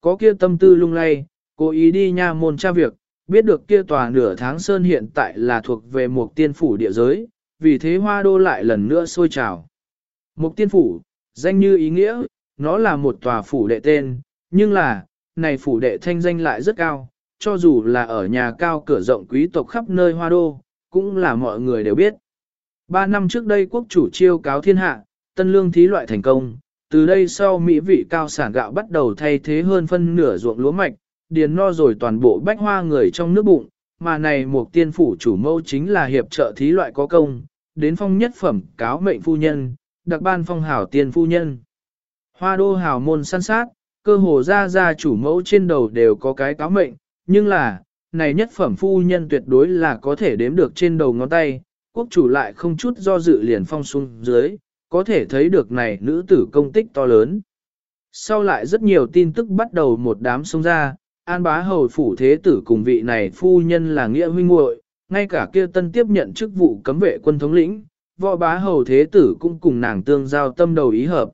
có kia tâm tư lung lay, cố ý đi nha môn tra việc, biết được kia tòa nửa tháng sơn hiện tại là thuộc về một tiên phủ địa giới, vì thế hoa đô lại lần nữa sôi trào. Một tiên phủ, danh như ý nghĩa, nó là một tòa phủ đệ tên, nhưng là, này phủ đệ thanh danh lại rất cao, cho dù là ở nhà cao cửa rộng quý tộc khắp nơi hoa đô, cũng là mọi người đều biết. Ba năm trước đây quốc chủ chiêu cáo thiên hạ, tân lương thí loại thành công, từ đây sau mỹ vị cao sản gạo bắt đầu thay thế hơn phân nửa ruộng lúa mạch, điền no rồi toàn bộ bách hoa người trong nước bụng, mà này một tiên phủ chủ mâu chính là hiệp trợ thí loại có công, đến phong nhất phẩm cáo mệnh phu nhân, đặc ban phong hảo tiên phu nhân. Hoa đô hào môn săn sát, cơ hồ ra ra chủ mẫu trên đầu đều có cái cáo mệnh, nhưng là, này nhất phẩm phu nhân tuyệt đối là có thể đếm được trên đầu ngón tay, quốc chủ lại không chút do dự liền phong xuống dưới, có thể thấy được này nữ tử công tích to lớn. Sau lại rất nhiều tin tức bắt đầu một đám xông ra, an bá hầu phủ thế tử cùng vị này phu nhân là nghĩa huynh muội, ngay cả kia tân tiếp nhận chức vụ cấm vệ quân thống lĩnh, võ bá hầu thế tử cũng cùng nàng tương giao tâm đầu ý hợp.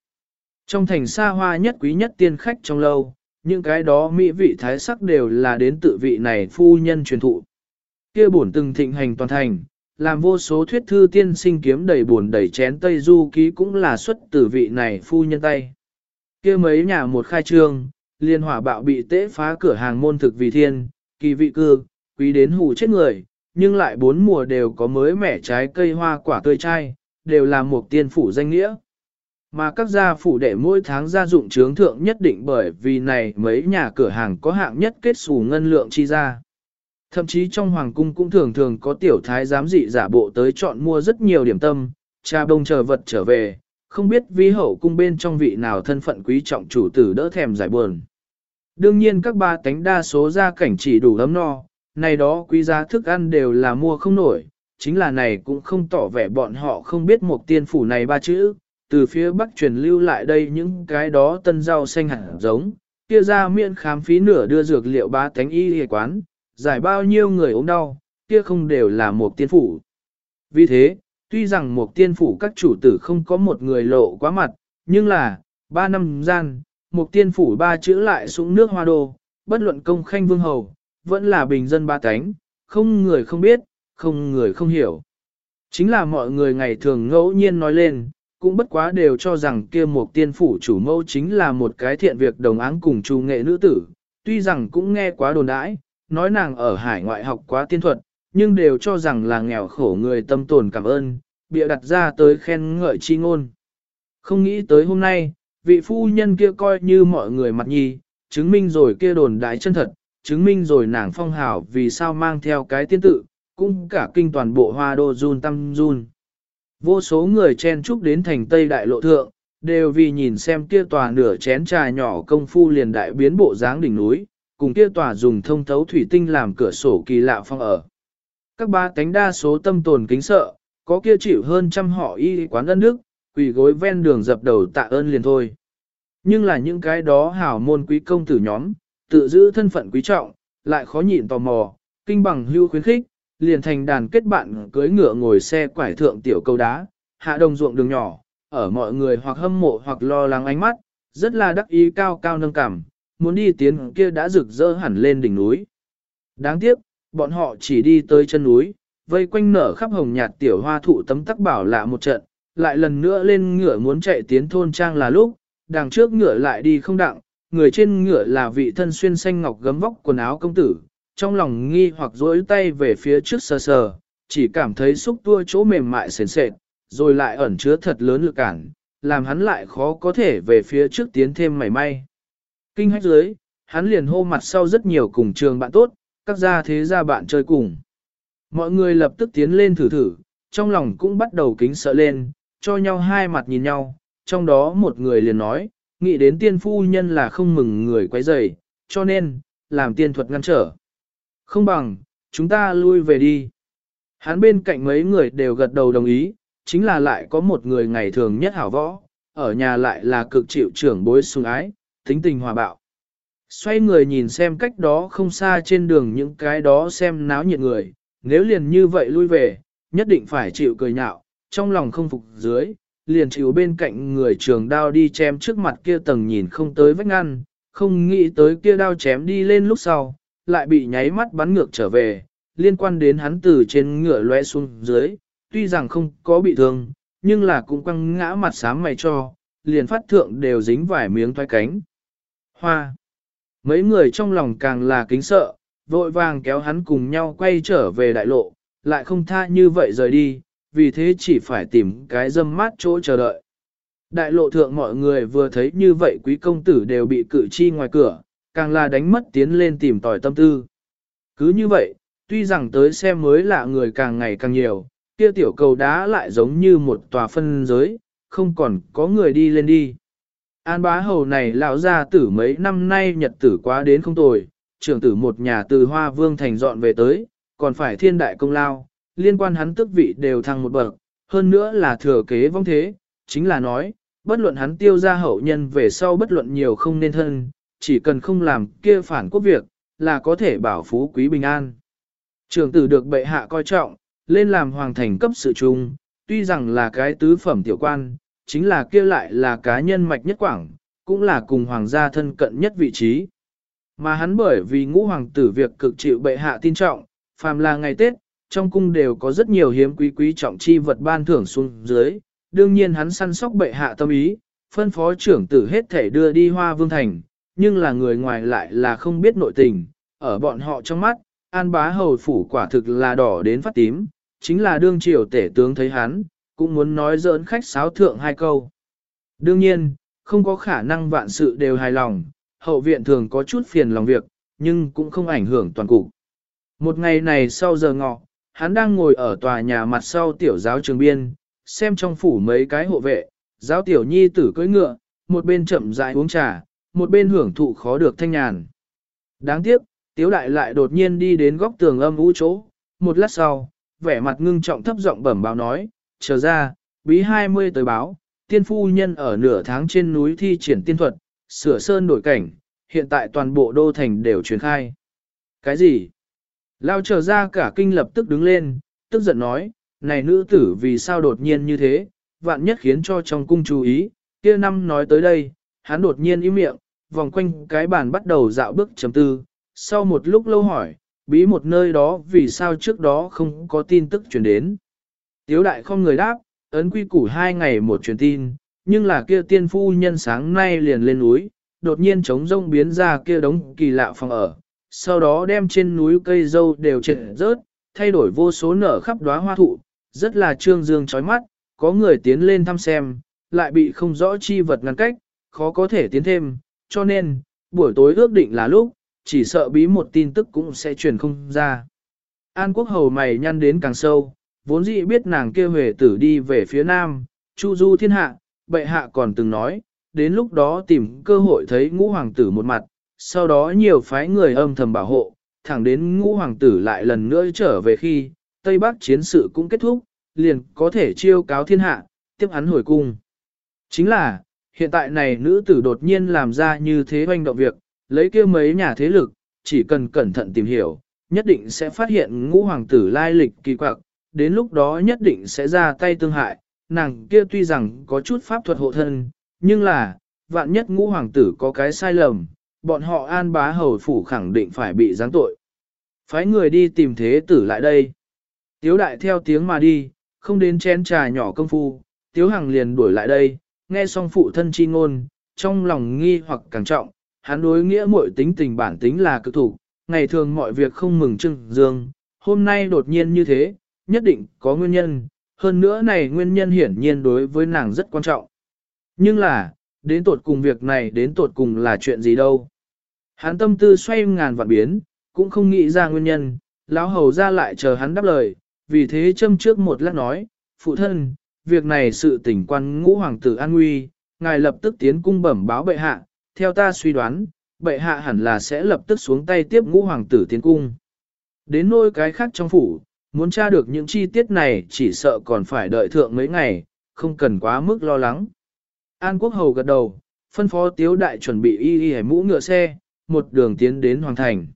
Trong thành xa hoa nhất quý nhất tiên khách trong lâu, những cái đó mỹ vị thái sắc đều là đến tự vị này phu nhân truyền thụ. Kia bổn từng thịnh hành toàn thành, làm vô số thuyết thư tiên sinh kiếm đầy buồn đầy chén Tây Du ký cũng là xuất từ vị này phu nhân tay. kia mấy nhà một khai trương, liên hỏa bạo bị tế phá cửa hàng môn thực vì thiên, kỳ vị cư, quý đến hù chết người, nhưng lại bốn mùa đều có mới mẻ trái cây hoa quả tươi chai, đều là một tiên phủ danh nghĩa. Mà các gia phủ đệ mỗi tháng gia dụng trướng thượng nhất định bởi vì này mấy nhà cửa hàng có hạng nhất kết xù ngân lượng chi ra. Thậm chí trong hoàng cung cũng thường thường có tiểu thái giám dị giả bộ tới chọn mua rất nhiều điểm tâm, cha bông chờ vật trở về, không biết vi hậu cung bên trong vị nào thân phận quý trọng chủ tử đỡ thèm giải buồn. Đương nhiên các ba tánh đa số gia cảnh chỉ đủ ấm no, này đó quý giá thức ăn đều là mua không nổi, chính là này cũng không tỏ vẻ bọn họ không biết một tiên phủ này ba chữ, từ phía bắc truyền lưu lại đây những cái đó tân rau xanh hẳn giống, kia ra miễn khám phí nửa đưa dược liệu ba tánh y y quán, giải bao nhiêu người ốm đau, kia không đều là một tiên phủ. Vì thế, tuy rằng một tiên phủ các chủ tử không có một người lộ quá mặt, nhưng là, ba năm gian, một tiên phủ ba chữ lại xuống nước hoa đô, bất luận công khanh vương hầu, vẫn là bình dân ba cánh, không người không biết, không người không hiểu. Chính là mọi người ngày thường ngẫu nhiên nói lên, cũng bất quá đều cho rằng kia một tiên phủ chủ mẫu chính là một cái thiện việc đồng áng cùng chu nghệ nữ tử, tuy rằng cũng nghe quá đồn đãi, nói nàng ở hải ngoại học quá tiên thuật, nhưng đều cho rằng là nghèo khổ người tâm tồn cảm ơn, bịa đặt ra tới khen ngợi chi ngôn. Không nghĩ tới hôm nay, vị phu nhân kia coi như mọi người mặt nhi, chứng minh rồi kia đồn đại chân thật, chứng minh rồi nàng phong hào vì sao mang theo cái tiên tự, cũng cả kinh toàn bộ hoa đô run tâm run. Vô số người chen chúc đến thành Tây Đại Lộ Thượng, đều vì nhìn xem kia tòa nửa chén trà nhỏ công phu liền đại biến bộ dáng đỉnh núi, cùng kia tòa dùng thông thấu thủy tinh làm cửa sổ kỳ lạ phong ở. Các ba tánh đa số tâm tồn kính sợ, có kia chịu hơn trăm họ y quán đất nước, quỳ gối ven đường dập đầu tạ ơn liền thôi. Nhưng là những cái đó hảo môn quý công tử nhóm, tự giữ thân phận quý trọng, lại khó nhịn tò mò, kinh bằng hưu khuyến khích, liền thành đàn kết bạn cưới ngựa ngồi xe quải thượng tiểu câu đá, hạ đồng ruộng đường nhỏ, ở mọi người hoặc hâm mộ hoặc lo lắng ánh mắt, rất là đắc ý cao cao nâng cảm, muốn đi tiến kia đã rực rỡ hẳn lên đỉnh núi. Đáng tiếc, bọn họ chỉ đi tới chân núi, vây quanh nở khắp hồng nhạt tiểu hoa thụ tấm tắc bảo lạ một trận, lại lần nữa lên ngựa muốn chạy tiến thôn trang là lúc, đằng trước ngựa lại đi không đặng, người trên ngựa là vị thân xuyên xanh ngọc gấm vóc quần áo công tử, trong lòng nghi hoặc dối tay về phía trước sờ sờ, chỉ cảm thấy xúc tua chỗ mềm mại sền sệt, rồi lại ẩn chứa thật lớn lực cản, làm hắn lại khó có thể về phía trước tiến thêm mảy may. Kinh hách dưới, hắn liền hô mặt sau rất nhiều cùng trường bạn tốt, các gia thế gia bạn chơi cùng. Mọi người lập tức tiến lên thử thử, trong lòng cũng bắt đầu kính sợ lên, cho nhau hai mặt nhìn nhau, trong đó một người liền nói, nghĩ đến tiên phu nhân là không mừng người quấy rầy, cho nên, làm tiên thuật ngăn trở. Không bằng, chúng ta lui về đi. Hắn bên cạnh mấy người đều gật đầu đồng ý, chính là lại có một người ngày thường nhất hảo võ, ở nhà lại là cực chịu trưởng bối sung ái, tính tình hòa bạo. Xoay người nhìn xem cách đó không xa trên đường những cái đó xem náo nhiệt người, nếu liền như vậy lui về, nhất định phải chịu cười nhạo, trong lòng không phục dưới, liền chịu bên cạnh người trường đao đi chém trước mặt kia tầng nhìn không tới vách ngăn, không nghĩ tới kia đao chém đi lên lúc sau, lại bị nháy mắt bắn ngược trở về, liên quan đến hắn từ trên ngựa lóe xuống dưới, tuy rằng không có bị thương, nhưng là cũng quăng ngã mặt sám mày cho, liền phát thượng đều dính vài miếng thoái cánh. Hoa! Mấy người trong lòng càng là kính sợ, vội vàng kéo hắn cùng nhau quay trở về đại lộ, lại không tha như vậy rời đi, vì thế chỉ phải tìm cái dâm mát chỗ chờ đợi. Đại lộ thượng mọi người vừa thấy như vậy quý công tử đều bị cử chi ngoài cửa, càng là đánh mất tiến lên tìm tòi tâm tư. Cứ như vậy, tuy rằng tới xem mới lạ người càng ngày càng nhiều, kia tiểu cầu đá lại giống như một tòa phân giới, không còn có người đi lên đi. An bá hầu này lão gia tử mấy năm nay nhật tử quá đến không tồi, trưởng tử một nhà từ Hoa Vương thành dọn về tới, còn phải thiên đại công lao, liên quan hắn tức vị đều thăng một bậc, hơn nữa là thừa kế vong thế, chính là nói, bất luận hắn tiêu ra hậu nhân về sau bất luận nhiều không nên thân, chỉ cần không làm kia phản quốc việc, là có thể bảo phú quý bình an. Trường tử được bệ hạ coi trọng, lên làm hoàng thành cấp sự trung, tuy rằng là cái tứ phẩm tiểu quan, chính là kia lại là cá nhân mạch nhất quảng, cũng là cùng hoàng gia thân cận nhất vị trí. Mà hắn bởi vì ngũ hoàng tử việc cực chịu bệ hạ tin trọng, phàm là ngày Tết, trong cung đều có rất nhiều hiếm quý quý trọng chi vật ban thưởng xuống dưới, đương nhiên hắn săn sóc bệ hạ tâm ý, phân phó trưởng tử hết thể đưa đi hoa vương thành, nhưng là người ngoài lại là không biết nội tình, ở bọn họ trong mắt, an bá hầu phủ quả thực là đỏ đến phát tím, chính là đương triều tể tướng thấy hắn, cũng muốn nói giỡn khách sáo thượng hai câu. Đương nhiên, không có khả năng vạn sự đều hài lòng, hậu viện thường có chút phiền lòng việc, nhưng cũng không ảnh hưởng toàn cục. Một ngày này sau giờ ngọ, hắn đang ngồi ở tòa nhà mặt sau tiểu giáo trường biên, xem trong phủ mấy cái hộ vệ, giáo tiểu nhi tử cưỡi ngựa, một bên chậm rãi uống trà, một bên hưởng thụ khó được thanh nhàn. Đáng tiếc, tiếu đại lại đột nhiên đi đến góc tường âm vũ chỗ, một lát sau, vẻ mặt ngưng trọng thấp giọng bẩm báo nói, chờ ra, bí 20 tới báo, tiên phu nhân ở nửa tháng trên núi thi triển tiên thuật, sửa sơn đổi cảnh, hiện tại toàn bộ đô thành đều truyền khai. Cái gì? Lao trở ra cả kinh lập tức đứng lên, tức giận nói, này nữ tử vì sao đột nhiên như thế, vạn nhất khiến cho trong cung chú ý, kia năm nói tới đây, hắn đột nhiên im miệng, vòng quanh cái bàn bắt đầu dạo bước chấm tư, sau một lúc lâu hỏi, bí một nơi đó vì sao trước đó không có tin tức truyền đến. Tiếu đại không người đáp, ấn quy củ hai ngày một truyền tin, nhưng là kia tiên phu nhân sáng nay liền lên núi, đột nhiên trống rông biến ra kia đống kỳ lạ phòng ở, sau đó đem trên núi cây dâu đều trệ rớt, thay đổi vô số nở khắp đóa hoa thụ, rất là trương dương chói mắt, có người tiến lên thăm xem, lại bị không rõ chi vật ngăn cách, khó có thể tiến thêm, cho nên, buổi tối ước định là lúc, chỉ sợ bí một tin tức cũng sẽ truyền không ra. An quốc hầu mày nhăn đến càng sâu, vốn dĩ biết nàng kia huệ tử đi về phía nam, chu du thiên hạ, bệ hạ còn từng nói, đến lúc đó tìm cơ hội thấy ngũ hoàng tử một mặt, sau đó nhiều phái người âm thầm bảo hộ, thẳng đến ngũ hoàng tử lại lần nữa trở về khi, Tây Bắc chiến sự cũng kết thúc, liền có thể chiêu cáo thiên hạ, tiếp hắn hồi cung. Chính là, hiện tại này nữ tử đột nhiên làm ra như thế hoành động việc, lấy kia mấy nhà thế lực, chỉ cần cẩn thận tìm hiểu, nhất định sẽ phát hiện ngũ hoàng tử lai lịch kỳ quặc, đến lúc đó nhất định sẽ ra tay tương hại, nàng kia tuy rằng có chút pháp thuật hộ thân, nhưng là, vạn nhất ngũ hoàng tử có cái sai lầm, bọn họ an bá hầu phủ khẳng định phải bị giáng tội. Phái người đi tìm thế tử lại đây. Tiếu đại theo tiếng mà đi, không đến chén trà nhỏ công phu, tiếu hằng liền đuổi lại đây, nghe xong phụ thân chi ngôn, trong lòng nghi hoặc càng trọng, hắn đối nghĩa muội tính tình bản tính là cực thủ, ngày thường mọi việc không mừng trưng dương, hôm nay đột nhiên như thế, nhất định có nguyên nhân, hơn nữa này nguyên nhân hiển nhiên đối với nàng rất quan trọng. Nhưng là, đến tột cùng việc này đến tột cùng là chuyện gì đâu. Hắn tâm tư xoay ngàn vạn biến, cũng không nghĩ ra nguyên nhân, lão hầu ra lại chờ hắn đáp lời, vì thế châm trước một lát nói, phụ thân, việc này sự tình quan ngũ hoàng tử an nguy, ngài lập tức tiến cung bẩm báo bệ hạ, theo ta suy đoán, bệ hạ hẳn là sẽ lập tức xuống tay tiếp ngũ hoàng tử tiến cung. Đến nôi cái khác trong phủ, muốn tra được những chi tiết này chỉ sợ còn phải đợi thượng mấy ngày, không cần quá mức lo lắng. An quốc hầu gật đầu, phân phó tiếu đại chuẩn bị y y mũ ngựa xe, một đường tiến đến hoàng thành.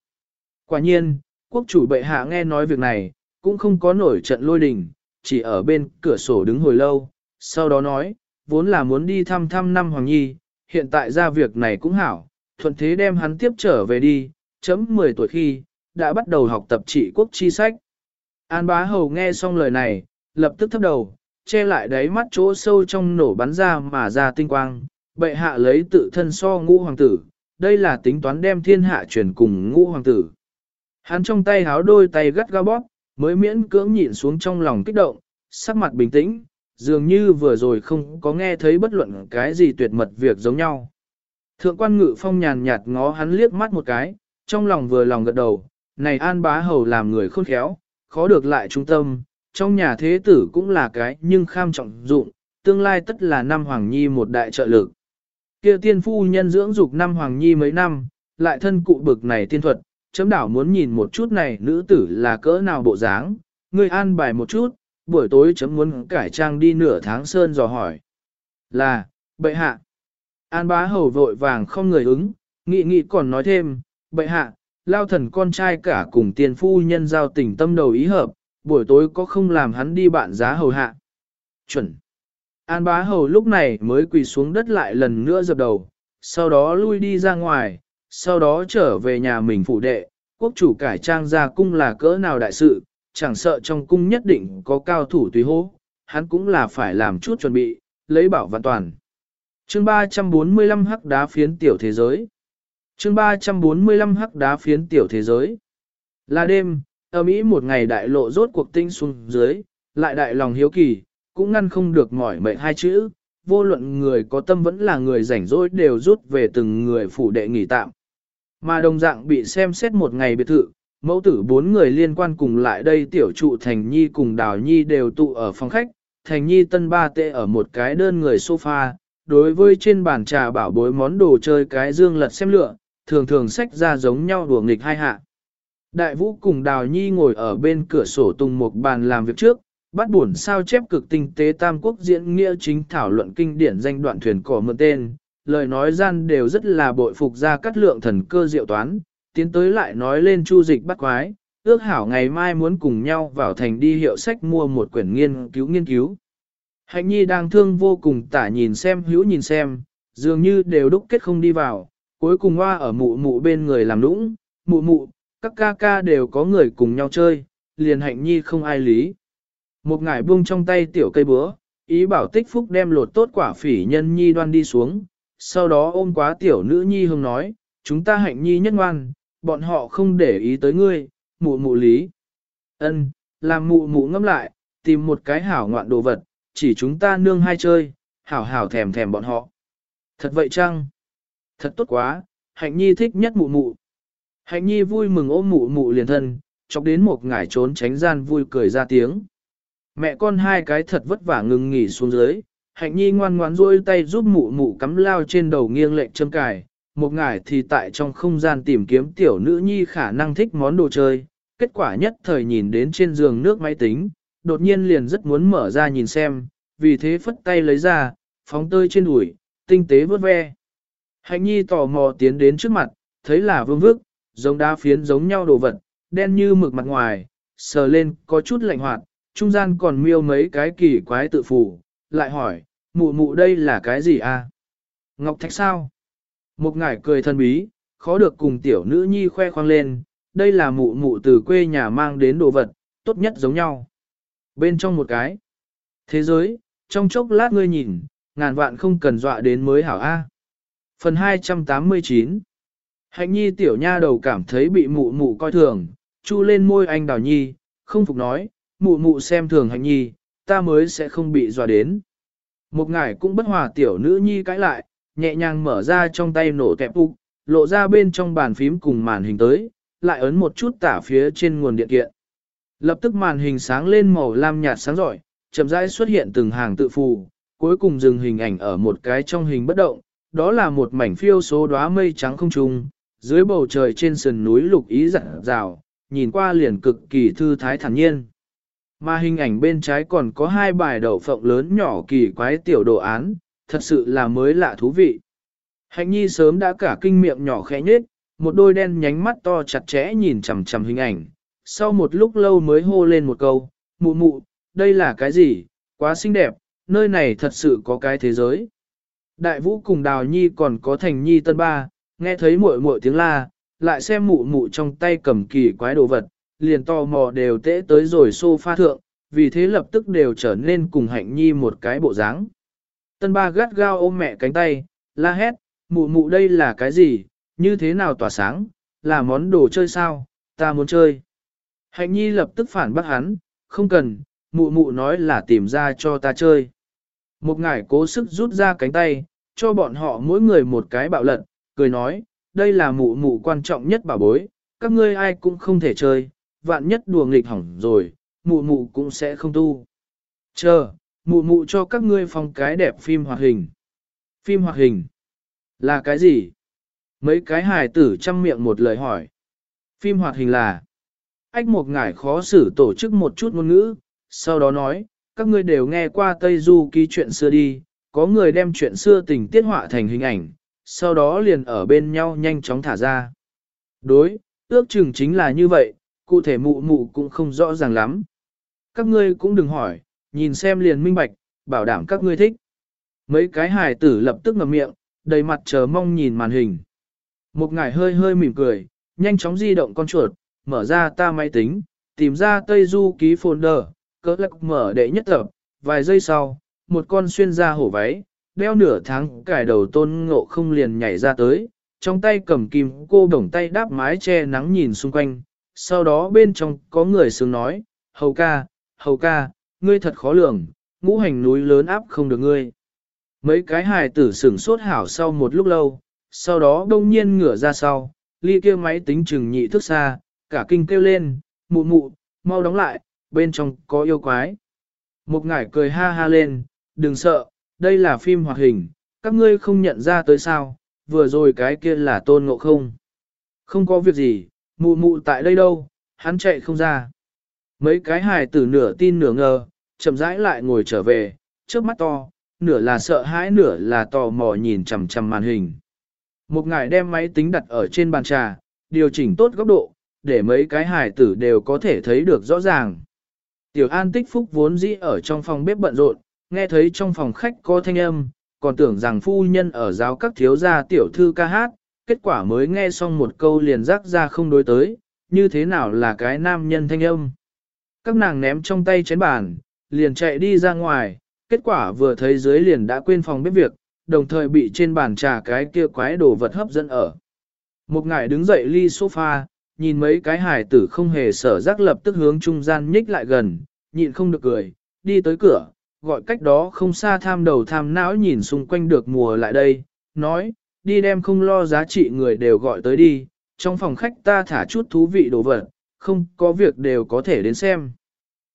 Quả nhiên, quốc chủ bệ hạ nghe nói việc này, cũng không có nổi trận lôi đình, chỉ ở bên cửa sổ đứng hồi lâu, sau đó nói, vốn là muốn đi thăm thăm năm Hoàng Nhi, hiện tại ra việc này cũng hảo, thuận thế đem hắn tiếp trở về đi, chấm 10 tuổi khi, đã bắt đầu học tập trị quốc chi sách. An bá hầu nghe xong lời này, lập tức thấp đầu, che lại đáy mắt chỗ sâu trong nổ bắn ra mà ra tinh quang, bệ hạ lấy tự thân so ngũ hoàng tử, đây là tính toán đem thiên hạ chuyển cùng ngũ hoàng tử. Hắn trong tay háo đôi tay gắt ga bóp, mới miễn cưỡng nhịn xuống trong lòng kích động, sắc mặt bình tĩnh, dường như vừa rồi không có nghe thấy bất luận cái gì tuyệt mật việc giống nhau. Thượng quan ngự phong nhàn nhạt ngó hắn liếc mắt một cái, trong lòng vừa lòng gật đầu, này an bá hầu làm người khôn khéo, khó được lại trung tâm, trong nhà thế tử cũng là cái nhưng kham trọng dụng, tương lai tất là năm hoàng nhi một đại trợ lực. Kia tiên phu nhân dưỡng dục năm hoàng nhi mấy năm, lại thân cụ bực này tiên thuật, chấm đảo muốn nhìn một chút này nữ tử là cỡ nào bộ dáng, người an bài một chút, buổi tối chấm muốn cải trang đi nửa tháng sơn dò hỏi. Là, bệ hạ. An bá hầu vội vàng không người ứng, nghị nghị còn nói thêm, bệ hạ, lao thần con trai cả cùng tiền phu nhân giao tình tâm đầu ý hợp, buổi tối có không làm hắn đi bạn giá hầu hạ. Chuẩn. An bá hầu lúc này mới quỳ xuống đất lại lần nữa dập đầu, sau đó lui đi ra ngoài, sau đó trở về nhà mình phụ đệ, quốc chủ cải trang ra cung là cỡ nào đại sự, chẳng sợ trong cung nhất định có cao thủ tùy hô, hắn cũng là phải làm chút chuẩn bị, lấy bảo vạn toàn. Chương 345 hắc đá phiến tiểu thế giới Chương 345 hắc đá phiến tiểu thế giới. Là đêm, ở Mỹ một ngày đại lộ rốt cuộc tinh xuống dưới, lại đại lòng hiếu kỳ, cũng ngăn không được mỏi mệt hai chữ, vô luận người có tâm vẫn là người rảnh rỗi đều rút về từng người phủ đệ nghỉ tạm. Mà đồng dạng bị xem xét một ngày biệt thự, mẫu tử bốn người liên quan cùng lại đây tiểu trụ Thành Nhi cùng Đào Nhi đều tụ ở phòng khách, Thành Nhi tân ba tệ ở một cái đơn người sofa, đối với trên bàn trà bảo bối món đồ chơi cái dương lật xem lựa, thường thường sách ra giống nhau đùa nghịch hai hạ. Đại vũ cùng Đào Nhi ngồi ở bên cửa sổ tung một bàn làm việc trước, bắt buồn sao chép cực tinh tế tam quốc diễn nghĩa chính thảo luận kinh điển danh đoạn thuyền cỏ mượn tên, lời nói gian đều rất là bội phục ra cắt lượng thần cơ diệu toán, tiến tới lại nói lên chu dịch bắt quái, ước hảo ngày mai muốn cùng nhau vào thành đi hiệu sách mua một quyển nghiên cứu nghiên cứu. Hạnh nhi đang thương vô cùng tả nhìn xem hữu nhìn xem, dường như đều đúc kết không đi vào, cuối cùng hoa ở mụ mụ bên người làm nũng, mụ mụ, các ca ca đều có người cùng nhau chơi, liền hạnh nhi không ai lý. Một ngải buông trong tay tiểu cây búa, ý bảo tích phúc đem lột tốt quả phỉ nhân nhi đoan đi xuống, sau đó ôm quá tiểu nữ nhi hương nói, chúng ta hạnh nhi nhất ngoan, bọn họ không để ý tới ngươi, mụ mụ lý. ân làm mụ mụ ngâm lại, tìm một cái hảo ngoạn đồ vật, chỉ chúng ta nương hai chơi, hảo hảo thèm thèm bọn họ. Thật vậy chăng? Thật tốt quá, hạnh nhi thích nhất mụ mụ. Hạnh nhi vui mừng ôm mụ mụ liền thân, chọc đến một ngải trốn tránh gian vui cười ra tiếng. Mẹ con hai cái thật vất vả ngừng nghỉ xuống dưới, hạnh nhi ngoan ngoãn rôi tay giúp mụ mụ cắm lao trên đầu nghiêng lệnh châm cài, một ngải thì tại trong không gian tìm kiếm tiểu nữ nhi khả năng thích món đồ chơi, kết quả nhất thời nhìn đến trên giường nước máy tính, đột nhiên liền rất muốn mở ra nhìn xem, vì thế phất tay lấy ra, phóng tơi trên đùi, tinh tế vớt ve. Hạnh nhi tò mò tiến đến trước mặt, thấy là vương vức, giống đá phiến giống nhau đồ vật, đen như mực mặt ngoài, sờ lên có chút lạnh hoạt, trung gian còn miêu mấy cái kỳ quái tự phủ, lại hỏi, mụ mụ đây là cái gì a? À? Ngọc thạch sao? Một ngải cười thân bí, khó được cùng tiểu nữ nhi khoe khoang lên, đây là mụ mụ từ quê nhà mang đến đồ vật, tốt nhất giống nhau. Bên trong một cái, thế giới, trong chốc lát ngươi nhìn, ngàn vạn không cần dọa đến mới hảo A. Phần 289 Hạnh nhi tiểu nha đầu cảm thấy bị mụ mụ coi thường, chu lên môi anh đào nhi, không phục nói, mụ mụ xem thường hạnh nhi, ta mới sẽ không bị dọa đến. Một ngải cũng bất hòa tiểu nữ nhi cãi lại, nhẹ nhàng mở ra trong tay nổ kẹp ục, lộ ra bên trong bàn phím cùng màn hình tới, lại ấn một chút tả phía trên nguồn điện kiện. Lập tức màn hình sáng lên màu lam nhạt sáng rọi, chậm rãi xuất hiện từng hàng tự phù, cuối cùng dừng hình ảnh ở một cái trong hình bất động, đó là một mảnh phiêu số đóa mây trắng không trung, dưới bầu trời trên sườn núi lục ý rạng rào, nhìn qua liền cực kỳ thư thái thản nhiên. Mà hình ảnh bên trái còn có hai bài đậu phộng lớn nhỏ kỳ quái tiểu đồ án, thật sự là mới lạ thú vị. Hạnh nhi sớm đã cả kinh miệng nhỏ khẽ nhết, một đôi đen nhánh mắt to chặt chẽ nhìn chằm chằm hình ảnh. Sau một lúc lâu mới hô lên một câu, mụ mụ, đây là cái gì, quá xinh đẹp, nơi này thật sự có cái thế giới. Đại vũ cùng đào nhi còn có thành nhi tân ba, nghe thấy muội muội tiếng la, lại xem mụ mụ trong tay cầm kỳ quái đồ vật, liền to mò đều tễ tới rồi sofa thượng, vì thế lập tức đều trở nên cùng hạnh nhi một cái bộ dáng. Tân ba gắt gao ôm mẹ cánh tay, la hét, mụ mụ đây là cái gì, như thế nào tỏa sáng, là món đồ chơi sao, ta muốn chơi. Hạnh nhi lập tức phản bác hắn, không cần, mụ mụ nói là tìm ra cho ta chơi. Một ngải cố sức rút ra cánh tay, cho bọn họ mỗi người một cái bạo lật, cười nói, đây là mụ mụ quan trọng nhất bảo bối, các ngươi ai cũng không thể chơi, vạn nhất đùa nghịch hỏng rồi, mụ mụ cũng sẽ không tu. Chờ, mụ mụ cho các ngươi phong cái đẹp phim hoạt hình. Phim hoạt hình là cái gì? Mấy cái hài tử chăm miệng một lời hỏi. Phim hoạt hình là Ách một ngải khó xử tổ chức một chút ngôn ngữ, sau đó nói, các ngươi đều nghe qua Tây Du ký chuyện xưa đi, có người đem chuyện xưa tình tiết họa thành hình ảnh, sau đó liền ở bên nhau nhanh chóng thả ra. Đối, ước chừng chính là như vậy, cụ thể mụ mụ cũng không rõ ràng lắm. Các ngươi cũng đừng hỏi, nhìn xem liền minh bạch, bảo đảm các ngươi thích. Mấy cái hài tử lập tức ngậm miệng, đầy mặt chờ mong nhìn màn hình. Một ngải hơi hơi mỉm cười, nhanh chóng di động con chuột, mở ra ta máy tính, tìm ra Tây Du ký folder, cỡ lắc mở đệ nhất tập, vài giây sau, một con xuyên ra hổ váy, đeo nửa tháng cải đầu tôn ngộ không liền nhảy ra tới, trong tay cầm kim cô đồng tay đáp mái che nắng nhìn xung quanh, sau đó bên trong có người sướng nói, hầu ca, hầu ca, ngươi thật khó lường, ngũ hành núi lớn áp không được ngươi. Mấy cái hài tử sửng sốt hảo sau một lúc lâu, sau đó đông nhiên ngửa ra sau, ly kia máy tính chừng nhị thức xa, cả kinh kêu lên, mụ mụ, mau đóng lại, bên trong có yêu quái. Một ngải cười ha ha lên, đừng sợ, đây là phim hoạt hình, các ngươi không nhận ra tới sao, vừa rồi cái kia là tôn ngộ không. Không có việc gì, mụ mụ tại đây đâu, hắn chạy không ra. Mấy cái hài tử nửa tin nửa ngờ, chậm rãi lại ngồi trở về, trước mắt to, nửa là sợ hãi nửa là tò mò nhìn chằm chằm màn hình. Một ngài đem máy tính đặt ở trên bàn trà, điều chỉnh tốt góc độ, để mấy cái hài tử đều có thể thấy được rõ ràng. Tiểu An Tích Phúc vốn dĩ ở trong phòng bếp bận rộn, nghe thấy trong phòng khách có thanh âm, còn tưởng rằng phu nhân ở giáo các thiếu gia tiểu thư ca hát, kết quả mới nghe xong một câu liền rắc ra không đối tới, như thế nào là cái nam nhân thanh âm. Các nàng ném trong tay chén bàn, liền chạy đi ra ngoài, kết quả vừa thấy dưới liền đã quên phòng bếp việc, đồng thời bị trên bàn trà cái kia quái đồ vật hấp dẫn ở. Một ngải đứng dậy ly sofa, nhìn mấy cái hài tử không hề sở giác lập tức hướng trung gian nhích lại gần, nhịn không được cười, đi tới cửa, gọi cách đó không xa tham đầu tham não nhìn xung quanh được mùa lại đây, nói, đi đem không lo giá trị người đều gọi tới đi, trong phòng khách ta thả chút thú vị đồ vật, không có việc đều có thể đến xem.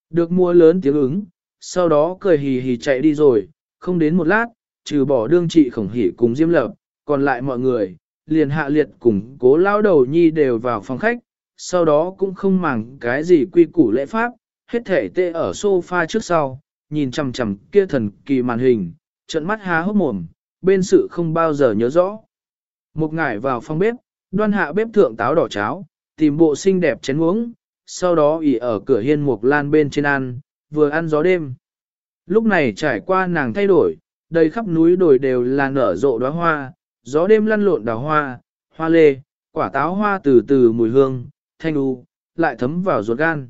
Được mua lớn tiếng ứng, sau đó cười hì hì chạy đi rồi, không đến một lát, trừ bỏ đương trị khổng hỉ cùng diêm lập, còn lại mọi người, liền hạ liệt cùng cố lao đầu nhi đều vào phòng khách, sau đó cũng không màng cái gì quy củ lễ pháp, hết thể tê ở sofa trước sau, nhìn chằm chằm kia thần kỳ màn hình, trận mắt há hốc mồm, bên sự không bao giờ nhớ rõ. Một ngải vào phòng bếp, đoan hạ bếp thượng táo đỏ cháo, tìm bộ xinh đẹp chén uống, sau đó ỉ ở cửa hiên mục lan bên trên ăn, vừa ăn gió đêm. Lúc này trải qua nàng thay đổi, đầy khắp núi đồi đều là nở rộ đóa hoa, gió đêm lăn lộn đào hoa, hoa lê, quả táo hoa từ từ mùi hương, thanh u, lại thấm vào ruột gan.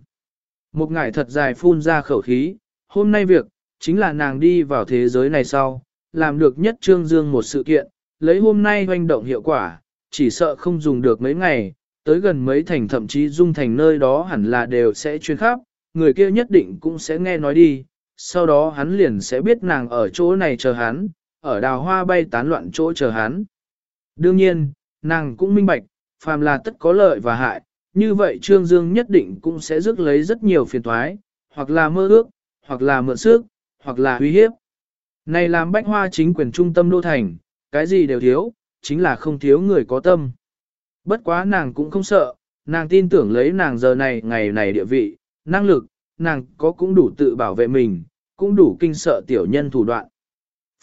Một ngải thật dài phun ra khẩu khí, hôm nay việc, chính là nàng đi vào thế giới này sau, làm được nhất trương dương một sự kiện, lấy hôm nay hoành động hiệu quả, chỉ sợ không dùng được mấy ngày, tới gần mấy thành thậm chí dung thành nơi đó hẳn là đều sẽ chuyên khắp, người kia nhất định cũng sẽ nghe nói đi, sau đó hắn liền sẽ biết nàng ở chỗ này chờ hắn, ở đào hoa bay tán loạn chỗ chờ hắn. Đương nhiên, nàng cũng minh bạch, phàm là tất có lợi và hại, như vậy Trương Dương nhất định cũng sẽ rước lấy rất nhiều phiền toái, hoặc là mơ ước, hoặc là mượn sức, hoặc là uy hiếp. Này làm bách hoa chính quyền trung tâm đô thành, cái gì đều thiếu, chính là không thiếu người có tâm. Bất quá nàng cũng không sợ, nàng tin tưởng lấy nàng giờ này ngày này địa vị, năng lực, nàng có cũng đủ tự bảo vệ mình, cũng đủ kinh sợ tiểu nhân thủ đoạn.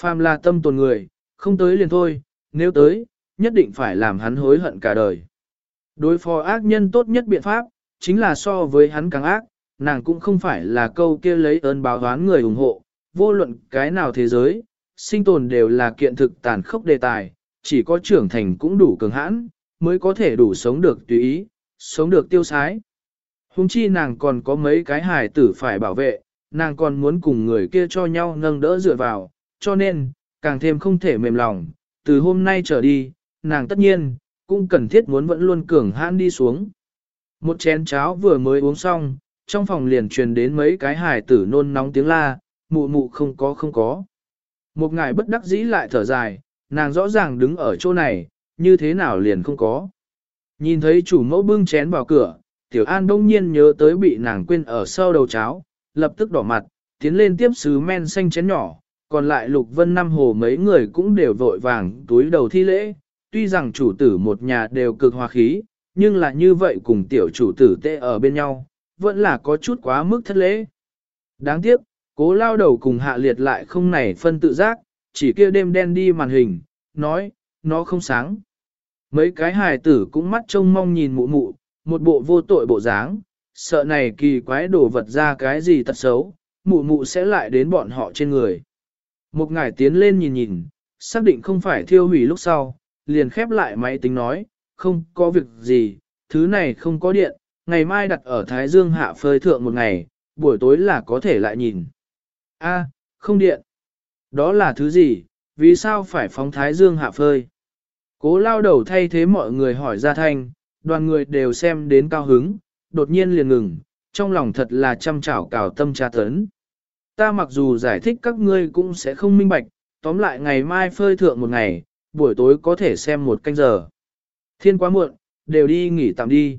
Phàm là tâm tồn người, không tới liền thôi, nếu tới, nhất định phải làm hắn hối hận cả đời. Đối phó ác nhân tốt nhất biện pháp, chính là so với hắn càng ác, nàng cũng không phải là câu kia lấy ơn báo oán người ủng hộ, vô luận cái nào thế giới, sinh tồn đều là kiện thực tàn khốc đề tài, chỉ có trưởng thành cũng đủ cường hãn, mới có thể đủ sống được tùy ý, sống được tiêu sái. Hùng chi nàng còn có mấy cái hài tử phải bảo vệ, nàng còn muốn cùng người kia cho nhau nâng đỡ dựa vào, cho nên, càng thêm không thể mềm lòng, từ hôm nay trở đi, nàng tất nhiên, cũng cần thiết muốn vẫn luôn cường hãn đi xuống. Một chén cháo vừa mới uống xong, trong phòng liền truyền đến mấy cái hài tử nôn nóng tiếng la, mụ mụ không có không có. Một ngài bất đắc dĩ lại thở dài, nàng rõ ràng đứng ở chỗ này, như thế nào liền không có. Nhìn thấy chủ mẫu bưng chén vào cửa, tiểu an đông nhiên nhớ tới bị nàng quên ở sau đầu cháo, lập tức đỏ mặt, tiến lên tiếp sứ men xanh chén nhỏ, còn lại lục vân năm hồ mấy người cũng đều vội vàng túi đầu thi lễ, tuy rằng chủ tử một nhà đều cực hòa khí, nhưng là như vậy cùng tiểu chủ tử tê ở bên nhau, vẫn là có chút quá mức thất lễ. Đáng tiếc, cố lao đầu cùng hạ liệt lại không nảy phân tự giác, chỉ kia đêm đen đi màn hình, nói, nó không sáng. Mấy cái hài tử cũng mắt trông mong nhìn mụ mụ, một bộ vô tội bộ dáng, sợ này kỳ quái đổ vật ra cái gì tật xấu, mụ mụ sẽ lại đến bọn họ trên người. Một ngài tiến lên nhìn nhìn, xác định không phải thiêu hủy lúc sau, liền khép lại máy tính nói, không có việc gì, thứ này không có điện, ngày mai đặt ở Thái Dương hạ phơi thượng một ngày, buổi tối là có thể lại nhìn. A, không điện. Đó là thứ gì, vì sao phải phóng Thái Dương hạ phơi? Cố lao đầu thay thế mọi người hỏi ra thanh, đoàn người đều xem đến cao hứng, đột nhiên liền ngừng, trong lòng thật là chăm chảo cào tâm tra tấn. Ta mặc dù giải thích các ngươi cũng sẽ không minh bạch, tóm lại ngày mai phơi thượng một ngày, buổi tối có thể xem một canh giờ. Thiên quá muộn, đều đi nghỉ tạm đi.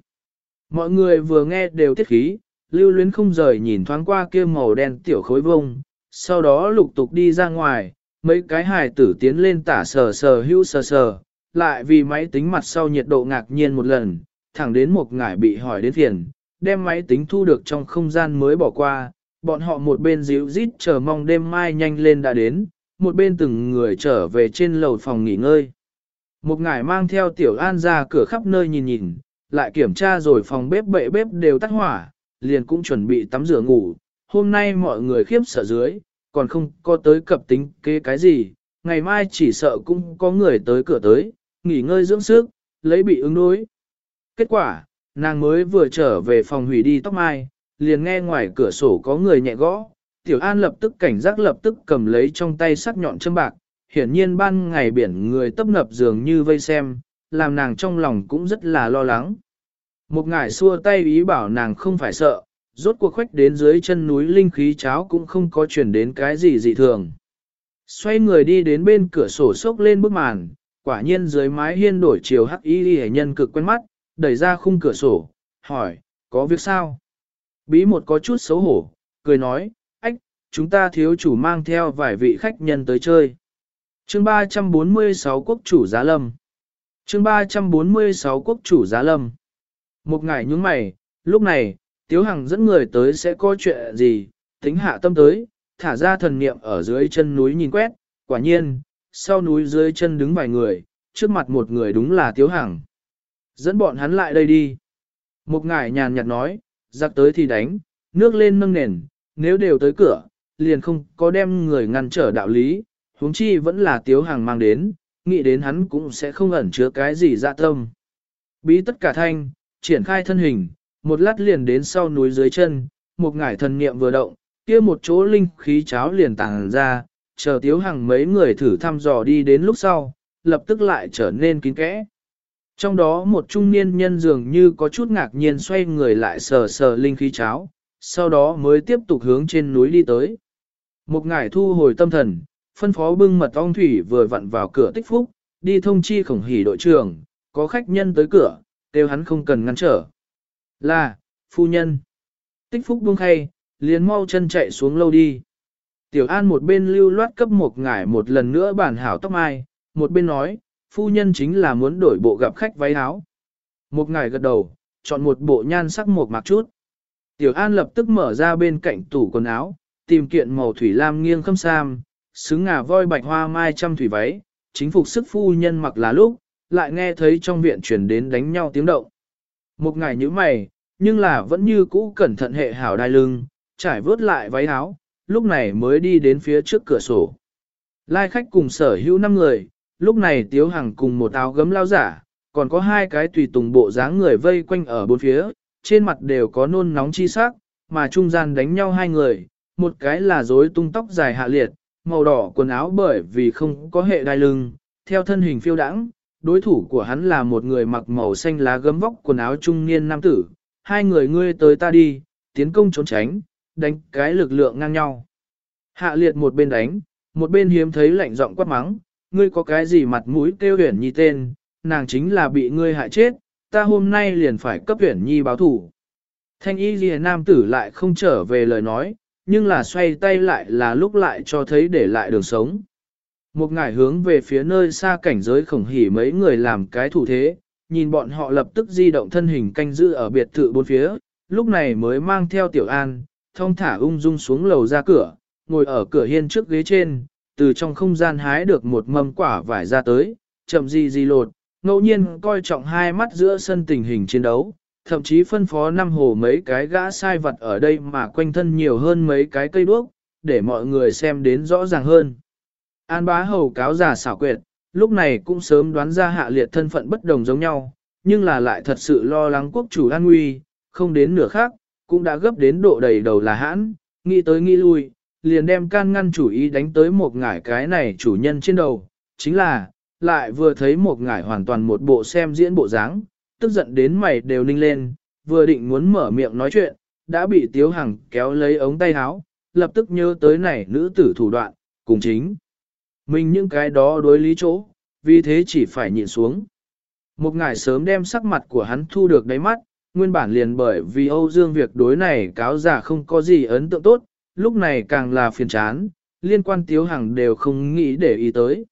Mọi người vừa nghe đều tiết khí, lưu luyến không rời nhìn thoáng qua kia màu đen tiểu khối vông, sau đó lục tục đi ra ngoài, mấy cái hài tử tiến lên tả sờ sờ hưu sờ sờ, lại vì máy tính mặt sau nhiệt độ ngạc nhiên một lần, thẳng đến một ngải bị hỏi đến phiền, đem máy tính thu được trong không gian mới bỏ qua, bọn họ một bên díu rít chờ mong đêm mai nhanh lên đã đến, một bên từng người trở về trên lầu phòng nghỉ ngơi. Một ngải mang theo tiểu an ra cửa khắp nơi nhìn nhìn, lại kiểm tra rồi phòng bếp bệ bếp đều tắt hỏa, liền cũng chuẩn bị tắm rửa ngủ. Hôm nay mọi người khiếp sợ dưới, còn không có tới cập tính kế cái gì, ngày mai chỉ sợ cũng có người tới cửa tới, nghỉ ngơi dưỡng sức, lấy bị ứng đối. Kết quả, nàng mới vừa trở về phòng hủy đi tóc mai, liền nghe ngoài cửa sổ có người nhẹ gõ, Tiểu An lập tức cảnh giác lập tức cầm lấy trong tay sắc nhọn châm bạc, hiển nhiên ban ngày biển người tấp nập dường như vây xem, làm nàng trong lòng cũng rất là lo lắng. Một ngải xua tay ý bảo nàng không phải sợ, rốt cuộc khoách đến dưới chân núi linh khí cháo cũng không có chuyển đến cái gì dị thường. Xoay người đi đến bên cửa sổ sốc lên bức màn, quả nhiên dưới mái hiên đổi chiều hắc y y nhân cực quen mắt, đẩy ra khung cửa sổ, hỏi, có việc sao? Bí một có chút xấu hổ, cười nói, ách, chúng ta thiếu chủ mang theo vài vị khách nhân tới chơi. chương 346 quốc chủ giá lâm. chương 346 quốc chủ giá lâm. Một ngày nhúng mày, lúc này, Tiếu Hằng dẫn người tới sẽ có chuyện gì, tính hạ tâm tới, thả ra thần niệm ở dưới chân núi nhìn quét, quả nhiên, sau núi dưới chân đứng vài người, trước mặt một người đúng là Tiếu Hằng. Dẫn bọn hắn lại đây đi. Một ngải nhàn nhạt nói, giặc tới thì đánh, nước lên nâng nền, nếu đều tới cửa, liền không có đem người ngăn trở đạo lý, huống chi vẫn là Tiếu Hằng mang đến, nghĩ đến hắn cũng sẽ không ẩn chứa cái gì dạ tâm. Bí tất cả thanh, triển khai thân hình, một lát liền đến sau núi dưới chân, một ngải thần niệm vừa động, kia một chỗ linh khí cháo liền tàng ra, chờ tiếu hàng mấy người thử thăm dò đi đến lúc sau, lập tức lại trở nên kín kẽ. Trong đó một trung niên nhân dường như có chút ngạc nhiên xoay người lại sờ sờ linh khí cháo, sau đó mới tiếp tục hướng trên núi đi tới. Một ngải thu hồi tâm thần, phân phó bưng mật ong thủy vừa vặn vào cửa tích phúc, đi thông chi khổng hỉ đội trưởng, có khách nhân tới cửa, kêu hắn không cần ngăn trở. Là, phu nhân. Tích phúc buông khay, liền mau chân chạy xuống lâu đi. Tiểu An một bên lưu loát cấp một ngải một lần nữa bản hảo tóc mai, một bên nói, phu nhân chính là muốn đổi bộ gặp khách váy áo. Một ngày gật đầu, chọn một bộ nhan sắc một mặc chút. Tiểu An lập tức mở ra bên cạnh tủ quần áo, tìm kiện màu thủy lam nghiêng khâm sam, xứng ngà voi bạch hoa mai trăm thủy váy, chính phục sức phu nhân mặc là lúc, lại nghe thấy trong viện chuyển đến đánh nhau tiếng động. Một ngày như mày, nhưng là vẫn như cũ cẩn thận hệ hảo đai lưng, trải vớt lại váy áo, lúc này mới đi đến phía trước cửa sổ. Lai khách cùng sở hữu 5 người, lúc này Tiếu Hằng cùng một áo gấm lao giả, còn có hai cái tùy tùng bộ dáng người vây quanh ở bốn phía, trên mặt đều có nôn nóng chi sắc, mà trung gian đánh nhau hai người, một cái là rối tung tóc dài hạ liệt, màu đỏ quần áo bởi vì không có hệ đai lưng, theo thân hình phiêu đãng, đối thủ của hắn là một người mặc màu xanh lá gấm vóc quần áo trung niên nam tử, hai người ngươi tới ta đi, tiến công trốn tránh, đánh cái lực lượng ngang nhau. Hạ liệt một bên đánh, một bên hiếm thấy lạnh giọng quát mắng, ngươi có cái gì mặt mũi kêu huyển nhi tên, nàng chính là bị ngươi hại chết, ta hôm nay liền phải cấp huyển nhi báo thủ. Thanh y ghi nam tử lại không trở về lời nói, nhưng là xoay tay lại là lúc lại cho thấy để lại đường sống. Một ngải hướng về phía nơi xa cảnh giới khổng hỉ mấy người làm cái thủ thế, nhìn bọn họ lập tức di động thân hình canh giữ ở biệt thự bốn phía, lúc này mới mang theo tiểu an, thông thả ung dung xuống lầu ra cửa, ngồi ở cửa hiên trước ghế trên, từ trong không gian hái được một mâm quả vải ra tới, chậm gì gì lột, ngẫu nhiên coi trọng hai mắt giữa sân tình hình chiến đấu, thậm chí phân phó năm hồ mấy cái gã sai vật ở đây mà quanh thân nhiều hơn mấy cái cây đuốc, để mọi người xem đến rõ ràng hơn. An bá hầu cáo giả xảo quyệt, lúc này cũng sớm đoán ra hạ liệt thân phận bất đồng giống nhau, nhưng là lại thật sự lo lắng quốc chủ an nguy, không đến nửa khác, cũng đã gấp đến độ đầy đầu là hãn, nghĩ tới nghĩ lui, liền đem can ngăn chủ ý đánh tới một ngải cái này chủ nhân trên đầu, chính là, lại vừa thấy một ngải hoàn toàn một bộ xem diễn bộ dáng, tức giận đến mày đều ninh lên, vừa định muốn mở miệng nói chuyện, đã bị Tiếu Hằng kéo lấy ống tay áo, lập tức nhớ tới này nữ tử thủ đoạn, cùng chính. Mình những cái đó đối lý chỗ, vì thế chỉ phải nhịn xuống. Một ngày sớm đem sắc mặt của hắn thu được đáy mắt, nguyên bản liền bởi vì Âu Dương việc đối này cáo giả không có gì ấn tượng tốt, lúc này càng là phiền chán, liên quan Tiếu Hằng đều không nghĩ để ý tới.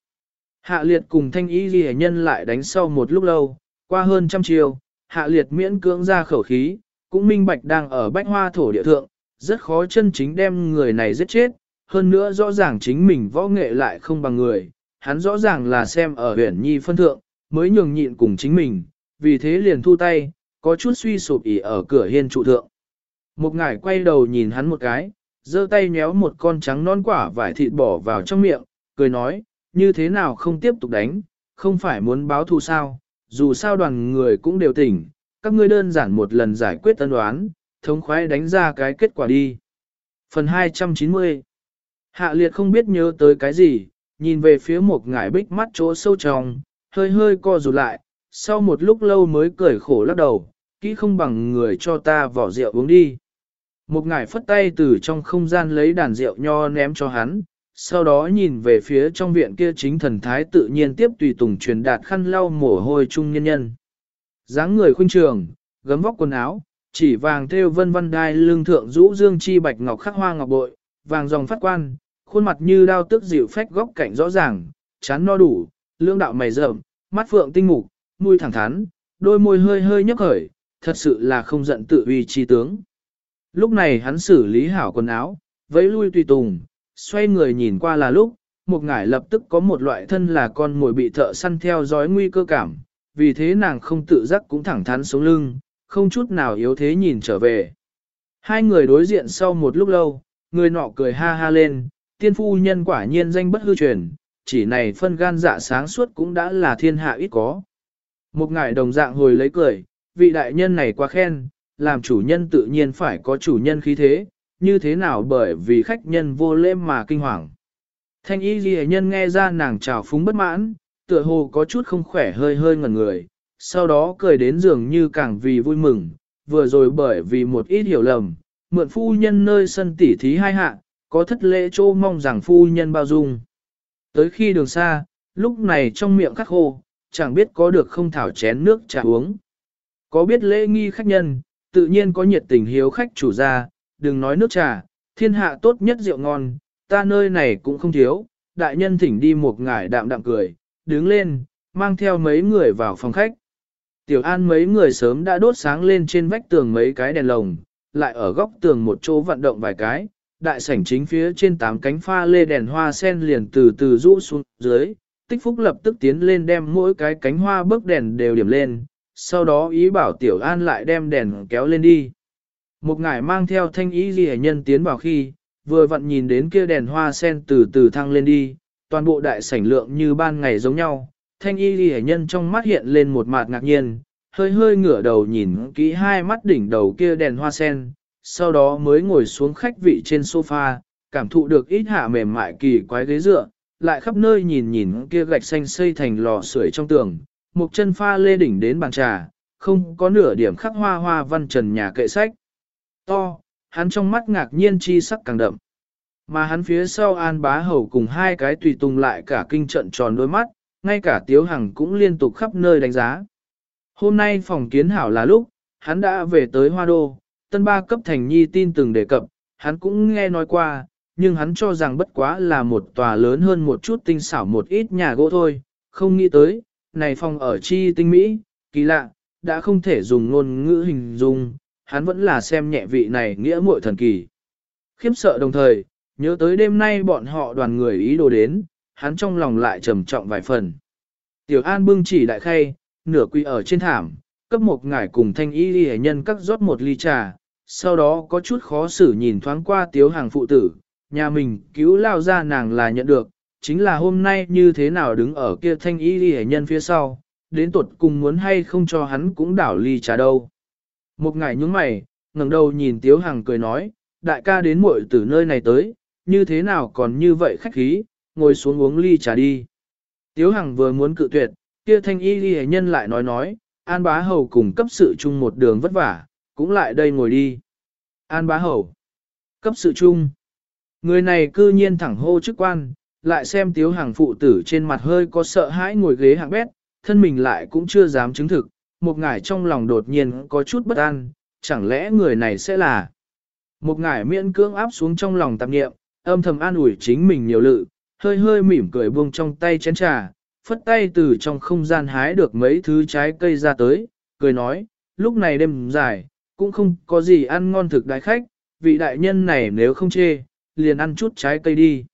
Hạ liệt cùng thanh ý ghi nhân lại đánh sau một lúc lâu, qua hơn trăm chiều, hạ liệt miễn cưỡng ra khẩu khí, cũng minh bạch đang ở bách hoa thổ địa thượng, rất khó chân chính đem người này giết chết, hơn nữa rõ ràng chính mình võ nghệ lại không bằng người, hắn rõ ràng là xem ở huyền nhi phân thượng, mới nhường nhịn cùng chính mình, vì thế liền thu tay, có chút suy sụp ỉ ở cửa hiên trụ thượng. Một ngải quay đầu nhìn hắn một cái, giơ tay nhéo một con trắng non quả vải thịt bỏ vào trong miệng, cười nói, như thế nào không tiếp tục đánh, không phải muốn báo thù sao, dù sao đoàn người cũng đều tỉnh, các ngươi đơn giản một lần giải quyết tân đoán, thống khoái đánh ra cái kết quả đi. Phần 290 Hạ liệt không biết nhớ tới cái gì, nhìn về phía một ngải bích mắt chỗ sâu trong, hơi hơi co rụt lại, sau một lúc lâu mới cười khổ lắc đầu, kỹ không bằng người cho ta vỏ rượu uống đi. Một ngải phất tay từ trong không gian lấy đàn rượu nho ném cho hắn, sau đó nhìn về phía trong viện kia chính thần thái tự nhiên tiếp tùy tùng truyền đạt khăn lau mồ hôi trung nhân nhân. dáng người khuynh trường, gấm vóc quần áo, chỉ vàng thêu vân vân đai lương thượng rũ dương chi bạch ngọc khắc hoa ngọc bội, vàng dòng phát quan, khuôn mặt như đao tức dịu phách góc cạnh rõ ràng, chán no đủ, lương đạo mày rậm, mắt phượng tinh mục, mũi thẳng thắn, đôi môi hơi hơi nhấp khởi, thật sự là không giận tự uy chi tướng. Lúc này hắn xử lý hảo quần áo, vẫy lui tùy tùng, xoay người nhìn qua là lúc, một ngải lập tức có một loại thân là con mồi bị thợ săn theo dõi nguy cơ cảm, vì thế nàng không tự giác cũng thẳng thắn sống lưng, không chút nào yếu thế nhìn trở về. Hai người đối diện sau một lúc lâu, người nọ cười ha ha lên, tiên phu nhân quả nhiên danh bất hư truyền, chỉ này phân gan dạ sáng suốt cũng đã là thiên hạ ít có. Một ngải đồng dạng hồi lấy cười, vị đại nhân này quá khen, làm chủ nhân tự nhiên phải có chủ nhân khí thế, như thế nào bởi vì khách nhân vô lễ mà kinh hoàng. Thanh y ghi nhân nghe ra nàng trào phúng bất mãn, tựa hồ có chút không khỏe hơi hơi ngẩn người, sau đó cười đến dường như càng vì vui mừng, vừa rồi bởi vì một ít hiểu lầm, mượn phu nhân nơi sân tỉ thí hai hạ, có thất lễ chỗ mong rằng phu nhân bao dung. Tới khi đường xa, lúc này trong miệng khắc khô, chẳng biết có được không thảo chén nước trà uống. Có biết lễ nghi khách nhân, tự nhiên có nhiệt tình hiếu khách chủ gia, đừng nói nước trà, thiên hạ tốt nhất rượu ngon, ta nơi này cũng không thiếu, đại nhân thỉnh đi một ngải đạm đạm cười, đứng lên, mang theo mấy người vào phòng khách. Tiểu An mấy người sớm đã đốt sáng lên trên vách tường mấy cái đèn lồng, lại ở góc tường một chỗ vận động vài cái, đại sảnh chính phía trên tám cánh pha lê đèn hoa sen liền từ từ rũ xuống dưới, tích phúc lập tức tiến lên đem mỗi cái cánh hoa bước đèn đều điểm lên, sau đó ý bảo Tiểu An lại đem đèn kéo lên đi. Một ngải mang theo thanh ý ghi nhân tiến vào khi, vừa vặn nhìn đến kia đèn hoa sen từ từ thăng lên đi, toàn bộ đại sảnh lượng như ban ngày giống nhau, thanh y ghi nhân trong mắt hiện lên một mặt ngạc nhiên, hơi hơi ngửa đầu nhìn kỹ hai mắt đỉnh đầu kia đèn hoa sen, sau đó mới ngồi xuống khách vị trên sofa, cảm thụ được ít hạ mềm mại kỳ quái ghế dựa, lại khắp nơi nhìn nhìn kia gạch xanh xây thành lò sưởi trong tường, một chân pha lê đỉnh đến bàn trà, không có nửa điểm khắc hoa hoa văn trần nhà kệ sách. To, hắn trong mắt ngạc nhiên chi sắc càng đậm. Mà hắn phía sau An Bá Hầu cùng hai cái tùy tùng lại cả kinh trận tròn đôi mắt, ngay cả Tiếu Hằng cũng liên tục khắp nơi đánh giá. Hôm nay phòng kiến hảo là lúc, hắn đã về tới Hoa Đô, tân ba cấp thành nhi tin từng đề cập, hắn cũng nghe nói qua, nhưng hắn cho rằng bất quá là một tòa lớn hơn một chút tinh xảo một ít nhà gỗ thôi, không nghĩ tới, này phòng ở chi tinh Mỹ, kỳ lạ, đã không thể dùng ngôn ngữ hình dung, hắn vẫn là xem nhẹ vị này nghĩa muội thần kỳ. Khiếm sợ đồng thời, nhớ tới đêm nay bọn họ đoàn người ý đồ đến, hắn trong lòng lại trầm trọng vài phần. Tiểu An bưng chỉ đại khay, nửa quy ở trên thảm, cấp một ngải cùng thanh y ly nhân cắt rót một ly trà, sau đó có chút khó xử nhìn thoáng qua tiếu hàng phụ tử, nhà mình cứu lao ra nàng là nhận được, chính là hôm nay như thế nào đứng ở kia thanh y ghi nhân phía sau, đến tuột cùng muốn hay không cho hắn cũng đảo ly trà đâu. Một ngày nhúng mày, ngẩng đầu nhìn tiếu hằng cười nói, đại ca đến muội từ nơi này tới, như thế nào còn như vậy khách khí, ngồi xuống uống ly trà đi. Tiếu Hằng vừa muốn cự tuyệt, kia thanh y ghi nhân lại nói nói, An Bá Hầu cùng cấp sự chung một đường vất vả, cũng lại đây ngồi đi. An Bá Hầu, cấp sự chung. Người này cư nhiên thẳng hô chức quan, lại xem Tiếu hàng phụ tử trên mặt hơi có sợ hãi ngồi ghế hạng bét, thân mình lại cũng chưa dám chứng thực, một ngải trong lòng đột nhiên có chút bất an, chẳng lẽ người này sẽ là... Một ngải miễn cưỡng áp xuống trong lòng tạp nghiệm, âm thầm an ủi chính mình nhiều lự, hơi hơi mỉm cười buông trong tay chén trà, phất tay từ trong không gian hái được mấy thứ trái cây ra tới, cười nói, lúc này đêm dài, cũng không có gì ăn ngon thực đại khách, vị đại nhân này nếu không chê, liền ăn chút trái cây đi.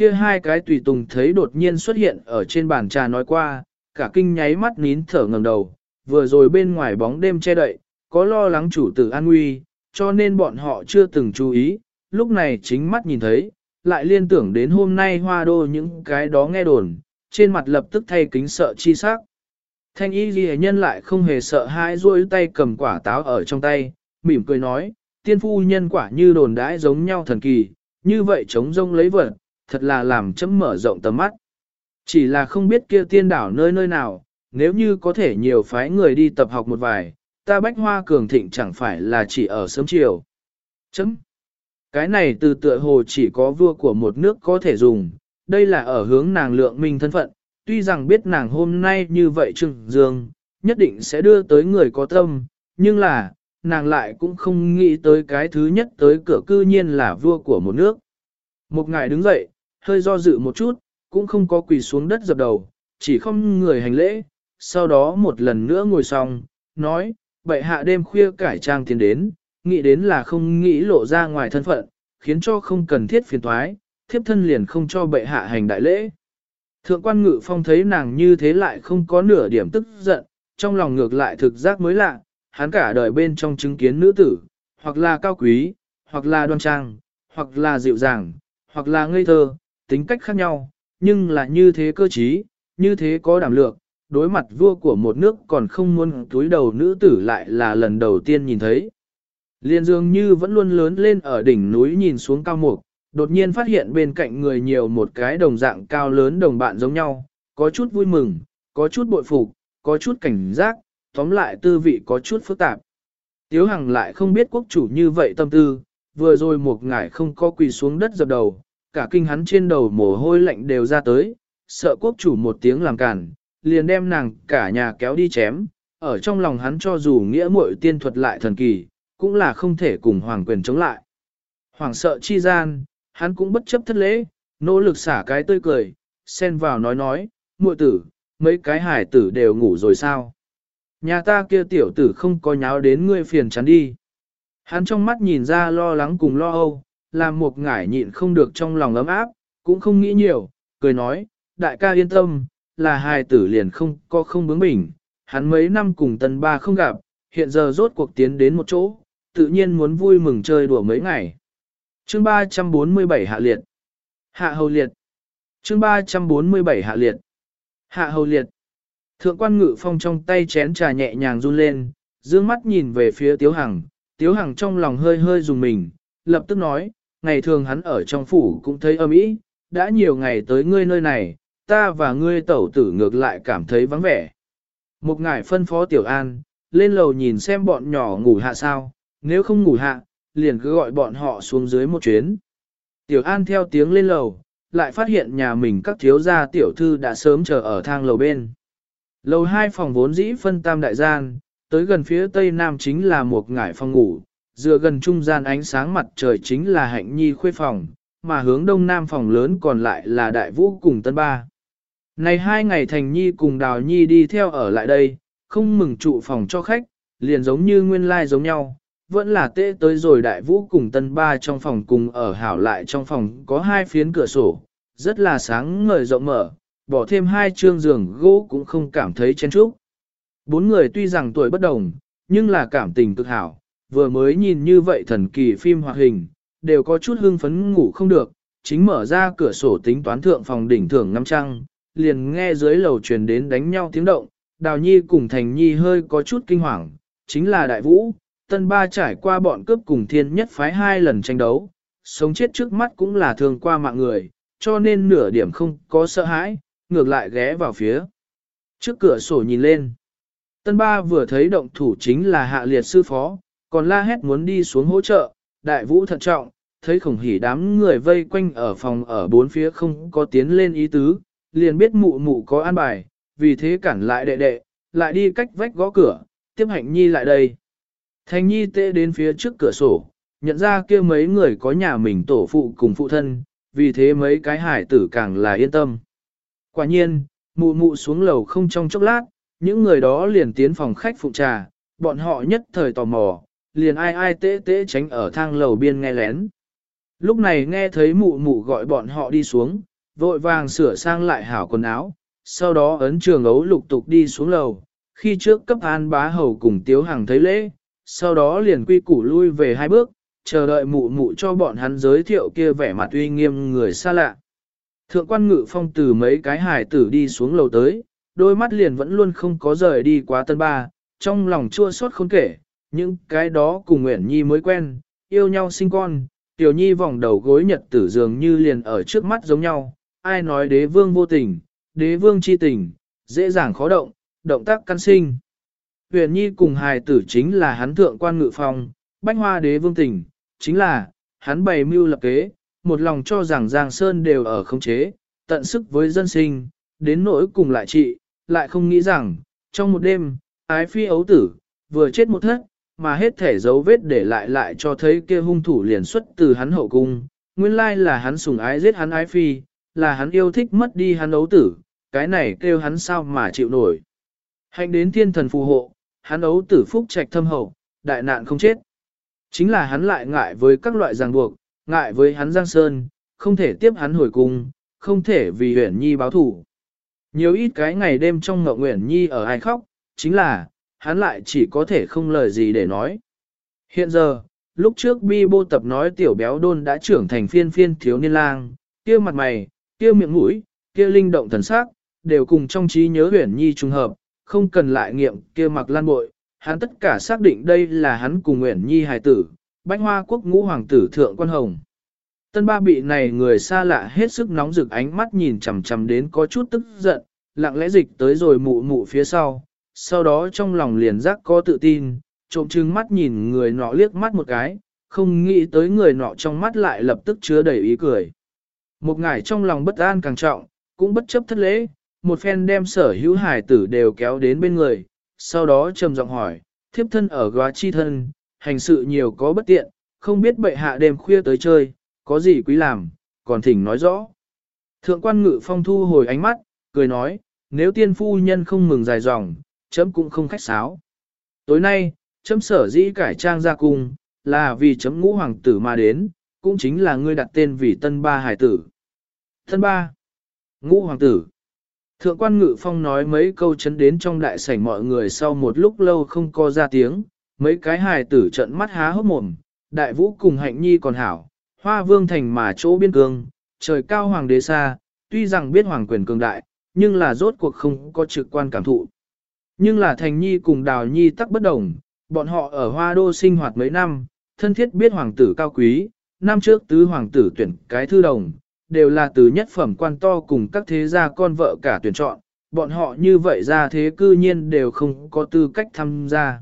Kia hai cái tùy tùng thấy đột nhiên xuất hiện ở trên bàn trà nói qua, cả kinh nháy mắt nín thở ngầm đầu, vừa rồi bên ngoài bóng đêm che đậy, có lo lắng chủ tử an nguy, cho nên bọn họ chưa từng chú ý, lúc này chính mắt nhìn thấy, lại liên tưởng đến hôm nay hoa đô những cái đó nghe đồn, trên mặt lập tức thay kính sợ chi sắc. Thanh y ghi nhân lại không hề sợ hãi duỗi tay cầm quả táo ở trong tay, mỉm cười nói, tiên phu nhân quả như đồn đãi giống nhau thần kỳ, như vậy chống rông lấy vật, thật là làm chấm mở rộng tầm mắt. Chỉ là không biết kia tiên đảo nơi nơi nào, nếu như có thể nhiều phái người đi tập học một vài, ta bách hoa cường thịnh chẳng phải là chỉ ở sớm chiều. Chấm. Cái này từ tựa hồ chỉ có vua của một nước có thể dùng, đây là ở hướng nàng lượng minh thân phận, tuy rằng biết nàng hôm nay như vậy trừng dương, nhất định sẽ đưa tới người có tâm, nhưng là, nàng lại cũng không nghĩ tới cái thứ nhất tới cửa cư nhiên là vua của một nước. Một ngài đứng dậy, hơi do dự một chút, cũng không có quỳ xuống đất dập đầu, chỉ không người hành lễ, sau đó một lần nữa ngồi xong, nói, bệ hạ đêm khuya cải trang tiến đến, nghĩ đến là không nghĩ lộ ra ngoài thân phận, khiến cho không cần thiết phiền toái thiếp thân liền không cho bệ hạ hành đại lễ. Thượng quan ngự phong thấy nàng như thế lại không có nửa điểm tức giận, trong lòng ngược lại thực giác mới lạ, hắn cả đời bên trong chứng kiến nữ tử, hoặc là cao quý, hoặc là đoan trang, hoặc là dịu dàng, hoặc là ngây thơ, tính cách khác nhau, nhưng là như thế cơ trí, như thế có đảm lược, đối mặt vua của một nước còn không muốn túi đầu nữ tử lại là lần đầu tiên nhìn thấy. Liên dường như vẫn luôn lớn lên ở đỉnh núi nhìn xuống cao mục, đột nhiên phát hiện bên cạnh người nhiều một cái đồng dạng cao lớn đồng bạn giống nhau, có chút vui mừng, có chút bội phục, có chút cảnh giác, tóm lại tư vị có chút phức tạp. Tiếu Hằng lại không biết quốc chủ như vậy tâm tư, vừa rồi một ngải không có quỳ xuống đất dập đầu, cả kinh hắn trên đầu mồ hôi lạnh đều ra tới, sợ quốc chủ một tiếng làm cản, liền đem nàng cả nhà kéo đi chém, ở trong lòng hắn cho dù nghĩa muội tiên thuật lại thần kỳ, cũng là không thể cùng hoàng quyền chống lại. Hoàng sợ chi gian, hắn cũng bất chấp thất lễ, nỗ lực xả cái tươi cười, xen vào nói nói, muội tử, mấy cái hải tử đều ngủ rồi sao? Nhà ta kia tiểu tử không có nháo đến ngươi phiền chắn đi. Hắn trong mắt nhìn ra lo lắng cùng lo âu, làm một ngải nhịn không được trong lòng ấm áp, cũng không nghĩ nhiều, cười nói, đại ca yên tâm, là hài tử liền không có không bướng bỉnh, hắn mấy năm cùng tần ba không gặp, hiện giờ rốt cuộc tiến đến một chỗ, tự nhiên muốn vui mừng chơi đùa mấy ngày. chương 347 hạ liệt. Hạ hầu liệt. chương 347 hạ liệt. Hạ hầu liệt. Thượng quan ngự phong trong tay chén trà nhẹ nhàng run lên, dương mắt nhìn về phía Tiếu Hằng, Tiếu Hằng trong lòng hơi hơi dùng mình, lập tức nói, ngày thường hắn ở trong phủ cũng thấy âm ý, đã nhiều ngày tới ngươi nơi này, ta và ngươi tẩu tử ngược lại cảm thấy vắng vẻ. Một ngài phân phó Tiểu An, lên lầu nhìn xem bọn nhỏ ngủ hạ sao, nếu không ngủ hạ, liền cứ gọi bọn họ xuống dưới một chuyến. Tiểu An theo tiếng lên lầu, lại phát hiện nhà mình các thiếu gia tiểu thư đã sớm chờ ở thang lầu bên. Lầu hai phòng vốn dĩ phân tam đại gian, tới gần phía tây nam chính là một ngải phòng ngủ, dựa gần trung gian ánh sáng mặt trời chính là hạnh nhi khuê phòng, mà hướng đông nam phòng lớn còn lại là đại vũ cùng tân ba. Này hai ngày thành nhi cùng đào nhi đi theo ở lại đây, không mừng trụ phòng cho khách, liền giống như nguyên lai giống nhau, vẫn là tê tới rồi đại vũ cùng tân ba trong phòng cùng ở hảo lại trong phòng có hai phiến cửa sổ, rất là sáng ngời rộng mở, bỏ thêm hai chương giường gỗ cũng không cảm thấy chen chúc. Bốn người tuy rằng tuổi bất đồng, nhưng là cảm tình cực hảo, vừa mới nhìn như vậy thần kỳ phim hoạt hình, đều có chút hưng phấn ngủ không được, chính mở ra cửa sổ tính toán thượng phòng đỉnh thưởng ngắm trăng, liền nghe dưới lầu truyền đến đánh nhau tiếng động, Đào Nhi cùng Thành Nhi hơi có chút kinh hoàng, chính là Đại Vũ, Tân Ba trải qua bọn cướp cùng thiên nhất phái hai lần tranh đấu, sống chết trước mắt cũng là thường qua mạng người, cho nên nửa điểm không có sợ hãi, ngược lại ghé vào phía. Trước cửa sổ nhìn lên, Tân Ba vừa thấy động thủ chính là hạ liệt sư phó, còn la hét muốn đi xuống hỗ trợ, Đại Vũ thận trọng, thấy khổng hỉ đám người vây quanh ở phòng ở bốn phía không có tiến lên ý tứ, liền biết mụ mụ có an bài, vì thế cản lại đệ đệ, lại đi cách vách gõ cửa, tiếp hạnh nhi lại đây. Thành nhi tê đến phía trước cửa sổ, nhận ra kia mấy người có nhà mình tổ phụ cùng phụ thân, vì thế mấy cái hải tử càng là yên tâm. Quả nhiên, mụ mụ xuống lầu không trong chốc lát, những người đó liền tiến phòng khách phụ trà, bọn họ nhất thời tò mò, liền ai ai tế tế tránh ở thang lầu biên nghe lén. Lúc này nghe thấy mụ mụ gọi bọn họ đi xuống, vội vàng sửa sang lại hảo quần áo, sau đó ấn trường ấu lục tục đi xuống lầu, khi trước cấp an bá hầu cùng tiếu hàng thấy lễ, sau đó liền quy củ lui về hai bước, chờ đợi mụ mụ cho bọn hắn giới thiệu kia vẻ mặt uy nghiêm người xa lạ. Thượng quan ngự phong từ mấy cái hải tử đi xuống lầu tới, đôi mắt liền vẫn luôn không có rời đi quá tân ba, trong lòng chua xót không kể, những cái đó cùng Nguyễn Nhi mới quen, yêu nhau sinh con, Tiểu Nhi vòng đầu gối nhật tử dường như liền ở trước mắt giống nhau, ai nói đế vương vô tình, đế vương chi tình, dễ dàng khó động, động tác căn sinh. Huyền Nhi cùng hài tử chính là hắn thượng quan ngự phong, bách hoa đế vương tình, chính là, hắn bày mưu lập kế, một lòng cho rằng Giang Sơn đều ở khống chế, tận sức với dân sinh, đến nỗi cùng lại trị, lại không nghĩ rằng, trong một đêm, ái phi ấu tử, vừa chết một thất, mà hết thể dấu vết để lại lại cho thấy kia hung thủ liền xuất từ hắn hậu cung, nguyên lai là hắn sùng ái giết hắn ái phi, là hắn yêu thích mất đi hắn ấu tử, cái này kêu hắn sao mà chịu nổi. Hạnh đến thiên thần phù hộ, hắn ấu tử phúc trạch thâm hậu, đại nạn không chết. Chính là hắn lại ngại với các loại ràng buộc, ngại với hắn Giang Sơn, không thể tiếp hắn hồi cung, không thể vì huyển Nhi báo thủ. Nhiều ít cái ngày đêm trong ngậu nguyện Nhi ở ai khóc, chính là, hắn lại chỉ có thể không lời gì để nói. Hiện giờ, lúc trước bi bô tập nói tiểu béo đôn đã trưởng thành phiên phiên thiếu niên lang, kia mặt mày, kia miệng mũi, kia linh động thần sắc, đều cùng trong trí nhớ huyền nhi trùng hợp, không cần lại nghiệm kia mặc lan bội, hắn tất cả xác định đây là hắn cùng Nguyễn Nhi hài tử, bánh hoa quốc ngũ hoàng tử thượng quan hồng. Tân ba bị này người xa lạ hết sức nóng rực ánh mắt nhìn chằm chằm đến có chút tức giận, lặng lẽ dịch tới rồi mụ mụ phía sau, sau đó trong lòng liền giác có tự tin, trộm trừng mắt nhìn người nọ liếc mắt một cái, không nghĩ tới người nọ trong mắt lại lập tức chứa đầy ý cười. Một ngải trong lòng bất an càng trọng, cũng bất chấp thất lễ, một phen đem sở hữu hải tử đều kéo đến bên người, sau đó trầm giọng hỏi, thiếp thân ở góa chi thân, hành sự nhiều có bất tiện, không biết bệ hạ đêm khuya tới chơi, có gì quý làm, còn thỉnh nói rõ. Thượng quan ngự phong thu hồi ánh mắt, cười nói, nếu tiên phu nhân không mừng dài dòng, chấm cũng không khách sáo. Tối nay, chấm sở dĩ cải trang ra cung, là vì chấm ngũ hoàng tử mà đến, cũng chính là ngươi đặt tên vì tân ba hải tử. Tân ba, ngũ hoàng tử. Thượng quan ngự phong nói mấy câu chấn đến trong đại sảnh mọi người sau một lúc lâu không có ra tiếng, mấy cái hài tử trận mắt há hốc mồm, đại vũ cùng hạnh nhi còn hảo, hoa vương thành mà chỗ biên cương, trời cao hoàng đế xa, tuy rằng biết hoàng quyền cường đại, nhưng là rốt cuộc không có trực quan cảm thụ. Nhưng là Thành Nhi cùng Đào Nhi tắc bất đồng, bọn họ ở Hoa Đô sinh hoạt mấy năm, thân thiết biết hoàng tử cao quý, năm trước tứ hoàng tử tuyển cái thư đồng, đều là từ nhất phẩm quan to cùng các thế gia con vợ cả tuyển chọn, bọn họ như vậy ra thế cư nhiên đều không có tư cách tham gia.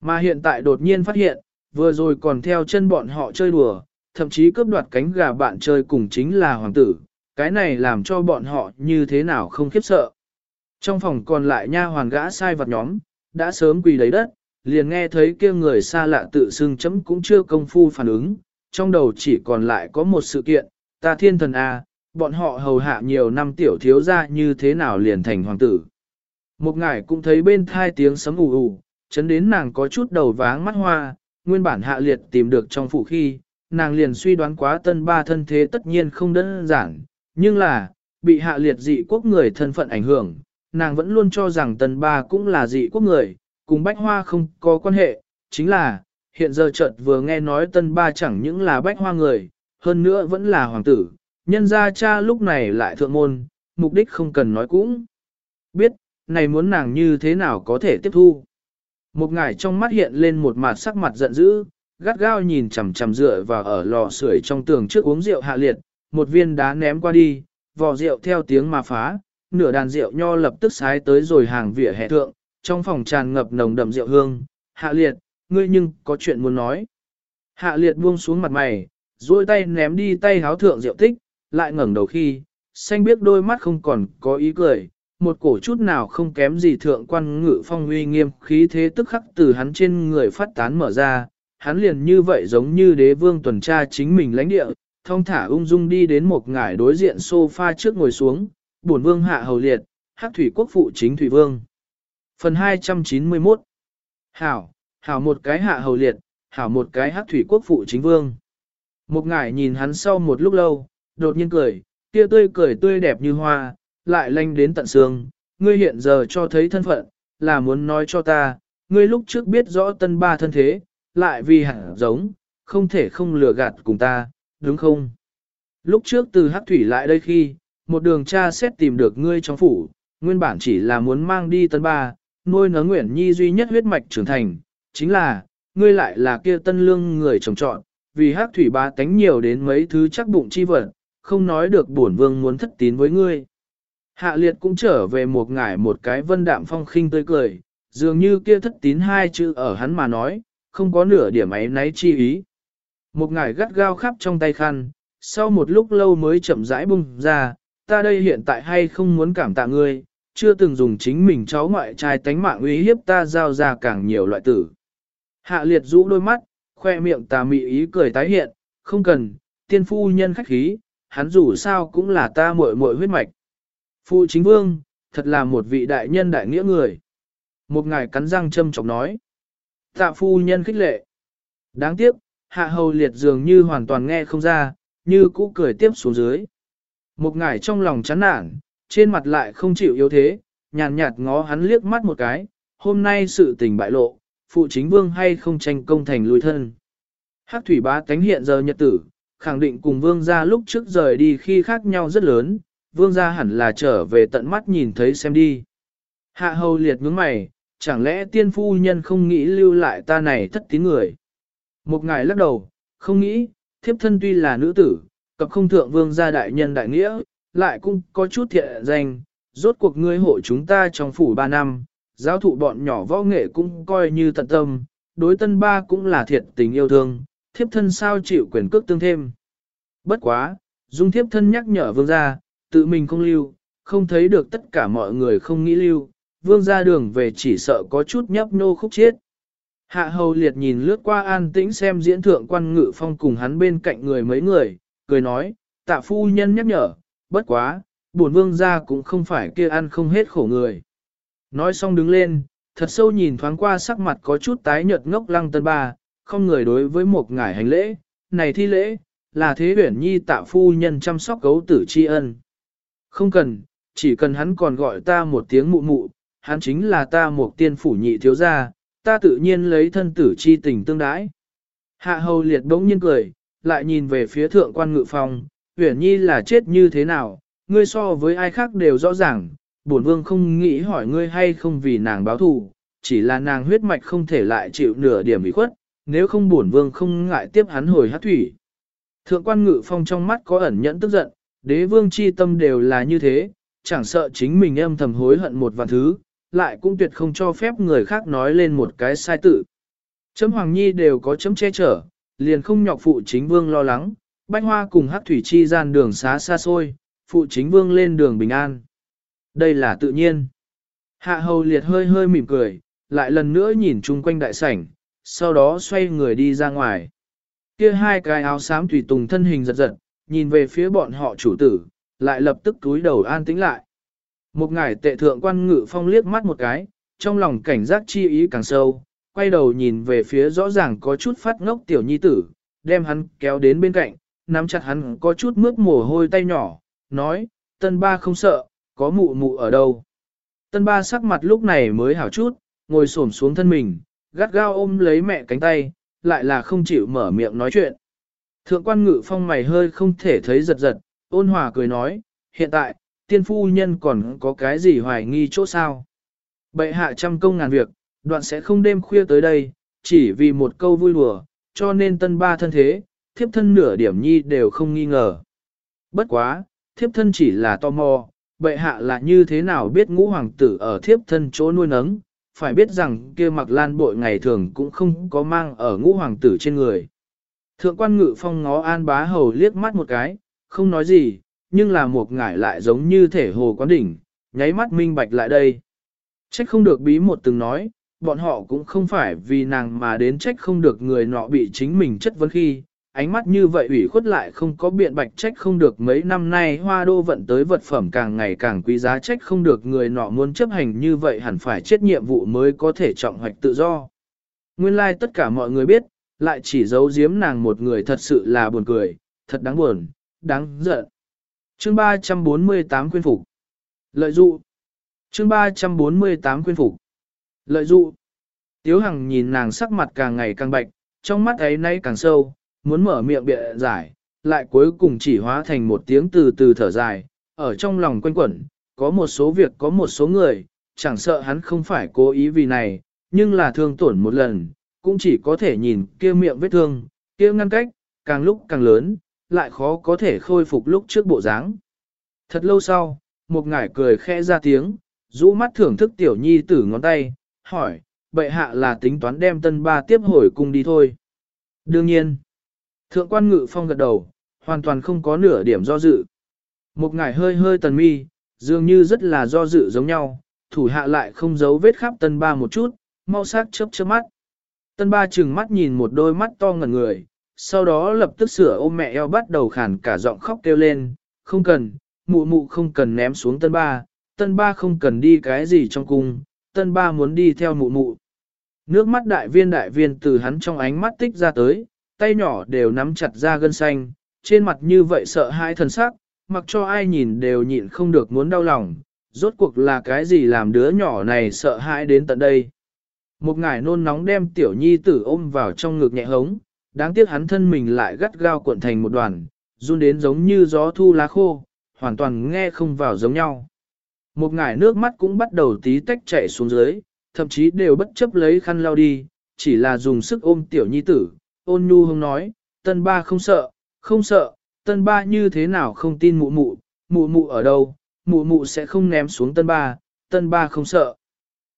Mà hiện tại đột nhiên phát hiện, vừa rồi còn theo chân bọn họ chơi đùa, thậm chí cướp đoạt cánh gà bạn chơi cùng chính là hoàng tử, cái này làm cho bọn họ như thế nào không khiếp sợ. Trong phòng còn lại nha hoàn gã sai vật nhóm, đã sớm quỳ lấy đất, liền nghe thấy kia người xa lạ tự xưng chấm cũng chưa công phu phản ứng, trong đầu chỉ còn lại có một sự kiện, ta thiên thần A, bọn họ hầu hạ nhiều năm tiểu thiếu ra như thế nào liền thành hoàng tử. Một ngải cũng thấy bên thai tiếng sấm ù ù, chấn đến nàng có chút đầu váng mắt hoa, nguyên bản hạ liệt tìm được trong phủ khi, nàng liền suy đoán quá tân ba thân thế tất nhiên không đơn giản, nhưng là, bị hạ liệt dị quốc người thân phận ảnh hưởng, nàng vẫn luôn cho rằng tần ba cũng là dị quốc người, cùng bách hoa không có quan hệ, chính là, hiện giờ chợt vừa nghe nói tân ba chẳng những là bách hoa người, hơn nữa vẫn là hoàng tử, nhân gia cha lúc này lại thượng môn, mục đích không cần nói cũng. Biết, này muốn nàng như thế nào có thể tiếp thu. Một ngải trong mắt hiện lên một mặt sắc mặt giận dữ, gắt gao nhìn chằm chằm dựa và ở lò sưởi trong tường trước uống rượu hạ liệt, một viên đá ném qua đi, vò rượu theo tiếng mà phá, nửa đàn rượu nho lập tức sái tới rồi hàng vỉa hè thượng, trong phòng tràn ngập nồng đậm rượu hương, hạ liệt, ngươi nhưng có chuyện muốn nói. Hạ liệt buông xuống mặt mày, duỗi tay ném đi tay háo thượng rượu tích, lại ngẩng đầu khi, xanh biết đôi mắt không còn có ý cười, một cổ chút nào không kém gì thượng quan ngự phong uy nghiêm khí thế tức khắc từ hắn trên người phát tán mở ra, hắn liền như vậy giống như đế vương tuần tra chính mình lãnh địa, thông thả ung dung đi đến một ngải đối diện sofa trước ngồi xuống, bổn vương hạ hầu liệt, hắc thủy quốc phụ chính thủy vương. Phần 291 Hảo, hảo một cái hạ hầu liệt, hảo một cái hắc thủy quốc phụ chính vương. Một ngải nhìn hắn sau một lúc lâu, đột nhiên cười, kia tươi cười tươi đẹp như hoa, lại lanh đến tận xương. Ngươi hiện giờ cho thấy thân phận, là muốn nói cho ta, ngươi lúc trước biết rõ tân ba thân thế, lại vì hẳn giống, không thể không lừa gạt cùng ta, đúng không? Lúc trước từ hắc thủy lại đây khi, một đường cha xét tìm được ngươi trong phủ, nguyên bản chỉ là muốn mang đi tân ba, nuôi nấng nguyện nhi duy nhất huyết mạch trưởng thành, chính là, ngươi lại là kia tân lương người trồng trọn, vì hắc thủy ba tánh nhiều đến mấy thứ chắc bụng chi vật, không nói được bổn vương muốn thất tín với ngươi. Hạ liệt cũng trở về một ngải một cái vân đạm phong khinh tươi cười, dường như kia thất tín hai chữ ở hắn mà nói, không có nửa điểm ấy náy chi ý. Một ngải gắt gao khắp trong tay khăn, sau một lúc lâu mới chậm rãi bung ra, ta đây hiện tại hay không muốn cảm tạ ngươi, chưa từng dùng chính mình cháu ngoại trai tánh mạng uy hiếp ta giao ra càng nhiều loại tử. Hạ liệt rũ đôi mắt, khoe miệng tà mị ý cười tái hiện, không cần, tiên phu nhân khách khí, hắn dù sao cũng là ta muội muội huyết mạch. Phụ chính vương, thật là một vị đại nhân đại nghĩa người. Một ngài cắn răng châm chọc nói. Tạ phu nhân khích lệ. Đáng tiếc, hạ hầu liệt dường như hoàn toàn nghe không ra, như cũ cười tiếp xuống dưới. Một ngải trong lòng chán nản, trên mặt lại không chịu yếu thế, nhàn nhạt ngó hắn liếc mắt một cái, hôm nay sự tình bại lộ, phụ chính vương hay không tranh công thành lùi thân. Hắc thủy bá tánh hiện giờ nhật tử, khẳng định cùng vương gia lúc trước rời đi khi khác nhau rất lớn, vương gia hẳn là trở về tận mắt nhìn thấy xem đi. Hạ hầu liệt nhướng mày, chẳng lẽ tiên phu nhân không nghĩ lưu lại ta này thất tín người. Một ngài lắc đầu, không nghĩ, thiếp thân tuy là nữ tử, cập không thượng vương gia đại nhân đại nghĩa, lại cũng có chút thiện danh, rốt cuộc ngươi hộ chúng ta trong phủ ba năm, giáo thụ bọn nhỏ võ nghệ cũng coi như tận tâm, đối tân ba cũng là thiệt tình yêu thương, thiếp thân sao chịu quyền cước tương thêm. Bất quá, dung thiếp thân nhắc nhở vương gia, tự mình không lưu, không thấy được tất cả mọi người không nghĩ lưu, vương gia đường về chỉ sợ có chút nhấp nô khúc chết. Hạ hầu liệt nhìn lướt qua an tĩnh xem diễn thượng quan ngự phong cùng hắn bên cạnh người mấy người, cười nói, tạ phu nhân nhắc nhở, bất quá, buồn vương gia cũng không phải kia ăn không hết khổ người. Nói xong đứng lên, thật sâu nhìn thoáng qua sắc mặt có chút tái nhợt ngốc lăng tân ba, không người đối với một ngải hành lễ, này thi lễ, là thế huyển nhi tạ phu nhân chăm sóc gấu tử tri ân. Không cần, chỉ cần hắn còn gọi ta một tiếng mụ mụ, hắn chính là ta một tiên phủ nhị thiếu gia, ta tự nhiên lấy thân tử chi tình tương đãi. Hạ hầu liệt bỗng nhiên cười, lại nhìn về phía thượng quan ngự phong, huyển nhi là chết như thế nào, ngươi so với ai khác đều rõ ràng, bổn vương không nghĩ hỏi ngươi hay không vì nàng báo thù, chỉ là nàng huyết mạch không thể lại chịu nửa điểm bị khuất, nếu không bổn vương không ngại tiếp hắn hồi hát thủy. Thượng quan ngự phong trong mắt có ẩn nhẫn tức giận, đế vương chi tâm đều là như thế, chẳng sợ chính mình âm thầm hối hận một vạn thứ, lại cũng tuyệt không cho phép người khác nói lên một cái sai tự. Chấm Hoàng Nhi đều có chấm che chở, liền không nhọc phụ chính vương lo lắng, bách hoa cùng hắc thủy chi gian đường xá xa xôi, phụ chính vương lên đường bình an. Đây là tự nhiên. Hạ hầu liệt hơi hơi mỉm cười, lại lần nữa nhìn chung quanh đại sảnh, sau đó xoay người đi ra ngoài. Kia hai cái áo xám tùy tùng thân hình giật giật, nhìn về phía bọn họ chủ tử, lại lập tức túi đầu an tĩnh lại. Một ngải tệ thượng quan ngự phong liếc mắt một cái, trong lòng cảnh giác chi ý càng sâu, quay đầu nhìn về phía rõ ràng có chút phát ngốc tiểu nhi tử, đem hắn kéo đến bên cạnh, nắm chặt hắn có chút mướt mồ hôi tay nhỏ, nói, tân ba không sợ, có mụ mụ ở đâu. Tân ba sắc mặt lúc này mới hảo chút, ngồi xổm xuống thân mình, gắt gao ôm lấy mẹ cánh tay, lại là không chịu mở miệng nói chuyện. Thượng quan ngự phong mày hơi không thể thấy giật giật, ôn hòa cười nói, hiện tại, tiên phu nhân còn có cái gì hoài nghi chỗ sao. Bệ hạ trăm công ngàn việc, đoạn sẽ không đêm khuya tới đây, chỉ vì một câu vui đùa, cho nên tân ba thân thế, thiếp thân nửa điểm nhi đều không nghi ngờ. Bất quá, thiếp thân chỉ là tò mò, bệ hạ là như thế nào biết ngũ hoàng tử ở thiếp thân chỗ nuôi nấng, phải biết rằng kia mặc lan bội ngày thường cũng không có mang ở ngũ hoàng tử trên người. Thượng quan ngự phong ngó an bá hầu liếc mắt một cái, không nói gì, nhưng là một ngải lại giống như thể hồ quán đỉnh, nháy mắt minh bạch lại đây. Trách không được bí một từng nói, bọn họ cũng không phải vì nàng mà đến trách không được người nọ bị chính mình chất vấn khi, ánh mắt như vậy ủy khuất lại không có biện bạch trách không được mấy năm nay hoa đô vận tới vật phẩm càng ngày càng quý giá trách không được người nọ muốn chấp hành như vậy hẳn phải chết nhiệm vụ mới có thể trọng hoạch tự do. Nguyên lai like tất cả mọi người biết, lại chỉ giấu giếm nàng một người thật sự là buồn cười, thật đáng buồn, đáng giận. Chương 348 quyên phục. Lợi dụ. Chương 348 quyên phục. Lợi dụ. Tiếu Hằng nhìn nàng sắc mặt càng ngày càng bạch, trong mắt ấy nay càng sâu, muốn mở miệng bịa giải, lại cuối cùng chỉ hóa thành một tiếng từ từ thở dài, ở trong lòng quanh quẩn, có một số việc có một số người, chẳng sợ hắn không phải cố ý vì này, nhưng là thương tổn một lần, cũng chỉ có thể nhìn kia miệng vết thương, kia ngăn cách, càng lúc càng lớn, lại khó có thể khôi phục lúc trước bộ dáng. Thật lâu sau, một ngải cười khẽ ra tiếng, rũ mắt thưởng thức tiểu nhi tử ngón tay, hỏi, bệ hạ là tính toán đem tân ba tiếp hồi cung đi thôi. Đương nhiên, thượng quan ngự phong gật đầu, hoàn toàn không có nửa điểm do dự. Một ngải hơi hơi tần mi, dường như rất là do dự giống nhau, thủ hạ lại không giấu vết khắp tân ba một chút, mau sắc chớp chớp mắt. Tân ba chừng mắt nhìn một đôi mắt to ngẩn người, sau đó lập tức sửa ôm mẹ eo bắt đầu khản cả giọng khóc kêu lên, không cần, mụ mụ không cần ném xuống tân ba, tân ba không cần đi cái gì trong cung, tân ba muốn đi theo mụ mụ. Nước mắt đại viên đại viên từ hắn trong ánh mắt tích ra tới, tay nhỏ đều nắm chặt ra gân xanh, trên mặt như vậy sợ hãi thần sắc, mặc cho ai nhìn đều nhịn không được muốn đau lòng, rốt cuộc là cái gì làm đứa nhỏ này sợ hãi đến tận đây. Một ngải nôn nóng đem tiểu nhi tử ôm vào trong ngực nhẹ hống, đáng tiếc hắn thân mình lại gắt gao cuộn thành một đoàn, run đến giống như gió thu lá khô, hoàn toàn nghe không vào giống nhau. Một ngải nước mắt cũng bắt đầu tí tách chạy xuống dưới, thậm chí đều bất chấp lấy khăn lau đi, chỉ là dùng sức ôm tiểu nhi tử, ôn nhu hông nói, tân ba không sợ, không sợ, tân ba như thế nào không tin mụ mụ, mụ mụ ở đâu, mụ mụ sẽ không ném xuống tân ba, tân ba không sợ.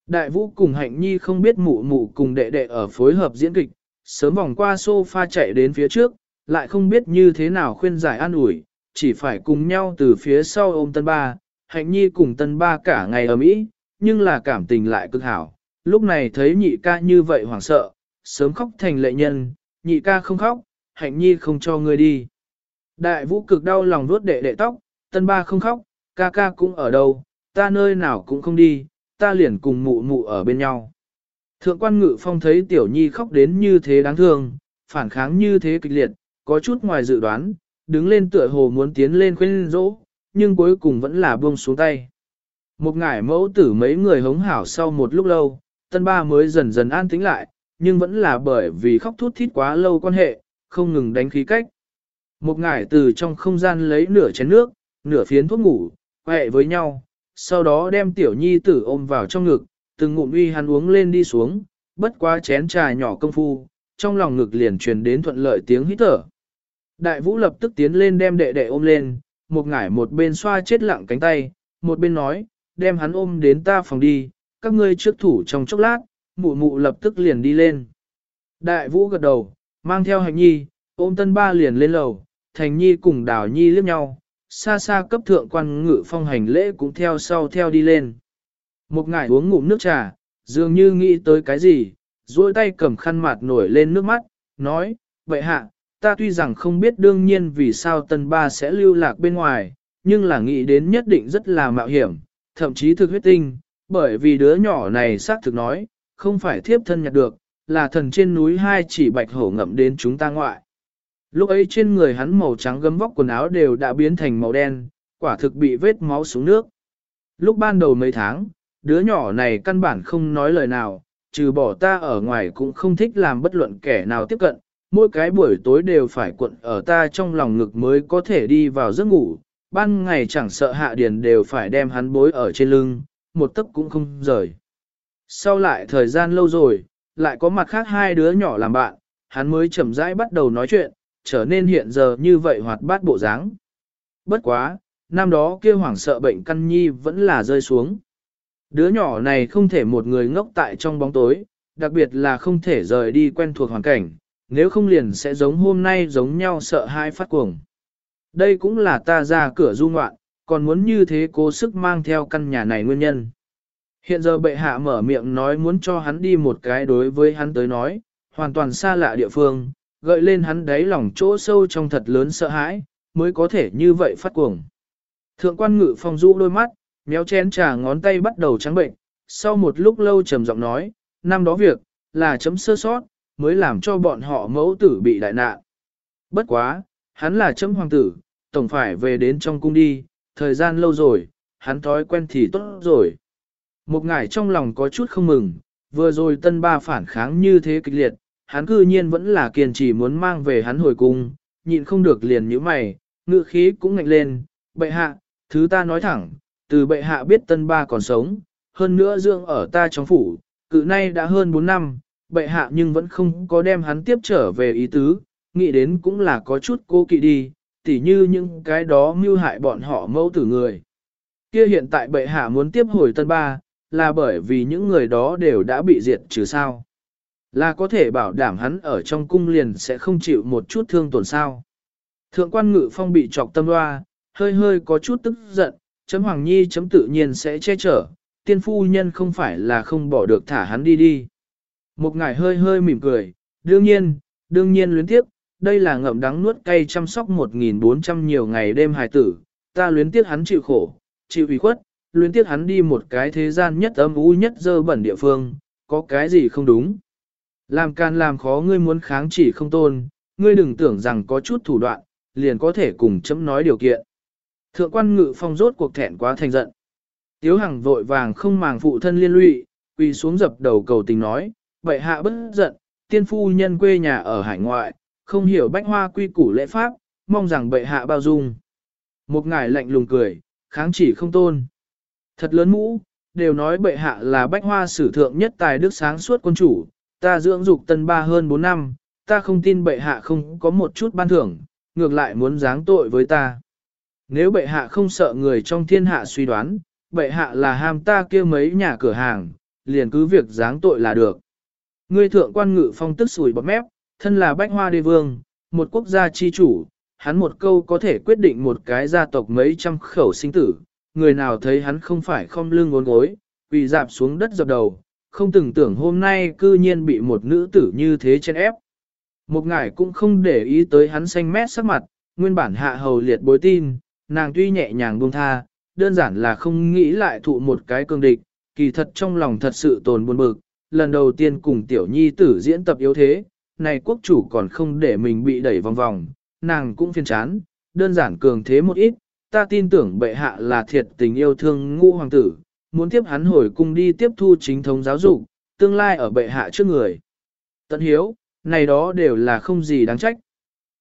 Đại vũ cùng hạnh nhi không biết mụ mụ cùng đệ đệ ở phối hợp diễn kịch, sớm vòng qua sofa chạy đến phía trước, lại không biết như thế nào khuyên giải an ủi, chỉ phải cùng nhau từ phía sau ôm tân ba, hạnh nhi cùng tân ba cả ngày ở Mỹ, nhưng là cảm tình lại cực hảo. Lúc này thấy nhị ca như vậy hoảng sợ, sớm khóc thành lệ nhân, nhị ca không khóc, hạnh nhi không cho ngươi đi. Đại vũ cực đau lòng vuốt đệ đệ tóc, tân ba không khóc, ca ca cũng ở đâu, ta nơi nào cũng không đi, ta liền cùng mụ mụ ở bên nhau. Thượng quan ngự phong thấy tiểu nhi khóc đến như thế đáng thương, phản kháng như thế kịch liệt, có chút ngoài dự đoán, đứng lên tựa hồ muốn tiến lên khuyên dỗ, nhưng cuối cùng vẫn là buông xuống tay. Một ngải mẫu tử mấy người hống hảo sau một lúc lâu, tân ba mới dần dần an tĩnh lại, nhưng vẫn là bởi vì khóc thút thít quá lâu quan hệ, không ngừng đánh khí cách. Một ngải từ trong không gian lấy nửa chén nước, nửa phiến thuốc ngủ, quẹ với nhau, sau đó đem tiểu nhi tử ôm vào trong ngực, từng ngụm uy hắn uống lên đi xuống, bất quá chén trà nhỏ công phu, trong lòng ngực liền truyền đến thuận lợi tiếng hít thở. Đại vũ lập tức tiến lên đem đệ đệ ôm lên, một ngải một bên xoa chết lặng cánh tay, một bên nói, đem hắn ôm đến ta phòng đi, các ngươi trước thủ trong chốc lát, mụ mụ lập tức liền đi lên. Đại vũ gật đầu, mang theo hạnh nhi, ôm tân ba liền lên lầu, thành nhi cùng đào nhi liếc nhau, xa xa cấp thượng quan ngự phong hành lễ cũng theo sau theo đi lên. Một ngải uống ngụm nước trà, dường như nghĩ tới cái gì, duỗi tay cầm khăn mặt nổi lên nước mắt, nói, vậy hạ, ta tuy rằng không biết đương nhiên vì sao tân ba sẽ lưu lạc bên ngoài, nhưng là nghĩ đến nhất định rất là mạo hiểm, thậm chí thực huyết tinh, bởi vì đứa nhỏ này xác thực nói, không phải thiếp thân nhặt được, là thần trên núi hai chỉ bạch hổ ngậm đến chúng ta ngoại. Lúc ấy trên người hắn màu trắng gấm vóc quần áo đều đã biến thành màu đen, quả thực bị vết máu xuống nước. Lúc ban đầu mấy tháng, đứa nhỏ này căn bản không nói lời nào, trừ bỏ ta ở ngoài cũng không thích làm bất luận kẻ nào tiếp cận, mỗi cái buổi tối đều phải cuộn ở ta trong lòng ngực mới có thể đi vào giấc ngủ, ban ngày chẳng sợ hạ điền đều phải đem hắn bối ở trên lưng, một tấc cũng không rời. Sau lại thời gian lâu rồi, lại có mặt khác hai đứa nhỏ làm bạn, hắn mới chậm rãi bắt đầu nói chuyện, trở nên hiện giờ như vậy hoạt bát bộ dáng. Bất quá, năm đó kia hoảng sợ bệnh căn nhi vẫn là rơi xuống. Đứa nhỏ này không thể một người ngốc tại trong bóng tối, đặc biệt là không thể rời đi quen thuộc hoàn cảnh, nếu không liền sẽ giống hôm nay giống nhau sợ hai phát cuồng. Đây cũng là ta ra cửa du ngoạn, còn muốn như thế cố sức mang theo căn nhà này nguyên nhân. Hiện giờ bệ hạ mở miệng nói muốn cho hắn đi một cái đối với hắn tới nói, hoàn toàn xa lạ địa phương, gợi lên hắn đáy lòng chỗ sâu trong thật lớn sợ hãi, mới có thể như vậy phát cuồng. Thượng quan ngự phong du đôi mắt, méo chén trà ngón tay bắt đầu trắng bệnh, sau một lúc lâu trầm giọng nói, năm đó việc, là chấm sơ sót, mới làm cho bọn họ mẫu tử bị đại nạn. Bất quá, hắn là chấm hoàng tử, tổng phải về đến trong cung đi, thời gian lâu rồi, hắn thói quen thì tốt rồi. Một ngải trong lòng có chút không mừng, vừa rồi tân ba phản kháng như thế kịch liệt, hắn cư nhiên vẫn là kiên trì muốn mang về hắn hồi cung, nhịn không được liền như mày, ngự khí cũng ngạnh lên, bệ hạ, thứ ta nói thẳng, từ bệ hạ biết tân ba còn sống, hơn nữa dưỡng ở ta trong phủ, cự nay đã hơn 4 năm, bệ hạ nhưng vẫn không có đem hắn tiếp trở về ý tứ, nghĩ đến cũng là có chút cô kỵ đi, tỉ như những cái đó mưu hại bọn họ mẫu tử người. Kia hiện tại bệ hạ muốn tiếp hồi tân ba, là bởi vì những người đó đều đã bị diệt trừ sao. Là có thể bảo đảm hắn ở trong cung liền sẽ không chịu một chút thương tổn sao. Thượng quan ngự phong bị trọc tâm loa, hơi hơi có chút tức giận, chấm hoàng nhi chấm tự nhiên sẽ che chở, tiên phu nhân không phải là không bỏ được thả hắn đi đi. Một ngài hơi hơi mỉm cười, đương nhiên, đương nhiên luyến tiếp, đây là ngậm đắng nuốt cay chăm sóc 1.400 nhiều ngày đêm hài tử, ta luyến tiếc hắn chịu khổ, chịu ủy khuất, luyến tiếc hắn đi một cái thế gian nhất âm u nhất dơ bẩn địa phương, có cái gì không đúng. Làm can làm khó ngươi muốn kháng chỉ không tôn, ngươi đừng tưởng rằng có chút thủ đoạn, liền có thể cùng chấm nói điều kiện. Thượng quan ngự phong rốt cuộc thẹn quá thành giận. Tiếu hằng vội vàng không màng phụ thân liên lụy, quỳ xuống dập đầu cầu tình nói, vậy hạ bất giận, tiên phu nhân quê nhà ở hải ngoại, không hiểu bách hoa quy củ lễ pháp, mong rằng bệ hạ bao dung. Một ngài lạnh lùng cười, kháng chỉ không tôn. Thật lớn mũ, đều nói bệ hạ là bách hoa sử thượng nhất tài đức sáng suốt quân chủ, ta dưỡng dục tân ba hơn 4 năm, ta không tin bệ hạ không có một chút ban thưởng, ngược lại muốn giáng tội với ta. Nếu bệ hạ không sợ người trong thiên hạ suy đoán, bệ hạ là ham ta kia mấy nhà cửa hàng, liền cứ việc giáng tội là được. Ngươi thượng quan ngự phong tức sủi bọt mép, thân là bách hoa đế vương, một quốc gia chi chủ, hắn một câu có thể quyết định một cái gia tộc mấy trăm khẩu sinh tử, người nào thấy hắn không phải không lưng ngốn gối, quỳ dạp xuống đất dập đầu, không từng tưởng hôm nay cư nhiên bị một nữ tử như thế chen ép. Một ngải cũng không để ý tới hắn xanh mét sắc mặt, nguyên bản hạ hầu liệt bối tin, nàng tuy nhẹ nhàng buông tha, đơn giản là không nghĩ lại thụ một cái cương địch, kỳ thật trong lòng thật sự tồn buồn bực, lần đầu tiên cùng tiểu nhi tử diễn tập yếu thế, này quốc chủ còn không để mình bị đẩy vòng vòng, nàng cũng phiền chán, đơn giản cường thế một ít, ta tin tưởng bệ hạ là thiệt tình yêu thương ngũ hoàng tử, muốn tiếp hắn hồi cung đi tiếp thu chính thống giáo dục, tương lai ở bệ hạ trước người. Tận hiếu, này đó đều là không gì đáng trách.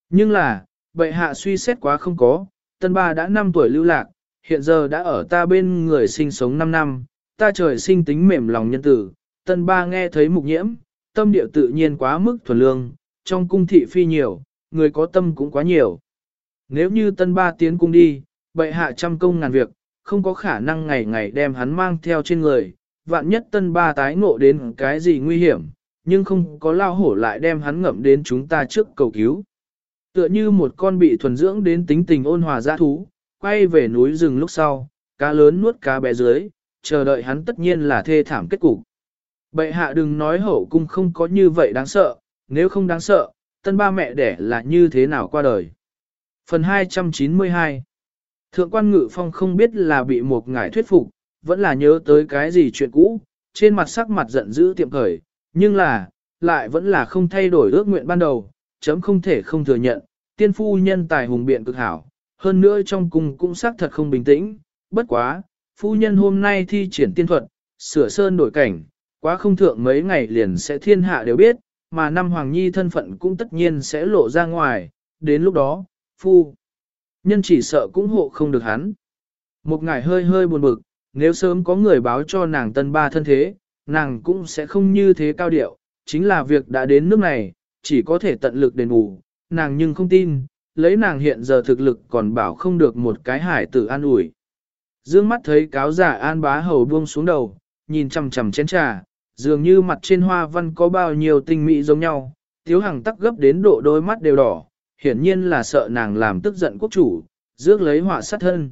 Nhưng là, bệ hạ suy xét quá không có, tân ba đã 5 tuổi lưu lạc, hiện giờ đã ở ta bên người sinh sống 5 năm, ta trời sinh tính mềm lòng nhân tử, tân ba nghe thấy mục nhiễm, tâm điệu tự nhiên quá mức thuần lương, trong cung thị phi nhiều, người có tâm cũng quá nhiều. Nếu như tân ba tiến cung đi, bệ hạ trăm công ngàn việc, không có khả năng ngày ngày đem hắn mang theo trên người, vạn nhất tân ba tái ngộ đến cái gì nguy hiểm, nhưng không có lao hổ lại đem hắn ngậm đến chúng ta trước cầu cứu. Tựa như một con bị thuần dưỡng đến tính tình ôn hòa dã thú, quay về núi rừng lúc sau, cá lớn nuốt cá bé dưới, chờ đợi hắn tất nhiên là thê thảm kết cục. Bệ hạ đừng nói hậu cung không có như vậy đáng sợ, nếu không đáng sợ, tân ba mẹ đẻ là như thế nào qua đời. Phần 292 Thượng quan ngự phong không biết là bị một ngải thuyết phục, vẫn là nhớ tới cái gì chuyện cũ, trên mặt sắc mặt giận dữ tiệm khởi, nhưng là, lại vẫn là không thay đổi ước nguyện ban đầu, chấm không thể không thừa nhận, tiên phu nhân tài hùng biện cực hảo, hơn nữa trong cung cũng xác thật không bình tĩnh, bất quá, phu nhân hôm nay thi triển tiên thuật, sửa sơn đổi cảnh, quá không thượng mấy ngày liền sẽ thiên hạ đều biết, mà năm Hoàng Nhi thân phận cũng tất nhiên sẽ lộ ra ngoài, đến lúc đó, phu. Nhân chỉ sợ cũng hộ không được hắn. Một ngày hơi hơi buồn bực, nếu sớm có người báo cho nàng tân ba thân thế, nàng cũng sẽ không như thế cao điệu, chính là việc đã đến nước này, chỉ có thể tận lực đền bù, nàng nhưng không tin, lấy nàng hiện giờ thực lực còn bảo không được một cái hải tử an ủi. Dương mắt thấy cáo giả an bá hầu buông xuống đầu, nhìn chằm chằm chén trà, dường như mặt trên hoa văn có bao nhiêu tinh mỹ giống nhau, thiếu hằng tắc gấp đến độ đôi mắt đều đỏ, hiển nhiên là sợ nàng làm tức giận quốc chủ, rước lấy họa sát thân.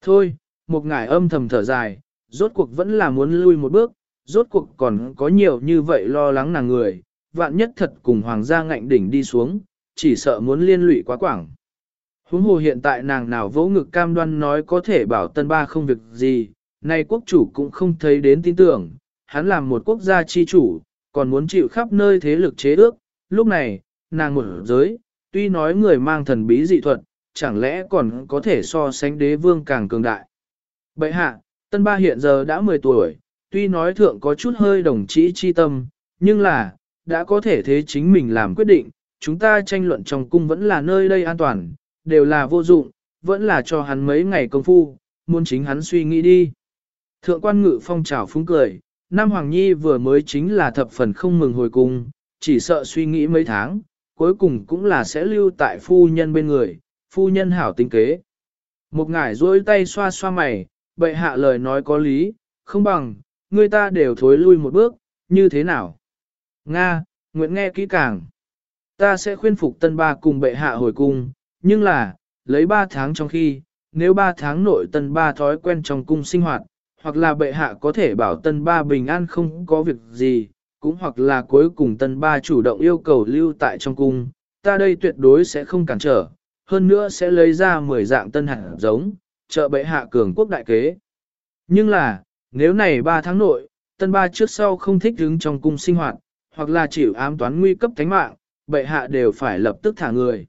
Thôi, một ngải âm thầm thở dài, rốt cuộc vẫn là muốn lui một bước, rốt cuộc còn có nhiều như vậy lo lắng nàng người, vạn nhất thật cùng hoàng gia ngạnh đỉnh đi xuống, chỉ sợ muốn liên lụy quá quảng. Huống hồ hiện tại nàng nào vỗ ngực cam đoan nói có thể bảo tân ba không việc gì, nay quốc chủ cũng không thấy đến tin tưởng, hắn làm một quốc gia chi chủ, còn muốn chịu khắp nơi thế lực chế ước, lúc này, nàng một giới, tuy nói người mang thần bí dị thuật, chẳng lẽ còn có thể so sánh đế vương càng cường đại. Bậy hạ, tân ba hiện giờ đã 10 tuổi, tuy nói thượng có chút hơi đồng chí chi tâm, nhưng là, đã có thể thế chính mình làm quyết định, chúng ta tranh luận trong cung vẫn là nơi đây an toàn, đều là vô dụng, vẫn là cho hắn mấy ngày công phu, muốn chính hắn suy nghĩ đi. Thượng quan ngự phong trào phúng cười, Nam Hoàng Nhi vừa mới chính là thập phần không mừng hồi cung, chỉ sợ suy nghĩ mấy tháng, cuối cùng cũng là sẽ lưu tại phu nhân bên người, phu nhân hảo tính kế. Một ngải duỗi tay xoa xoa mày, bệ hạ lời nói có lý, không bằng, người ta đều thối lui một bước, như thế nào? Nga, nguyện nghe kỹ càng. Ta sẽ khuyên phục tân ba cùng bệ hạ hồi cung, nhưng là, lấy ba tháng trong khi, nếu ba tháng nội tân ba thói quen trong cung sinh hoạt, hoặc là bệ hạ có thể bảo tân ba bình an không có việc gì, cũng hoặc là cuối cùng tân ba chủ động yêu cầu lưu tại trong cung, ta đây tuyệt đối sẽ không cản trở, hơn nữa sẽ lấy ra 10 dạng tân hạt giống, trợ bệ hạ cường quốc đại kế. Nhưng là, nếu này 3 tháng nội, tân ba trước sau không thích đứng trong cung sinh hoạt, hoặc là chịu ám toán nguy cấp thánh mạng, bệ hạ đều phải lập tức thả người.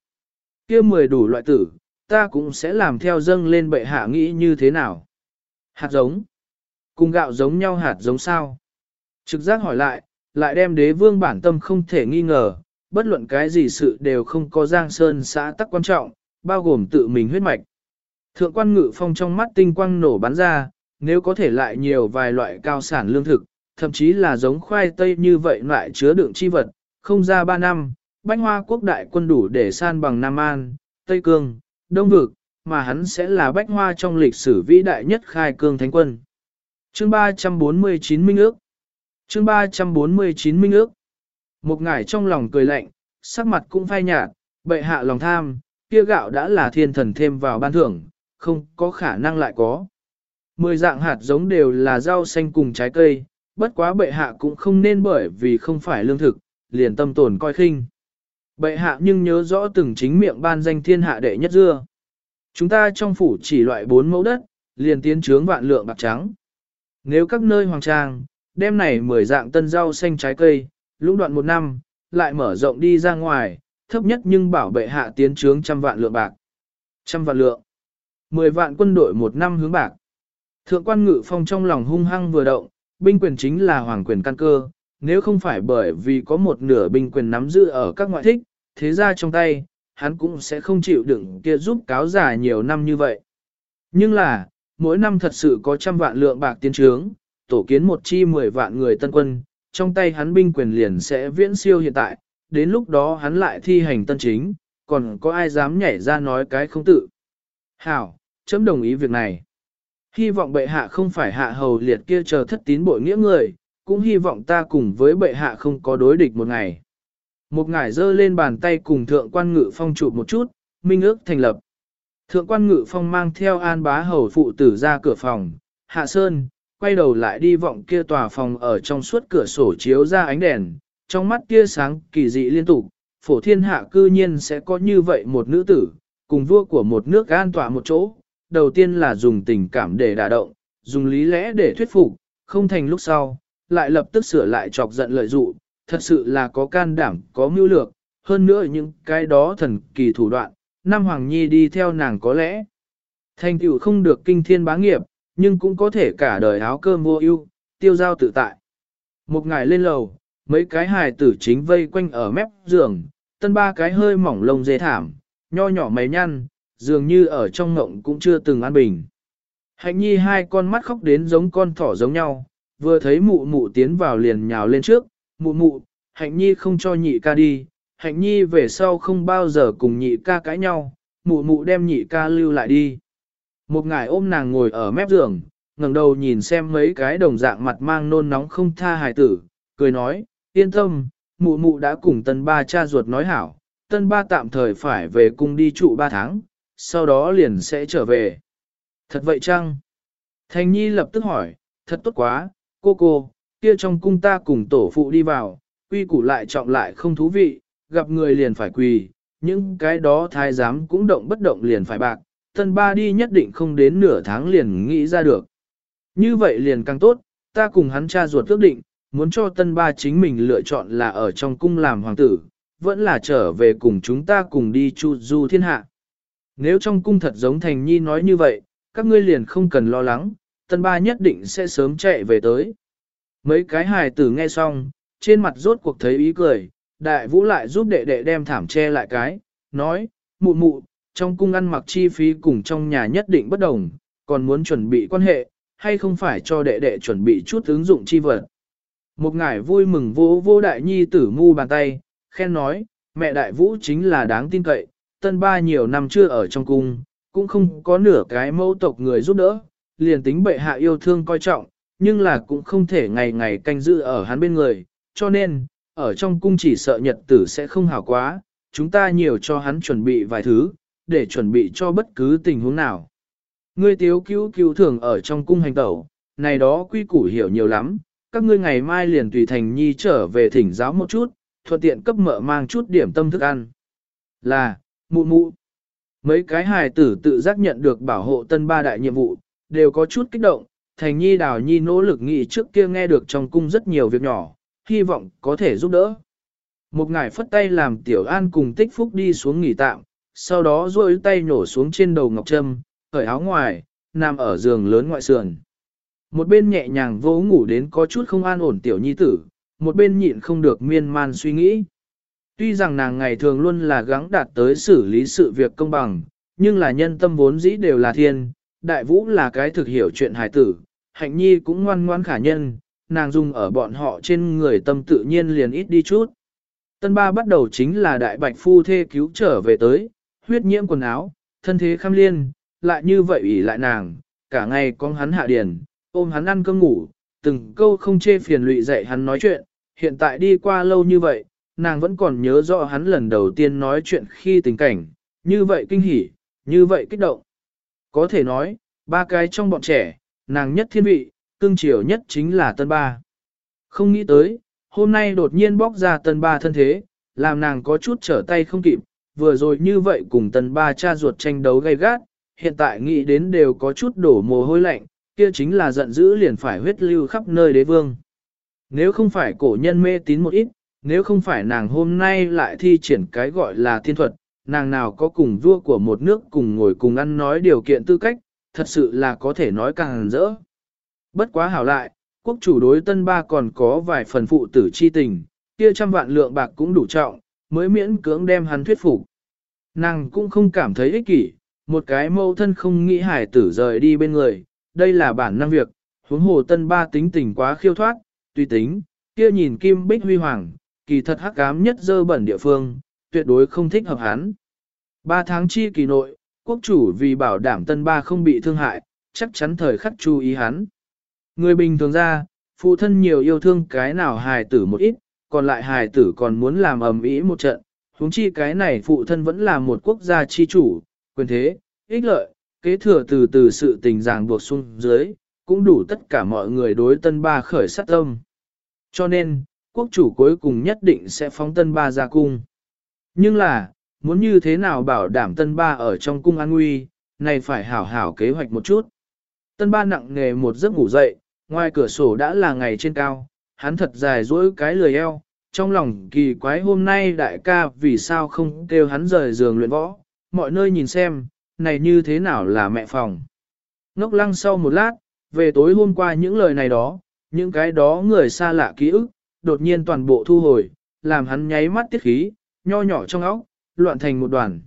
kia 10 đủ loại tử, ta cũng sẽ làm theo dâng lên bệ hạ nghĩ như thế nào. Hạt giống. Cùng gạo giống nhau hạt giống sao? Trực giác hỏi lại, lại đem đế vương bản tâm không thể nghi ngờ, bất luận cái gì sự đều không có giang sơn xã tắc quan trọng, bao gồm tự mình huyết mạch. Thượng quan ngự phong trong mắt tinh quang nổ bắn ra, nếu có thể lại nhiều vài loại cao sản lương thực, thậm chí là giống khoai tây như vậy loại chứa đựng chi vật, không ra 3 năm, bánh hoa quốc đại quân đủ để san bằng Nam An, Tây Cương, Đông Vực, mà hắn sẽ là bách hoa trong lịch sử vĩ đại nhất khai cương thánh quân. Chương 349 Minh ước Chương 349 Minh ước Một ngải trong lòng cười lạnh, sắc mặt cũng phai nhạt, bệ hạ lòng tham, kia gạo đã là thiên thần thêm vào ban thưởng, không có khả năng lại có. Mười dạng hạt giống đều là rau xanh cùng trái cây, bất quá bệ hạ cũng không nên bởi vì không phải lương thực, liền tâm tồn coi khinh. Bệ hạ nhưng nhớ rõ từng chính miệng ban danh thiên hạ đệ nhất dưa. Chúng ta trong phủ chỉ loại bốn mẫu đất, liền tiến trướng vạn lượng bạc trắng. Nếu các nơi hoàng trang, đem này 10 dạng tân rau xanh trái cây, lũng đoạn một năm, lại mở rộng đi ra ngoài, thấp nhất nhưng bảo bệ hạ tiến trướng trăm vạn lượng bạc. Trăm vạn lượng. 10 vạn quân đội một năm hướng bạc. Thượng quan ngự phong trong lòng hung hăng vừa động, binh quyền chính là hoàng quyền căn cơ, nếu không phải bởi vì có một nửa binh quyền nắm giữ ở các ngoại thích, thế ra trong tay, hắn cũng sẽ không chịu đựng kia giúp cáo giả nhiều năm như vậy. Nhưng là, mỗi năm thật sự có trăm vạn lượng bạc tiến trướng, tổ kiến một chi mười vạn người tân quân, trong tay hắn binh quyền liền sẽ viễn siêu hiện tại, đến lúc đó hắn lại thi hành tân chính, còn có ai dám nhảy ra nói cái không tự. Hảo, chấm đồng ý việc này. Hy vọng bệ hạ không phải hạ hầu liệt kia chờ thất tín bội nghĩa người, cũng hy vọng ta cùng với bệ hạ không có đối địch một ngày. Một ngải giơ lên bàn tay cùng thượng quan ngự phong trụ một chút, minh ước thành lập. Thượng quan ngự phong mang theo an bá hầu phụ tử ra cửa phòng, hạ sơn, quay đầu lại đi vọng kia tòa phòng ở trong suốt cửa sổ chiếu ra ánh đèn, trong mắt kia sáng kỳ dị liên tục, phổ thiên hạ cư nhiên sẽ có như vậy một nữ tử, cùng vua của một nước an tỏa một chỗ, đầu tiên là dùng tình cảm để đả động, dùng lý lẽ để thuyết phục, không thành lúc sau, lại lập tức sửa lại chọc giận lợi dụ, thật sự là có can đảm, có mưu lược, hơn nữa những cái đó thần kỳ thủ đoạn, Nam Hoàng Nhi đi theo nàng có lẽ. Thành tựu không được kinh thiên bá nghiệp, nhưng cũng có thể cả đời áo cơm mua ưu, tiêu giao tự tại. Một ngày lên lầu, mấy cái hài tử chính vây quanh ở mép giường, tân ba cái hơi mỏng lông dê thảm, nho nhỏ mấy nhăn, dường như ở trong ngộng cũng chưa từng an bình. Hạnh nhi hai con mắt khóc đến giống con thỏ giống nhau, vừa thấy mụ mụ tiến vào liền nhào lên trước, mụ mụ, hạnh nhi không cho nhị ca đi, hạnh nhi về sau không bao giờ cùng nhị ca cãi nhau, mụ mụ đem nhị ca lưu lại đi. Một ngài ôm nàng ngồi ở mép giường, ngẩng đầu nhìn xem mấy cái đồng dạng mặt mang nôn nóng không tha hài tử, cười nói, yên tâm, mụ mụ đã cùng tân ba cha ruột nói hảo, tân ba tạm thời phải về cung đi trụ ba tháng, sau đó liền sẽ trở về. Thật vậy chăng? Thành Nhi lập tức hỏi, thật tốt quá, cô cô, kia trong cung ta cùng tổ phụ đi vào, quy củ lại trọng lại không thú vị, gặp người liền phải quỳ, những cái đó thái giám cũng động bất động liền phải bạc, tân ba đi nhất định không đến nửa tháng liền nghĩ ra được. Như vậy liền càng tốt, ta cùng hắn cha ruột ước định, muốn cho tân ba chính mình lựa chọn là ở trong cung làm hoàng tử, vẫn là trở về cùng chúng ta cùng đi chu du thiên hạ. Nếu trong cung thật giống Thành Nhi nói như vậy, các ngươi liền không cần lo lắng, tân ba nhất định sẽ sớm chạy về tới. Mấy cái hài tử nghe xong, trên mặt rốt cuộc thấy ý cười, đại vũ lại giúp đệ đệ đem thảm che lại cái, nói, mụ mụ, trong cung ăn mặc chi phí cùng trong nhà nhất định bất đồng, còn muốn chuẩn bị quan hệ, hay không phải cho đệ đệ chuẩn bị chút ứng dụng chi vật. Một ngải vui mừng vô vô đại nhi tử mu bàn tay, khen nói, mẹ đại vũ chính là đáng tin cậy, tân ba nhiều năm chưa ở trong cung, cũng không có nửa cái mẫu tộc người giúp đỡ, liền tính bệ hạ yêu thương coi trọng, nhưng là cũng không thể ngày ngày canh giữ ở hắn bên người, cho nên, ở trong cung chỉ sợ nhật tử sẽ không hảo quá, chúng ta nhiều cho hắn chuẩn bị vài thứ, để chuẩn bị cho bất cứ tình huống nào. Ngươi tiếu cứu cứu thường ở trong cung hành tẩu, này đó quy củ hiểu nhiều lắm, các ngươi ngày mai liền tùy thành nhi trở về thỉnh giáo một chút, thuận tiện cấp mợ mang chút điểm tâm thức ăn. Là, mụ mụ. Mấy cái hài tử tự giác nhận được bảo hộ tân ba đại nhiệm vụ, đều có chút kích động, thành nhi đào nhi nỗ lực nghĩ trước kia nghe được trong cung rất nhiều việc nhỏ, hy vọng có thể giúp đỡ. Một ngài phất tay làm tiểu an cùng tích phúc đi xuống nghỉ tạm, sau đó duỗi tay nhổ xuống trên đầu ngọc trâm, cởi áo ngoài, nằm ở giường lớn ngoại sườn. Một bên nhẹ nhàng vỗ ngủ đến có chút không an ổn tiểu nhi tử, một bên nhịn không được miên man suy nghĩ. Tuy rằng nàng ngày thường luôn là gắng đạt tới xử lý sự việc công bằng, nhưng là nhân tâm vốn dĩ đều là thiên, đại vũ là cái thực hiểu chuyện hài tử, hạnh nhi cũng ngoan ngoan khả nhân, nàng dùng ở bọn họ trên người tâm tự nhiên liền ít đi chút. Tân ba bắt đầu chính là đại bạch phu thê cứu trở về tới, huyết nhiễm quần áo, thân thế khăm liên, lại như vậy ủy lại nàng, cả ngày con hắn hạ điền, ôm hắn ăn cơm ngủ, từng câu không chê phiền lụy dạy hắn nói chuyện, hiện tại đi qua lâu như vậy, nàng vẫn còn nhớ rõ hắn lần đầu tiên nói chuyện khi tình cảnh, như vậy kinh hỉ, như vậy kích động. Có thể nói, ba cái trong bọn trẻ, nàng nhất thiên vị, cưng chiều nhất chính là tân ba. Không nghĩ tới, hôm nay đột nhiên bóc ra tân ba thân thế, làm nàng có chút trở tay không kịp, vừa rồi như vậy cùng tân ba cha ruột tranh đấu gay gắt, hiện tại nghĩ đến đều có chút đổ mồ hôi lạnh, kia chính là giận dữ liền phải huyết lưu khắp nơi đế vương. Nếu không phải cổ nhân mê tín một ít, nếu không phải nàng hôm nay lại thi triển cái gọi là thiên thuật, nàng nào có cùng vua của một nước cùng ngồi cùng ăn nói điều kiện tư cách, thật sự là có thể nói càng rỡ. Bất quá hảo lại, quốc chủ đối tân ba còn có vài phần phụ tử chi tình, kia trăm vạn lượng bạc cũng đủ trọng, mới miễn cưỡng đem hắn thuyết phục. Nàng cũng không cảm thấy ích kỷ, một cái mâu thân không nghĩ hải tử rời đi bên người, đây là bản năng việc, huống hồ tân ba tính tình quá khiêu thoát, tùy tính, kia nhìn kim bích huy hoàng, kỳ thật hắc ám nhất dơ bẩn địa phương, tuyệt đối không thích hợp hắn. Ba tháng chi kỳ nội, quốc chủ vì bảo đảm tân ba không bị thương hại, chắc chắn thời khắc chú ý hắn. Người bình thường ra, phụ thân nhiều yêu thương cái nào hài tử một ít, còn lại hài tử còn muốn làm ầm ĩ một trận, huống chi cái này phụ thân vẫn là một quốc gia chi chủ, quyền thế, ích lợi, kế thừa từ từ sự tình ràng buộc xuống dưới, cũng đủ tất cả mọi người đối tân ba khởi sát tâm. Cho nên, quốc chủ cuối cùng nhất định sẽ phóng tân ba ra cung. Nhưng là, muốn như thế nào bảo đảm tân ba ở trong cung an nguy, này phải hảo hảo kế hoạch một chút. Tân ba nặng nghề một giấc ngủ dậy, ngoài cửa sổ đã là ngày trên cao, hắn thật dài dỗi cái lười eo, trong lòng kỳ quái hôm nay đại ca vì sao không kêu hắn rời giường luyện võ, mọi nơi nhìn xem, này như thế nào là mẹ phòng. Ngốc lăng sau một lát, về tối hôm qua những lời này đó, những cái đó người xa lạ ký ức, đột nhiên toàn bộ thu hồi, làm hắn nháy mắt tiết khí, nho nhỏ trong óc, loạn thành một đoàn.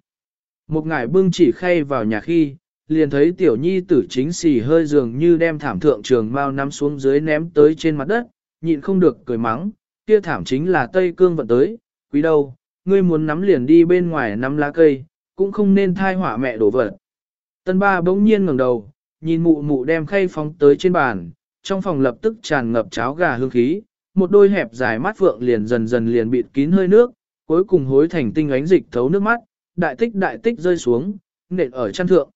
Một ngải bưng chỉ khay vào nhà khi, liền thấy tiểu nhi tử chính xì hơi dường như đem thảm thượng trường mau nắm xuống dưới ném tới trên mặt đất, nhịn không được cười mắng, kia thảm chính là Tây Cương vận tới, quý đâu, ngươi muốn nắm liền đi bên ngoài nắm lá cây, cũng không nên thai hỏa mẹ đổ vật. Tân ba bỗng nhiên ngẩng đầu, nhìn mụ mụ đem khay phóng tới trên bàn, trong phòng lập tức tràn ngập cháo gà hương khí, một đôi hẹp dài mắt vượng liền dần dần liền bịt kín hơi nước, cuối cùng hối thành tinh ánh dịch thấu nước mắt, đại tích đại tích rơi xuống, nện ở chăn thượng.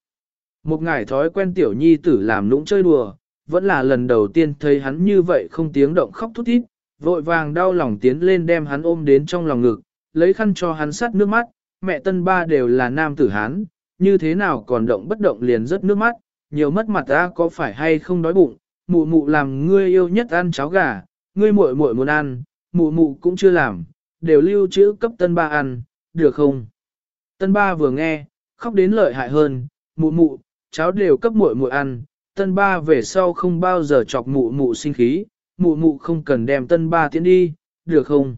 Một ngài thói quen tiểu nhi tử làm nũng chơi đùa, vẫn là lần đầu tiên thấy hắn như vậy không tiếng động khóc thút thít, vội vàng đau lòng tiến lên đem hắn ôm đến trong lòng ngực, lấy khăn cho hắn sát nước mắt, mẹ tân ba đều là nam tử hán, như thế nào còn động bất động liền rớt nước mắt, nhiều mất mặt ta có phải hay không đói bụng, mụ mụ làm ngươi yêu nhất ăn cháo gà, ngươi muội muội muốn ăn, mụ mụ cũng chưa làm, đều lưu trữ cấp tân ba ăn, được không? Tân ba vừa nghe, khóc đến lợi hại hơn, mụ mụ, cháu đều cấp muội muội ăn, tân ba về sau không bao giờ chọc mụ mụ sinh khí, mụ mụ không cần đem tân ba tiễn đi, được không?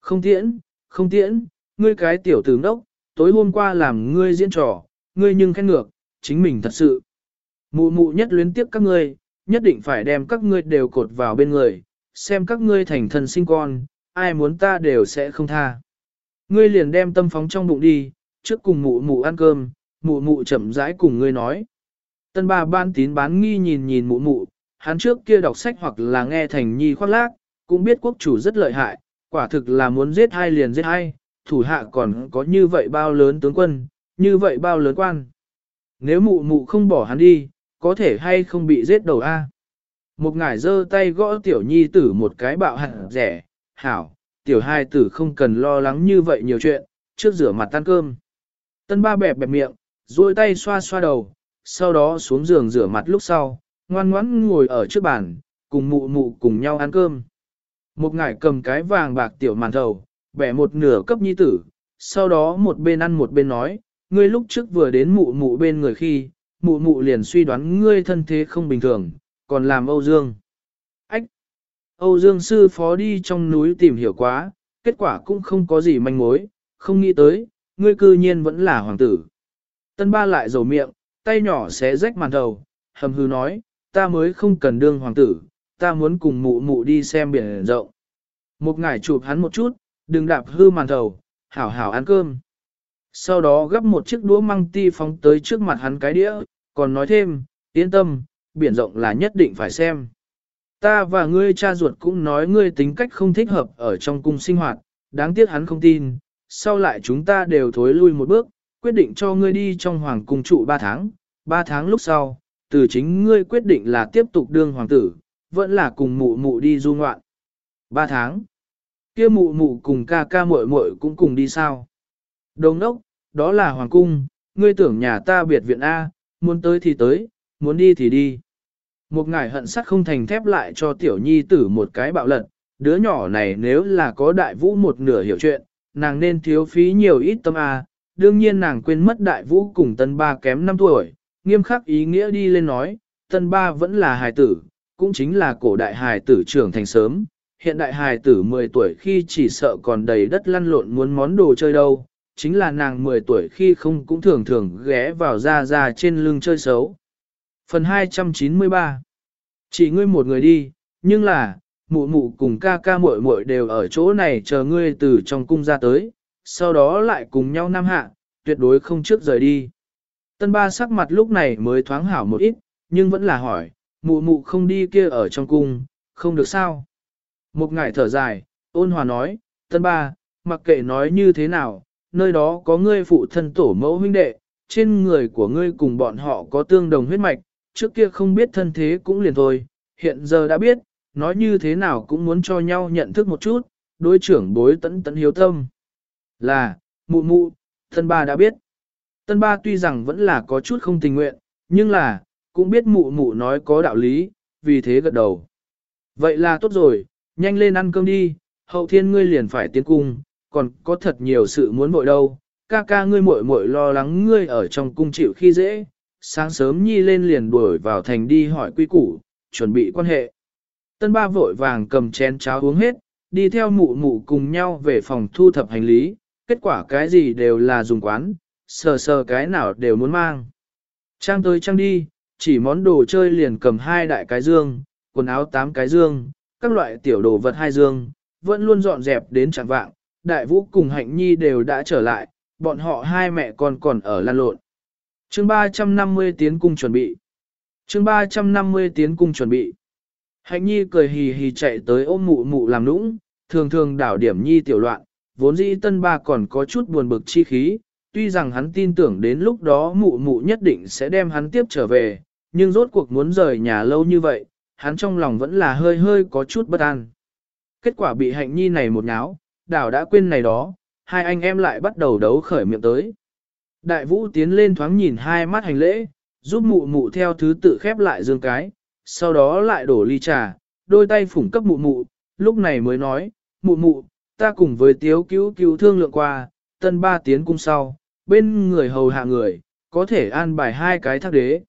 Không tiễn, không tiễn, ngươi cái tiểu tử ngốc, tối hôm qua làm ngươi diễn trò, ngươi nhưng khen ngược, chính mình thật sự. Mụ mụ nhất luyến tiếp các ngươi, nhất định phải đem các ngươi đều cột vào bên người, xem các ngươi thành thần sinh con, ai muốn ta đều sẽ không tha. Ngươi liền đem tâm phóng trong bụng đi, trước cùng mụ mụ ăn cơm, mụ mụ chậm rãi cùng ngươi nói. Tân ba ban tín bán nghi nhìn nhìn mụ mụ, hắn trước kia đọc sách hoặc là nghe thành nhi khoác lác, cũng biết quốc chủ rất lợi hại, quả thực là muốn giết hai liền giết hai, thủ hạ còn có như vậy bao lớn tướng quân, như vậy bao lớn quan. Nếu mụ mụ không bỏ hắn đi, có thể hay không bị giết đầu a? Một ngải giơ tay gõ tiểu nhi tử một cái bạo hẳn rẻ, hảo, tiểu hai tử không cần lo lắng như vậy nhiều chuyện, trước rửa mặt tan cơm. Tân ba bẹp bẹp miệng, duỗi tay xoa xoa đầu, sau đó xuống giường rửa mặt lúc sau, ngoan ngoãn ngồi ở trước bàn, cùng mụ mụ cùng nhau ăn cơm. Một ngải cầm cái vàng bạc tiểu màn thầu, bẻ một nửa cấp nhi tử, sau đó một bên ăn một bên nói, ngươi lúc trước vừa đến mụ mụ bên người khi, mụ mụ liền suy đoán ngươi thân thế không bình thường, còn làm Âu Dương. Ách! Âu Dương sư phó đi trong núi tìm hiểu quá, kết quả cũng không có gì manh mối, không nghĩ tới, ngươi cư nhiên vẫn là hoàng tử. Tân ba lại dầu miệng, tay nhỏ xé rách màn đầu, hầm hư nói, ta mới không cần đương hoàng tử, ta muốn cùng mụ mụ đi xem biển rộng. Một ngải chụp hắn một chút, đừng đạp hư màn đầu, hảo hảo ăn cơm. Sau đó gấp một chiếc đũa măng ti phóng tới trước mặt hắn cái đĩa, còn nói thêm, yên tâm, biển rộng là nhất định phải xem. Ta và ngươi cha ruột cũng nói ngươi tính cách không thích hợp ở trong cung sinh hoạt, đáng tiếc hắn không tin, sau lại chúng ta đều thối lui một bước, quyết định cho ngươi đi trong hoàng cung trụ 3 tháng, 3 tháng lúc sau, từ chính ngươi quyết định là tiếp tục đương hoàng tử, vẫn là cùng mụ mụ đi du ngoạn. 3 tháng, kia mụ mụ cùng ca ca muội muội cũng cùng đi sao? Đồng đốc, đó là hoàng cung, ngươi tưởng nhà ta biệt viện A, muốn tới thì tới, muốn đi thì đi. Một ngài hận sắt không thành thép lại cho tiểu nhi tử một cái bạo lật, đứa nhỏ này nếu là có đại vũ một nửa hiểu chuyện, nàng nên thiếu phí nhiều ít tâm A, đương nhiên nàng quên mất đại vũ cùng tân ba kém 5 tuổi, nghiêm khắc ý nghĩa đi lên nói, tân ba vẫn là hài tử, cũng chính là cổ đại hài tử trưởng thành sớm, hiện đại hài tử 10 tuổi khi chỉ sợ còn đầy đất lăn lộn muốn món đồ chơi đâu, chính là nàng 10 tuổi khi không cũng thường thường ghé vào ra ra trên lưng chơi xấu. Phần 293 Chỉ ngươi một người đi, nhưng là, mụ mụ cùng ca ca muội muội đều ở chỗ này chờ ngươi từ trong cung ra tới, sau đó lại cùng nhau nam hạ, tuyệt đối không trước rời đi. Tân ba sắc mặt lúc này mới thoáng hảo một ít, nhưng vẫn là hỏi, mụ mụ không đi kia ở trong cung, không được sao. Một ngải thở dài, ôn hòa nói, tân ba, mặc kệ nói như thế nào, nơi đó có ngươi phụ thân tổ mẫu huynh đệ, trên người của ngươi cùng bọn họ có tương đồng huyết mạch, trước kia không biết thân thế cũng liền thôi, hiện giờ đã biết, nói như thế nào cũng muốn cho nhau nhận thức một chút, đối trưởng bối tẫn tẫn hiếu tâm. Là, mụ mụ, tân ba đã biết. Tân ba tuy rằng vẫn là có chút không tình nguyện, nhưng là, cũng biết mụ mụ nói có đạo lý, vì thế gật đầu. Vậy là tốt rồi, nhanh lên ăn cơm đi, hậu thiên ngươi liền phải tiến cung, còn có thật nhiều sự muốn vội đâu. Ca ca ngươi muội muội lo lắng ngươi ở trong cung chịu khi dễ, sáng sớm nhi lên liền đuổi vào thành đi hỏi quy củ, chuẩn bị quan hệ. Tân ba vội vàng cầm chén cháo uống hết, đi theo mụ mụ cùng nhau về phòng thu thập hành lý, kết quả cái gì đều là dùng quán, sờ sờ cái nào đều muốn mang. Trang tới trang đi, chỉ món đồ chơi liền cầm hai đại cái dương, quần áo tám cái dương, các loại tiểu đồ vật hai dương, vẫn luôn dọn dẹp đến chẳng vạng, đại vũ cùng hạnh nhi đều đã trở lại, bọn họ hai mẹ con còn ở lan lộn. chương 350 tiến cung chuẩn bị. chương 350 tiến cung chuẩn bị. Hạnh nhi cười hì hì chạy tới ôm mụ mụ làm nũng, thường thường đảo điểm nhi tiểu loạn, vốn dĩ tân ba còn có chút buồn bực chi khí, tuy rằng hắn tin tưởng đến lúc đó mụ mụ nhất định sẽ đem hắn tiếp trở về, nhưng rốt cuộc muốn rời nhà lâu như vậy, hắn trong lòng vẫn là hơi hơi có chút bất an. Kết quả bị hạnh nhi này một nháo, đảo đã quên này đó, hai anh em lại bắt đầu đấu khởi miệng tới. Đại vũ tiến lên thoáng nhìn hai mắt hành lễ, giúp mụ mụ theo thứ tự khép lại dương cái, sau đó lại đổ ly trà, đôi tay phủng cấp mụ mụ, lúc này mới nói, mụ mụ, ta cùng với tiếu cứu cứu thương lượng qua, tân ba tiến cung sau, bên người hầu hạ người, có thể an bài hai cái thác đế.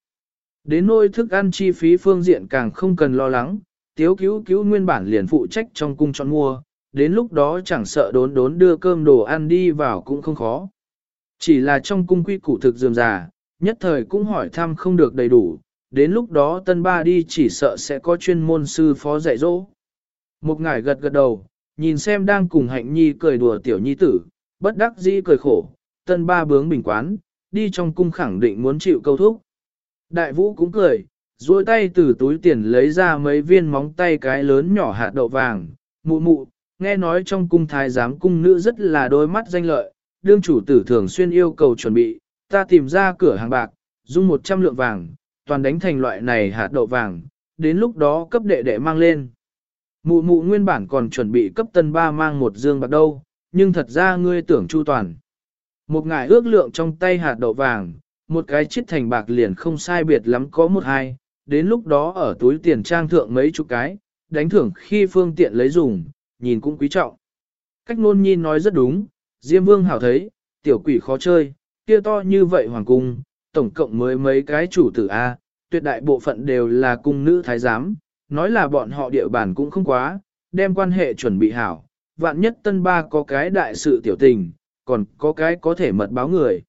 Đến nôi thức ăn chi phí phương diện càng không cần lo lắng, tiếu cứu cứu nguyên bản liền phụ trách trong cung chọn mua, đến lúc đó chẳng sợ đốn đốn đưa cơm đồ ăn đi vào cũng không khó. Chỉ là trong cung quy củ thực dườm già, nhất thời cũng hỏi thăm không được đầy đủ, đến lúc đó tân ba đi chỉ sợ sẽ có chuyên môn sư phó dạy dỗ. Một ngải gật gật đầu, nhìn xem đang cùng hạnh nhi cười đùa tiểu nhi tử, bất đắc dĩ cười khổ, tân ba bướng bình quán, đi trong cung khẳng định muốn chịu câu thúc. Đại vũ cũng cười, duỗi tay từ túi tiền lấy ra mấy viên móng tay cái lớn nhỏ hạt đậu vàng, mụ mụ, nghe nói trong cung thái giám cung nữ rất là đôi mắt danh lợi, đương chủ tử thường xuyên yêu cầu chuẩn bị, ta tìm ra cửa hàng bạc, dung 100 lượng vàng, toàn đánh thành loại này hạt đậu vàng, đến lúc đó cấp đệ đệ mang lên. Mụ mụ nguyên bản còn chuẩn bị cấp tân ba mang một dương bạc đâu, nhưng thật ra ngươi tưởng chu toàn. Một ngải ước lượng trong tay hạt đậu vàng, một cái chiếc thành bạc liền không sai biệt lắm có một hai, đến lúc đó ở túi tiền trang thượng mấy chục cái, đánh thưởng khi phương tiện lấy dùng, nhìn cũng quý trọng. Cách nôn nhi nói rất đúng, Diêm Vương hảo thấy, tiểu quỷ khó chơi, kia to như vậy hoàng cung, tổng cộng mới mấy cái chủ tử A, tuyệt đại bộ phận đều là cung nữ thái giám, nói là bọn họ địa bàn cũng không quá, đem quan hệ chuẩn bị hảo, vạn nhất tân ba có cái đại sự tiểu tình, còn có cái có thể mật báo người.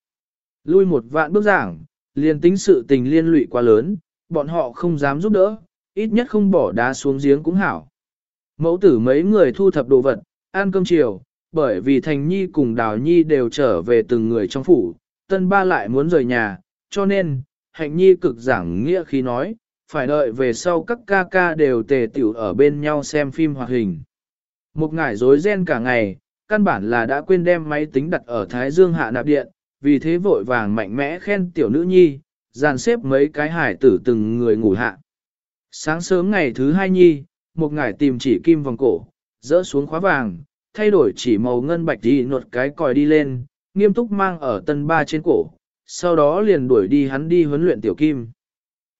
Lui một vạn bước giảng, liền tính sự tình liên lụy quá lớn, bọn họ không dám giúp đỡ, ít nhất không bỏ đá xuống giếng cũng hảo. Mẫu tử mấy người thu thập đồ vật, ăn cơm chiều, bởi vì Thành Nhi cùng Đào Nhi đều trở về từng người trong phủ, tân ba lại muốn rời nhà, cho nên, Hạnh Nhi cực giảng nghĩa khi nói, phải đợi về sau các ca ca đều tề tiểu ở bên nhau xem phim hoạt hình. Một ngải rối ren cả ngày, căn bản là đã quên đem máy tính đặt ở Thái Dương hạ nạp điện, vì thế vội vàng mạnh mẽ khen tiểu nữ nhi, dàn xếp mấy cái hải tử từng người ngủ hạ. Sáng sớm ngày thứ hai nhi, một ngải tìm chỉ kim vòng cổ, dỡ xuống khóa vàng, thay đổi chỉ màu ngân bạch đi nột cái còi đi lên, nghiêm túc mang ở tân ba trên cổ, sau đó liền đuổi đi hắn đi huấn luyện tiểu kim.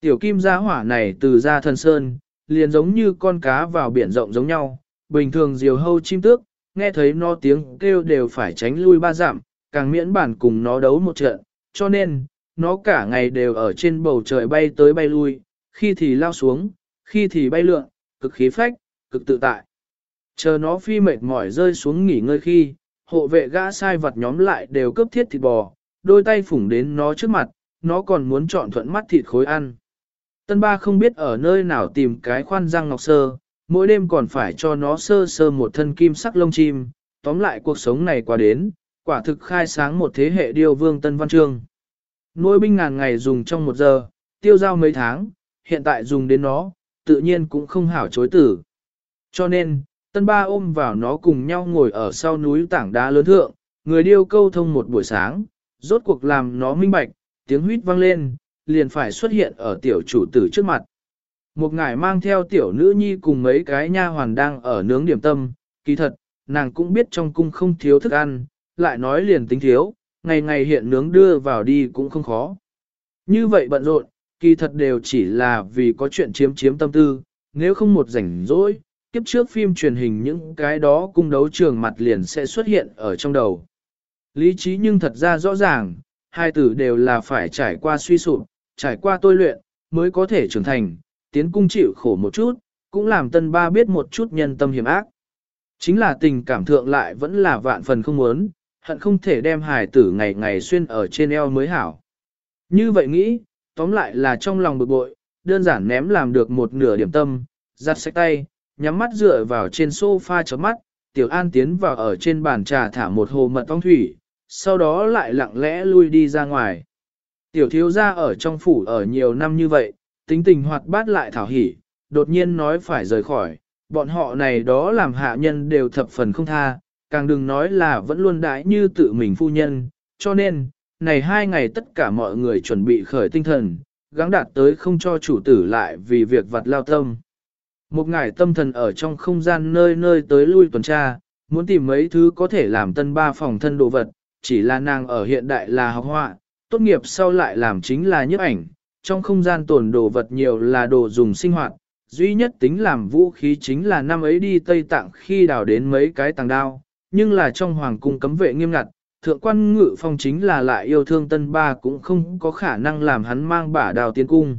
Tiểu kim gia hỏa này từ ra thân sơn, liền giống như con cá vào biển rộng giống nhau, bình thường diều hâu chim tước, nghe thấy nó tiếng kêu đều phải tránh lui ba dặm, càng miễn bản cùng nó đấu một trận, cho nên, nó cả ngày đều ở trên bầu trời bay tới bay lui, khi thì lao xuống, khi thì bay lượn, cực khí phách, cực tự tại. Chờ nó phi mệt mỏi rơi xuống nghỉ ngơi khi, hộ vệ gã sai vật nhóm lại đều cướp thiết thịt bò, đôi tay phủng đến nó trước mặt, nó còn muốn chọn thuận mắt thịt khối ăn. Tân ba không biết ở nơi nào tìm cái khoan răng ngọc sơ, mỗi đêm còn phải cho nó sơ sơ một thân kim sắc lông chim, tóm lại cuộc sống này qua đến, quả thực khai sáng một thế hệ điêu vương Tân Văn Trương. Nuôi binh ngàn ngày dùng trong một giờ, tiêu giao mấy tháng, hiện tại dùng đến nó, tự nhiên cũng không hảo chối tử. Cho nên, Tân Ba ôm vào nó cùng nhau ngồi ở sau núi tảng đá lớn thượng, người điêu câu thông một buổi sáng, rốt cuộc làm nó minh bạch, tiếng huýt vang lên, liền phải xuất hiện ở tiểu chủ tử trước mặt. Một ngải mang theo tiểu nữ nhi cùng mấy cái nha hoàn đang ở nướng điểm tâm, kỳ thật, nàng cũng biết trong cung không thiếu thức ăn, lại nói liền tính thiếu, ngày ngày hiện nướng đưa vào đi cũng không khó. Như vậy bận rộn, kỳ thật đều chỉ là vì có chuyện chiếm chiếm tâm tư, nếu không một rảnh rỗi, kiếp trước phim truyền hình những cái đó cung đấu trường mặt liền sẽ xuất hiện ở trong đầu. Lý trí nhưng thật ra rõ ràng, hai tử đều là phải trải qua suy sụp, trải qua tôi luyện, mới có thể trưởng thành, tiến cung chịu khổ một chút, cũng làm tân ba biết một chút nhân tâm hiểm ác. Chính là tình cảm thượng lại vẫn là vạn phần không muốn, hận không thể đem hài tử ngày ngày xuyên ở trên eo mới hảo. Như vậy nghĩ, tóm lại là trong lòng bực bội, đơn giản ném làm được một nửa điểm tâm, giặt sạch tay, nhắm mắt dựa vào trên sofa chấm mắt, tiểu an tiến vào ở trên bàn trà thả một hồ mật ong thủy, sau đó lại lặng lẽ lui đi ra ngoài. Tiểu thiếu gia ở trong phủ ở nhiều năm như vậy, tính tình hoạt bát lại thảo hỉ, đột nhiên nói phải rời khỏi, bọn họ này đó làm hạ nhân đều thập phần không tha, càng đừng nói là vẫn luôn đãi như tự mình phu nhân, cho nên, này hai ngày tất cả mọi người chuẩn bị khởi tinh thần, gắng đạt tới không cho chủ tử lại vì việc vặt lao tâm. Một ngải tâm thần ở trong không gian nơi nơi tới lui tuần tra, muốn tìm mấy thứ có thể làm tân ba phòng thân đồ vật, chỉ là nàng ở hiện đại là học họa, tốt nghiệp sau lại làm chính là nhiếp ảnh, trong không gian tồn đồ vật nhiều là đồ dùng sinh hoạt, duy nhất tính làm vũ khí chính là năm ấy đi Tây Tạng khi đào đến mấy cái tàng đao, nhưng là trong hoàng cung cấm vệ nghiêm ngặt, thượng quan ngự phong chính là lại yêu thương tân ba cũng không có khả năng làm hắn mang bả đào tiến cung.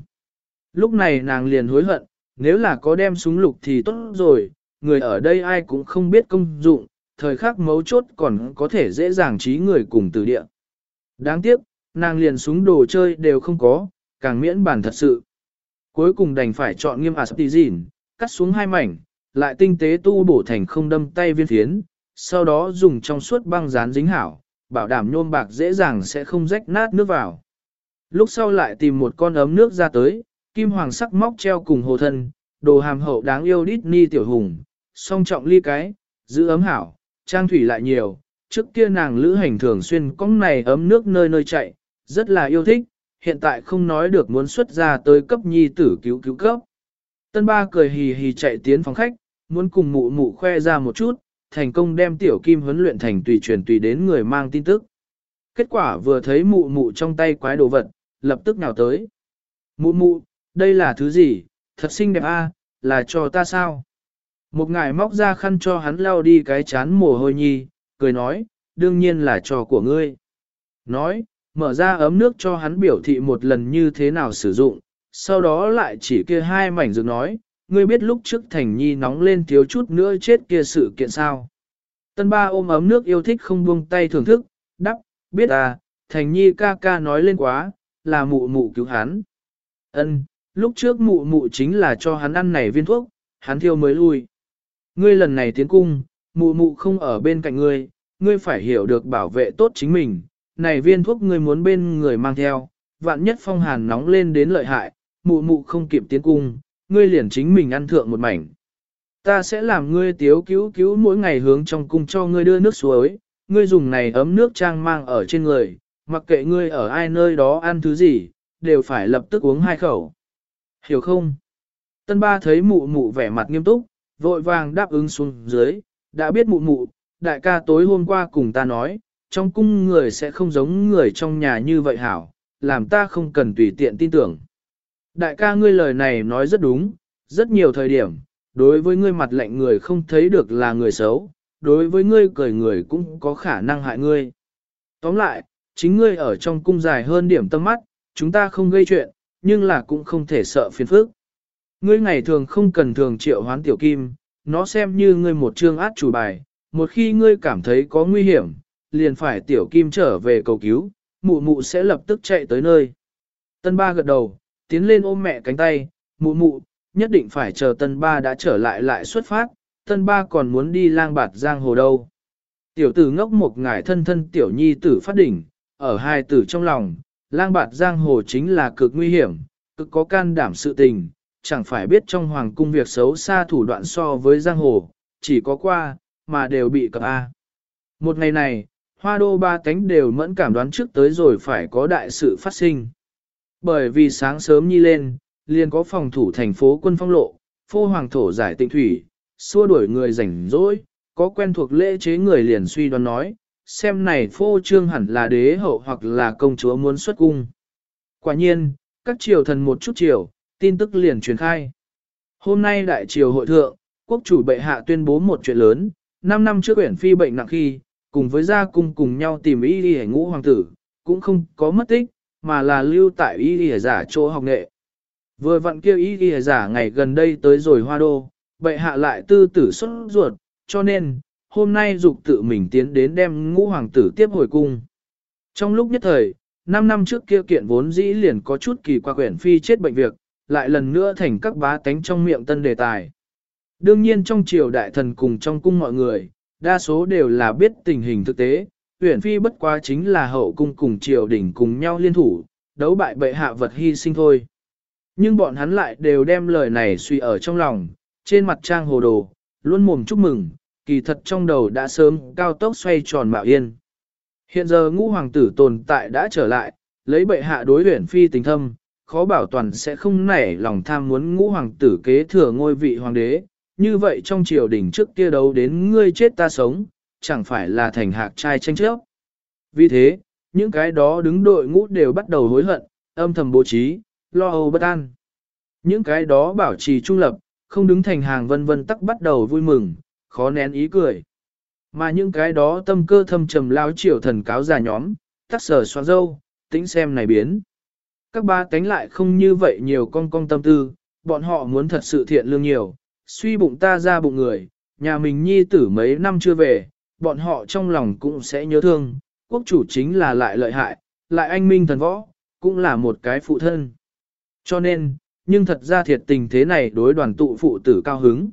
Lúc này nàng liền hối hận, nếu là có đem súng lục thì tốt rồi, người ở đây ai cũng không biết công dụng, thời khắc mấu chốt còn có thể dễ dàng trí người cùng từ địa. Đáng tiếc, nàng liền súng đồ chơi đều không có, càng miễn bản thật sự. Cuối cùng đành phải chọn nghiêm aspizin, cắt xuống hai mảnh, lại tinh tế tu bổ thành không đâm tay viên phiến, sau đó dùng trong suốt băng dán dính hảo, bảo đảm nhôm bạc dễ dàng sẽ không rách nát nước vào. Lúc sau lại tìm một con ấm nước ra tới, kim hoàng sắc móc treo cùng hồ thân, đồ hàm hậu đáng yêu Disney tiểu hùng, song trọng ly cái, giữ ấm hảo, trang thủy lại nhiều, trước kia nàng lữ hành thường xuyên cong này ấm nước nơi nơi chạy, rất là yêu thích, hiện tại không nói được muốn xuất ra tới cấp nhi tử cứu cứu cấp. Tân ba cười hì hì chạy tiến phòng khách, muốn cùng mụ mụ khoe ra một chút, thành công đem tiểu kim huấn luyện thành tùy truyền tùy đến người mang tin tức. Kết quả vừa thấy mụ mụ trong tay quái đồ vật, lập tức nào tới. Mụ mụ, đây là thứ gì, thật xinh đẹp a, là cho ta sao? Một ngài móc ra khăn cho hắn lau đi cái chán mồ hôi nhi, cười nói, đương nhiên là trò của ngươi. Nói, mở ra ấm nước cho hắn biểu thị một lần như thế nào sử dụng, sau đó lại chỉ kia hai mảnh dược nói, ngươi biết lúc trước Thành Nhi nóng lên thiếu chút nữa chết kia sự kiện sao. Tân ba ôm ấm nước yêu thích không buông tay thưởng thức, đắp, biết à, Thành Nhi ca ca nói lên quá, là mụ mụ cứu hắn. Ân, lúc trước mụ mụ chính là cho hắn ăn này viên thuốc, hắn thiêu mới lui. Ngươi lần này tiến cung, mụ mụ không ở bên cạnh ngươi, ngươi phải hiểu được bảo vệ tốt chính mình, này viên thuốc ngươi muốn bên người mang theo, vạn nhất phong hàn nóng lên đến lợi hại, mụ mụ không kịp tiến cung, ngươi liền chính mình ăn thượng một mảnh. Ta sẽ làm ngươi tiếu cứu cứu mỗi ngày hướng trong cung cho ngươi đưa nước suối, ngươi dùng này ấm nước trang mang ở trên người, mặc kệ ngươi ở ai nơi đó ăn thứ gì, đều phải lập tức uống hai khẩu. Hiểu không? Tân ba thấy mụ mụ vẻ mặt nghiêm túc, vội vàng đáp ứng xuống dưới, đã biết mụ mụ, đại ca tối hôm qua cùng ta nói, trong cung người sẽ không giống người trong nhà như vậy hảo, làm ta không cần tùy tiện tin tưởng. Đại ca ngươi lời này nói rất đúng, rất nhiều thời điểm, đối với ngươi mặt lạnh người không thấy được là người xấu, đối với ngươi cười người cũng có khả năng hại ngươi. Tóm lại, chính ngươi ở trong cung dài hơn điểm tâm mắt, chúng ta không gây chuyện, nhưng là cũng không thể sợ phiền phức. Ngươi ngày thường không cần thường triệu hoán tiểu kim, nó xem như ngươi một chương át chủ bài, một khi ngươi cảm thấy có nguy hiểm, liền phải tiểu kim trở về cầu cứu, mụ mụ sẽ lập tức chạy tới nơi. Tân ba gật đầu, tiến lên ôm mẹ cánh tay, mụ mụ, nhất định phải chờ tân ba đã trở lại lại xuất phát, tân ba còn muốn đi lang bạt giang hồ đâu. Tiểu tử ngốc một ngải thân thân tiểu nhi tử phát đỉnh, ở hai tử trong lòng, lang bạt giang hồ chính là cực nguy hiểm, cực có can đảm sự tình, chẳng phải biết trong hoàng cung việc xấu xa thủ đoạn so với giang hồ, chỉ có qua, mà đều bị cập A. Một ngày này, hoa đô ba cánh đều mẫn cảm đoán trước tới rồi phải có đại sự phát sinh. Bởi vì sáng sớm nhi lên, liền có phòng thủ thành phố quân phong lộ, phô hoàng thổ giải tịnh thủy, xua đuổi người rảnh rỗi, có quen thuộc lễ chế người liền suy đoán nói, xem này phô trương hẳn là đế hậu hoặc là công chúa muốn xuất cung. Quả nhiên, các triều thần một chút triều, tin tức liền truyền khai. Hôm nay đại triều hội thượng, quốc chủ bệ hạ tuyên bố một chuyện lớn, 5 năm trước quyển phi bệnh nặng khi, cùng với gia cung cùng nhau tìm y đi ngũ hoàng tử, cũng không có mất tích, mà là lưu tại y đi giả chỗ học nghệ. Vừa vặn kêu y đi giả ngày gần đây tới rồi hoa đô, bệ hạ lại tư tử xuất ruột, cho nên, hôm nay dục tự mình tiến đến đem ngũ hoàng tử tiếp hồi cung. Trong lúc nhất thời, 5 năm trước kia kiện vốn dĩ liền có chút kỳ qua quyển phi chết bệnh việc, lại lần nữa thành các bá tánh trong miệng tân đề tài. Đương nhiên trong triều đại thần cùng trong cung mọi người, đa số đều là biết tình hình thực tế, Huyền Phi bất quá chính là hậu cung cùng triều đỉnh cùng nhau liên thủ, đấu bại bệ hạ vật hy sinh thôi. Nhưng bọn hắn lại đều đem lời này suy ở trong lòng, trên mặt trang hồ đồ, luôn mồm chúc mừng, kỳ thật trong đầu đã sớm cao tốc xoay tròn mạo yên. Hiện giờ ngũ hoàng tử tồn tại đã trở lại, lấy bệ hạ đối Huyền Phi tình thâm, khó bảo toàn sẽ không nảy lòng tham muốn ngũ hoàng tử kế thừa ngôi vị hoàng đế, như vậy trong triều đình trước kia đấu đến ngươi chết ta sống, chẳng phải là thành hạc trai tranh chấp. Vì thế, những cái đó đứng đội ngũ đều bắt đầu hối hận, âm thầm bố trí, lo âu bất an. Những cái đó bảo trì trung lập, không đứng thành hàng vân vân tắc bắt đầu vui mừng, khó nén ý cười. Mà những cái đó tâm cơ thâm trầm lao triều thần cáo già nhóm, tắc sở xoa dâu, tính xem này biến. Các ba cánh lại không như vậy nhiều con con tâm tư, bọn họ muốn thật sự thiện lương nhiều, suy bụng ta ra bụng người, nhà mình nhi tử mấy năm chưa về, bọn họ trong lòng cũng sẽ nhớ thương, quốc chủ chính là lại lợi hại, lại anh minh thần võ, cũng là một cái phụ thân. Cho nên, nhưng thật ra thiệt tình thế này đối đoàn tụ phụ tử cao hứng.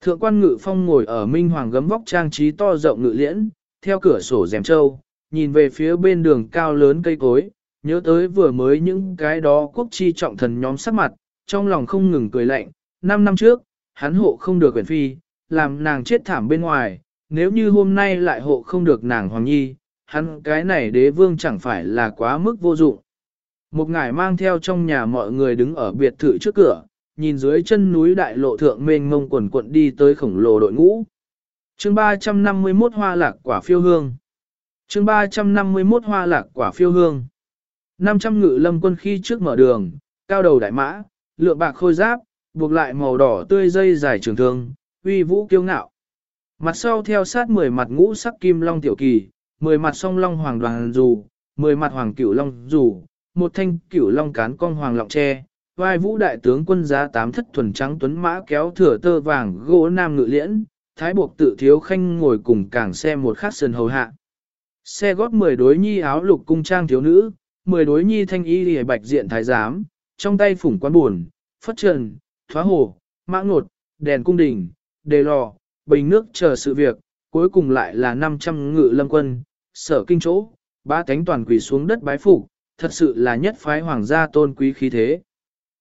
Thượng quan ngự phong ngồi ở minh hoàng gấm vóc trang trí to rộng ngự liễn, theo cửa sổ rèm trâu, nhìn về phía bên đường cao lớn cây cối, nhớ tới vừa mới những cái đó quốc chi trọng thần nhóm sắc mặt, trong lòng không ngừng cười lạnh, năm năm trước, hắn hộ không được quyền phi, làm nàng chết thảm bên ngoài, nếu như hôm nay lại hộ không được nàng hoàng nhi, hắn cái này đế vương chẳng phải là quá mức vô dụng. Một ngải mang theo trong nhà mọi người đứng ở biệt thự trước cửa, nhìn dưới chân núi đại lộ thượng mênh ngông quần quận đi tới khổng lồ đội ngũ. chương 351 hoa lạc quả phiêu hương. chương 351 hoa lạc quả phiêu hương. 500 ngự lâm quân khi trước mở đường, cao đầu đại mã, lượng bạc khôi giáp, buộc lại màu đỏ tươi dây dài trường thương, uy vũ kiêu ngạo. Mặt sau theo sát 10 mặt ngũ sắc kim long tiểu kỳ, 10 mặt song long hoàng đoàn dù, 10 mặt hoàng cửu long dù, một thanh cửu long cán cong hoàng lọng tre, vai vũ đại tướng quân giá tám thất thuần trắng tuấn mã kéo thừa tơ vàng gỗ nam ngự liễn, thái buộc tự thiếu khanh ngồi cùng càng xe một khát sườn hầu hạ. Xe gót 10 đối nhi áo lục cung trang thiếu nữ, 10 đối nhi thanh y lìa bạch diện thái giám, trong tay phủng quan buồn, phất trần, thoá hồ, mã ngột, đèn cung đình, đề lò, bình nước chờ sự việc, cuối cùng lại là 500 ngự lâm quân, sở kinh chỗ, ba cánh toàn quỳ xuống đất bái phục, thật sự là nhất phái hoàng gia tôn quý khí thế.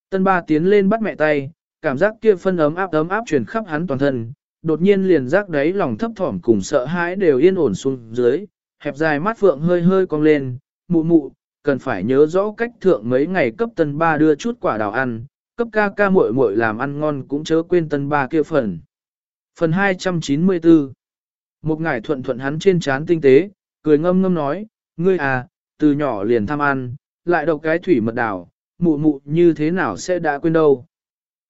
Tân ba tiến lên bắt mẹ tay, cảm giác kia phân ấm áp ấm áp truyền khắp hắn toàn thân, đột nhiên liền giác đấy lòng thấp thỏm cùng sợ hãi đều yên ổn xuống dưới, hẹp dài mắt phượng hơi hơi cong lên, mụ mụ, cần phải nhớ rõ cách thượng mấy ngày cấp tân ba đưa chút quả đào ăn, cấp ca ca muội muội làm ăn ngon cũng chớ quên tân ba kia phần. Phần 294 Một ngải thuận thuận hắn trên trán tinh tế, cười ngâm ngâm nói, ngươi à, từ nhỏ liền tham ăn, lại độc cái thủy mật đảo, mụ mụ như thế nào sẽ đã quên đâu.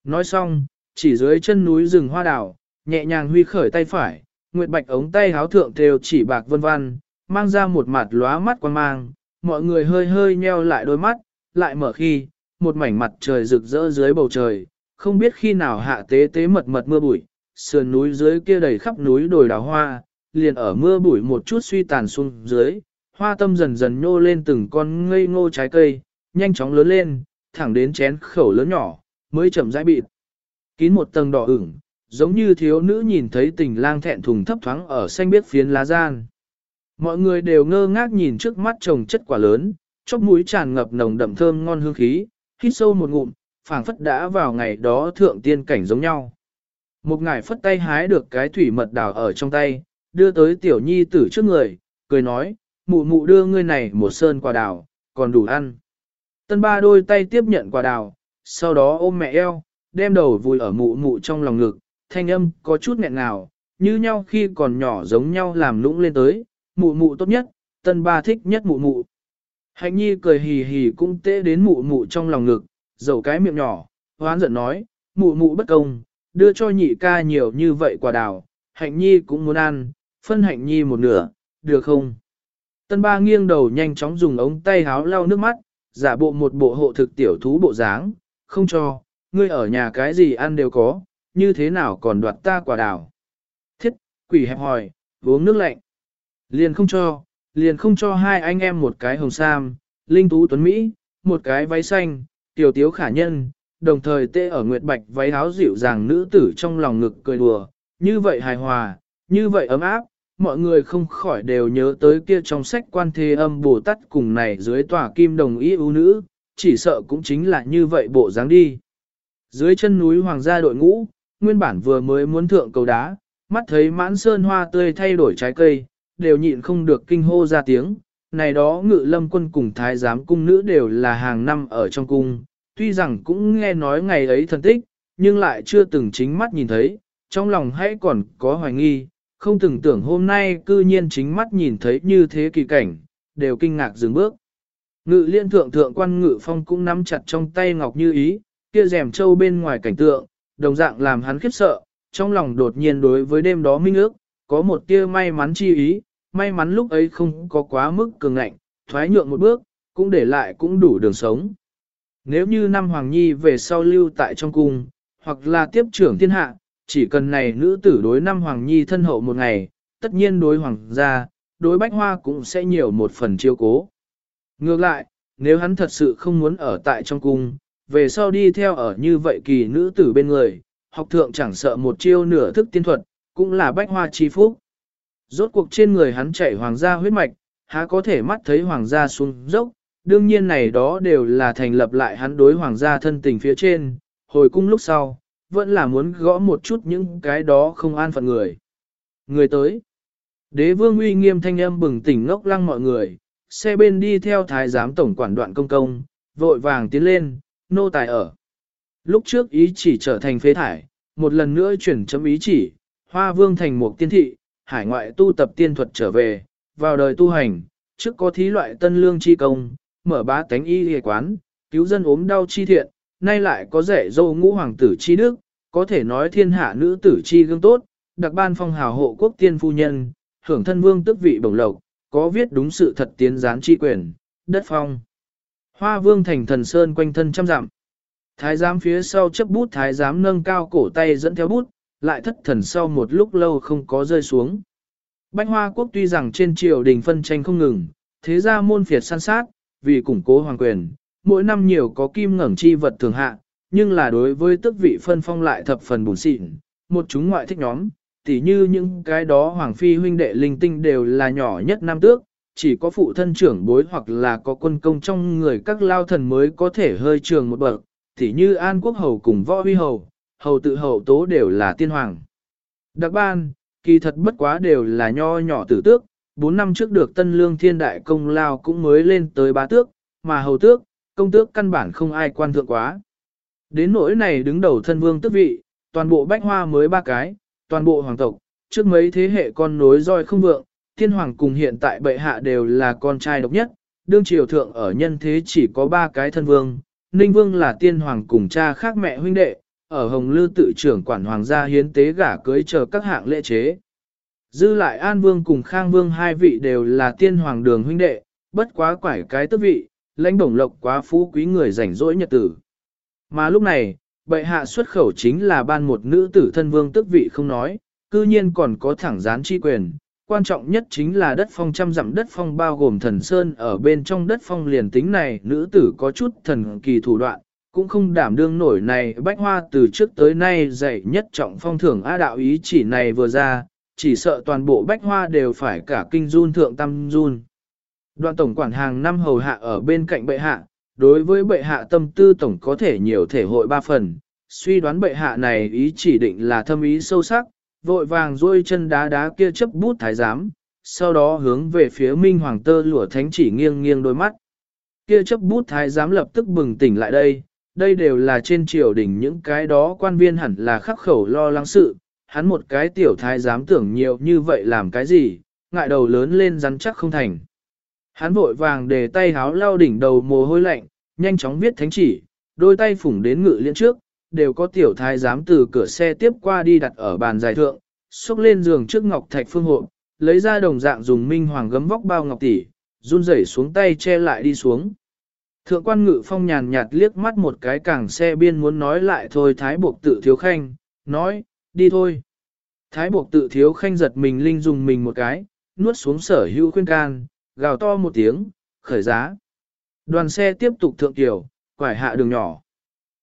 Nói xong, chỉ dưới chân núi rừng hoa đảo, nhẹ nhàng huy khởi tay phải, nguyệt bạch ống tay háo thượng thêu chỉ bạc vân vân, mang ra một mặt lóa mắt quan mang, mọi người hơi hơi nheo lại đôi mắt, lại mở khi, một mảnh mặt trời rực rỡ dưới bầu trời, không biết khi nào hạ tế tế mật mật mưa bụi, sườn núi dưới kia đầy khắp núi đồi đào hoa, liền ở mưa bụi một chút suy tàn xuống dưới, hoa tâm dần dần nhô lên từng con ngây ngô trái cây, nhanh chóng lớn lên, thẳng đến chén khẩu lớn nhỏ, mới chậm rãi bịt. Kín một tầng đỏ ửng, giống như thiếu nữ nhìn thấy tình lang thẹn thùng thấp thoáng ở xanh biết phiến lá gian. Mọi người đều ngơ ngác nhìn trước mắt trồng chất quả lớn, chóp mũi tràn ngập nồng đậm thơm ngon hương khí, hít sâu một ngụm, phảng phất đã vào ngày đó thượng tiên cảnh giống nhau. Một ngải phất tay hái được cái thủy mật đào ở trong tay, đưa tới tiểu nhi tử trước người, cười nói, mụ mụ đưa ngươi này một sơn quả đào, còn đủ ăn. Tân ba đôi tay tiếp nhận quả đào, sau đó ôm mẹ eo, đem đầu vùi ở mụ mụ trong lòng ngực, thanh âm có chút nghẹn ngào, như nhau khi còn nhỏ giống nhau làm lũng lên tới, mụ mụ tốt nhất, tân ba thích nhất mụ mụ. Hạnh nhi cười hì hì cũng tê đến mụ mụ trong lòng ngực, dầu cái miệng nhỏ, hoán giận nói, mụ mụ bất công, đưa cho nhị ca nhiều như vậy quả đào, hạnh nhi cũng muốn ăn, phân hạnh nhi một nửa, được không? Tân ba nghiêng đầu nhanh chóng dùng ống tay háo lau nước mắt, giả bộ một bộ hộ thực tiểu thú bộ dáng, không cho, ngươi ở nhà cái gì ăn đều có, như thế nào còn đoạt ta quả đào. Thiết, quỷ hẹp hỏi, uống nước lạnh. Liền không cho, liền không cho hai anh em một cái hồng sam, linh tú tuấn Mỹ, một cái váy xanh, tiểu tiếu khả nhân, đồng thời tê ở nguyệt bạch váy áo dịu dàng nữ tử trong lòng ngực cười đùa, như vậy hài hòa, như vậy ấm áp, mọi người không khỏi đều nhớ tới kia trong sách quan thế âm Bồ Tát cùng này dưới tòa kim đồng ý ưu nữ, chỉ sợ cũng chính là như vậy bộ dáng đi. Dưới chân núi hoàng gia đội ngũ, nguyên bản vừa mới muốn thượng cầu đá, mắt thấy mãn sơn hoa tươi thay đổi trái cây, đều nhịn không được kinh hô ra tiếng. Này đó ngự lâm quân cùng thái giám cung nữ đều là hàng năm ở trong cung, tuy rằng cũng nghe nói ngày ấy thần tích, nhưng lại chưa từng chính mắt nhìn thấy, trong lòng hãy còn có hoài nghi, không từng tưởng hôm nay cư nhiên chính mắt nhìn thấy như thế kỳ cảnh, đều kinh ngạc dừng bước. Ngự liên thượng thượng quan ngự phong cũng nắm chặt trong tay ngọc như ý, kia rèm trâu bên ngoài cảnh tượng, đồng dạng làm hắn khiếp sợ, trong lòng đột nhiên đối với đêm đó minh ước, có một tia may mắn chi ý, may mắn lúc ấy không có quá mức cường ngạnh, thoái nhượng một bước, cũng để lại cũng đủ đường sống. Nếu như năm Hoàng Nhi về sau lưu tại trong cung, hoặc là tiếp trưởng thiên hạ, chỉ cần này nữ tử đối năm Hoàng Nhi thân hậu một ngày, tất nhiên đối Hoàng gia, đối Bách Hoa cũng sẽ nhiều một phần chiêu cố. Ngược lại, nếu hắn thật sự không muốn ở tại trong cung, về sau đi theo ở như vậy kỳ nữ tử bên người, học thượng chẳng sợ một chiêu nửa thức tiên thuật, cũng là Bách Hoa chi phúc. Rốt cuộc trên người hắn chạy Hoàng gia huyết mạch, há có thể mắt thấy Hoàng gia xuống dốc, đương nhiên này đó đều là thành lập lại hắn đối Hoàng gia thân tình phía trên, hồi cung lúc sau vẫn là muốn gõ một chút những cái đó không an phận người. Người tới. Đế vương uy nghiêm thanh âm bừng tỉnh ngốc lăng mọi người, xe bên đi theo thái giám tổng quản đoạn công công, vội vàng tiến lên, nô tài ở. Lúc trước ý chỉ trở thành phế thải, một lần nữa chuyển chấm ý chỉ, hoa vương thành một tiên thị, hải ngoại tu tập tiên thuật trở về, vào đời tu hành, trước có thí loại tân lương chi công, mở bá tánh y hề quán, cứu dân ốm đau chi thiện, nay lại có rẻ dâu ngũ hoàng tử chi đức, có thể nói thiên hạ nữ tử chi gương tốt, đặc ban phong hào hộ quốc tiên phu nhân, hưởng thân vương tức vị bổng lộc, có viết đúng sự thật tiến gián chi quyền, đất phong. Hoa vương thành thần sơn quanh thân trăm dặm. Thái giám phía sau chấp bút thái giám nâng cao cổ tay dẫn theo bút, lại thất thần sau một lúc lâu không có rơi xuống. Bách Hoa quốc tuy rằng trên triều đình phân tranh không ngừng, thế ra môn phiệt săn sát, vì củng cố hoàng quyền, mỗi năm nhiều có kim ngẩng chi vật thường hạ, nhưng là đối với tước vị phân phong lại thập phần bùn xịn, một chúng ngoại thích nhóm, tỉ như những cái đó hoàng phi huynh đệ linh tinh đều là nhỏ nhất nam tước, chỉ có phụ thân trưởng bối hoặc là có quân công trong người các lao thần mới có thể hơi trường một bậc, tỉ như An Quốc Hầu cùng Võ Huy Hầu, Hầu tự hậu tố đều là tiên hoàng. Đặc ban, kỳ thật bất quá đều là nho nhỏ tử tước, 4 năm trước được tân lương thiên đại công lao cũng mới lên tới bá tước, mà hầu tước, công tước căn bản không ai quan thượng quá. Đến nỗi này đứng đầu thân vương tước vị, toàn bộ bách hoa mới ba cái, toàn bộ hoàng tộc, trước mấy thế hệ con nối roi không vượng, thiên hoàng cùng hiện tại bệ hạ đều là con trai độc nhất, đương triều thượng ở nhân thế chỉ có ba cái thân vương, ninh vương là tiên hoàng cùng cha khác mẹ huynh đệ, ở hồng lư tự trưởng quản hoàng gia hiến tế gả cưới chờ các hạng lễ chế. Dư lại An Vương cùng Khang Vương hai vị đều là tiên hoàng đường huynh đệ, bất quá quải cái tước vị, lãnh bổng lộc quá phú quý người rảnh rỗi nhật tử. Mà lúc này, bệ hạ xuất khẩu chính là ban một nữ tử thân vương tước vị không nói, cư nhiên còn có thẳng gián chi quyền. Quan trọng nhất chính là đất phong trăm dặm đất phong bao gồm thần sơn ở bên trong đất phong liền tính này nữ tử có chút thần kỳ thủ đoạn, cũng không đảm đương nổi này bách hoa từ trước tới nay dạy nhất trọng phong thưởng A đạo ý chỉ này vừa ra, chỉ sợ toàn bộ bách hoa đều phải cả kinh run thượng tâm run. Đoạn tổng quản hàng năm hầu hạ ở bên cạnh bệ hạ, đối với bệ hạ tâm tư tổng có thể nhiều thể hội ba phần, suy đoán bệ hạ này ý chỉ định là thâm ý sâu sắc, vội vàng duỗi chân đá đá kia chấp bút thái giám, sau đó hướng về phía minh hoàng tơ lụa thánh chỉ nghiêng nghiêng đôi mắt. Kia chấp bút thái giám lập tức bừng tỉnh lại đây, đây đều là trên triều đình những cái đó quan viên hẳn là khắc khẩu lo lắng sự, hắn một cái tiểu thái giám tưởng nhiều như vậy làm cái gì, ngại đầu lớn lên rắn chắc không thành. Hắn vội vàng để tay háo lao đỉnh đầu mồ hôi lạnh, nhanh chóng viết thánh chỉ, đôi tay phủng đến ngự liên trước, đều có tiểu thái giám từ cửa xe tiếp qua đi đặt ở bàn dài thượng, xúc lên giường trước ngọc thạch phương hộ, lấy ra đồng dạng dùng minh hoàng gấm vóc bao ngọc tỷ, run rẩy xuống tay che lại đi xuống. Thượng quan ngự phong nhàn nhạt liếc mắt một cái cảng xe biên muốn nói lại thôi thái buộc tự thiếu khanh, nói, đi thôi. Thái buộc tự thiếu khanh giật mình linh dùng mình một cái, nuốt xuống sở hữu khuyên can, gào to một tiếng, khởi giá. Đoàn xe tiếp tục thượng tiểu, quải hạ đường nhỏ.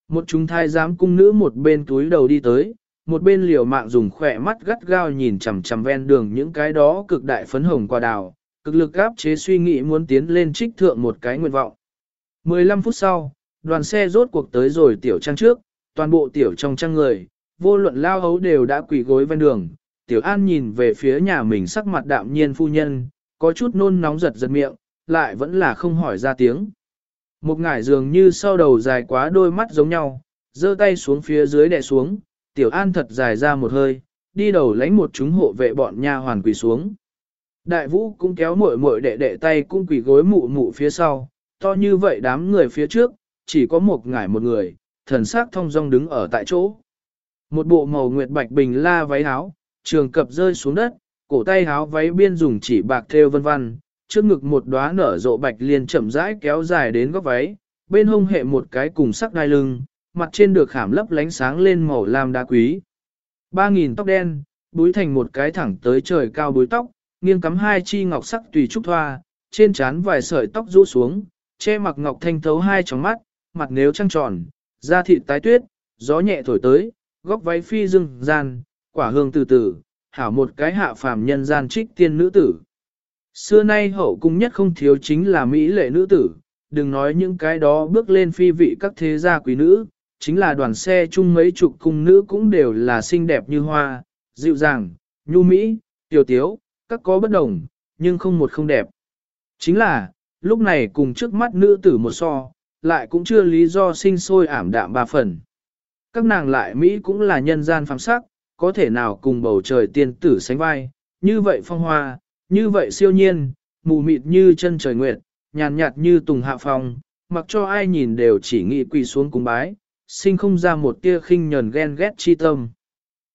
Một chúng thai giám cung nữ một bên túi đầu đi tới, một bên liều mạng dùng khỏe mắt gắt gao nhìn chằm chằm ven đường những cái đó cực đại phấn hồng qua đào, cực lực áp chế suy nghĩ muốn tiến lên trích thượng một cái nguyện vọng. 15 phút sau, đoàn xe rốt cuộc tới rồi tiểu trang trước, toàn bộ tiểu trong trang người, vô luận lao hấu đều đã quỳ gối ven đường. Tiểu An nhìn về phía nhà mình sắc mặt đạm nhiên phu nhân, có chút nôn nóng giật giật miệng, lại vẫn là không hỏi ra tiếng. Một ngải dường như sau đầu dài quá đôi mắt giống nhau, giơ tay xuống phía dưới đè xuống, Tiểu An thật dài ra một hơi, đi đầu lánh một chúng hộ vệ bọn nha hoàn quỳ xuống. Đại vũ cũng kéo muội muội đệ đệ tay cũng quỳ gối mụ mụ phía sau, to như vậy đám người phía trước, chỉ có một ngải một người, thần sắc thông dong đứng ở tại chỗ. Một bộ màu nguyệt bạch bình la váy áo, trường cập rơi xuống đất, cổ tay áo váy biên dùng chỉ bạc thêu vân vân, trước ngực một đóa nở rộ bạch liền chậm rãi kéo dài đến góc váy, bên hông hệ một cái cùng sắc đai lưng, mặt trên được khảm lấp lánh sáng lên màu lam đá quý. Ba nghìn tóc đen, búi thành một cái thẳng tới trời cao búi tóc, nghiêng cắm hai chi ngọc sắc tùy trúc thoa, trên trán vài sợi tóc rũ xuống, che mặc ngọc thanh thấu hai tròng mắt, mặt nếu trăng tròn, da thịt tái tuyết, gió nhẹ thổi tới, góc váy phi dương gian, quả hương từ từ, hảo một cái hạ phàm nhân gian trích tiên nữ tử. Xưa nay hậu cung nhất không thiếu chính là mỹ lệ nữ tử, đừng nói những cái đó bước lên phi vị các thế gia quý nữ, chính là đoàn xe chung mấy chục cung nữ cũng đều là xinh đẹp như hoa, dịu dàng, nhu mỹ, tiểu tiếu, các có bất đồng, nhưng không một không đẹp. Chính là, lúc này cùng trước mắt nữ tử một so, lại cũng chưa lý do sinh sôi ảm đạm ba phần. Các nàng lại Mỹ cũng là nhân gian phàm sắc, có thể nào cùng bầu trời tiên tử sánh vai, như vậy phong hoa, như vậy siêu nhiên, mù mịt như chân trời nguyệt, nhàn nhạt như tùng hạ phong, mặc cho ai nhìn đều chỉ nghĩ quỳ xuống cung bái, sinh không ra một tia khinh nhờn ghen ghét chi tâm.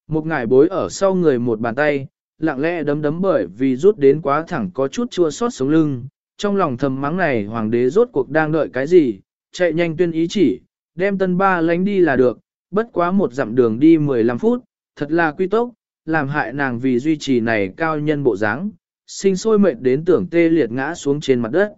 Một ngải bối ở sau người một bàn tay, lặng lẽ đấm đấm bởi vì rút đến quá thẳng có chút chua xót sống lưng, trong lòng thầm mắng này hoàng đế rốt cuộc đang đợi cái gì, chạy nhanh tuyên ý chỉ, đem tân ba lánh đi là được, bất quá một dặm đường đi 15 phút, thật là quy tốc, làm hại nàng vì duy trì này cao nhân bộ dáng, sinh sôi mệt đến tưởng tê liệt ngã xuống trên mặt đất.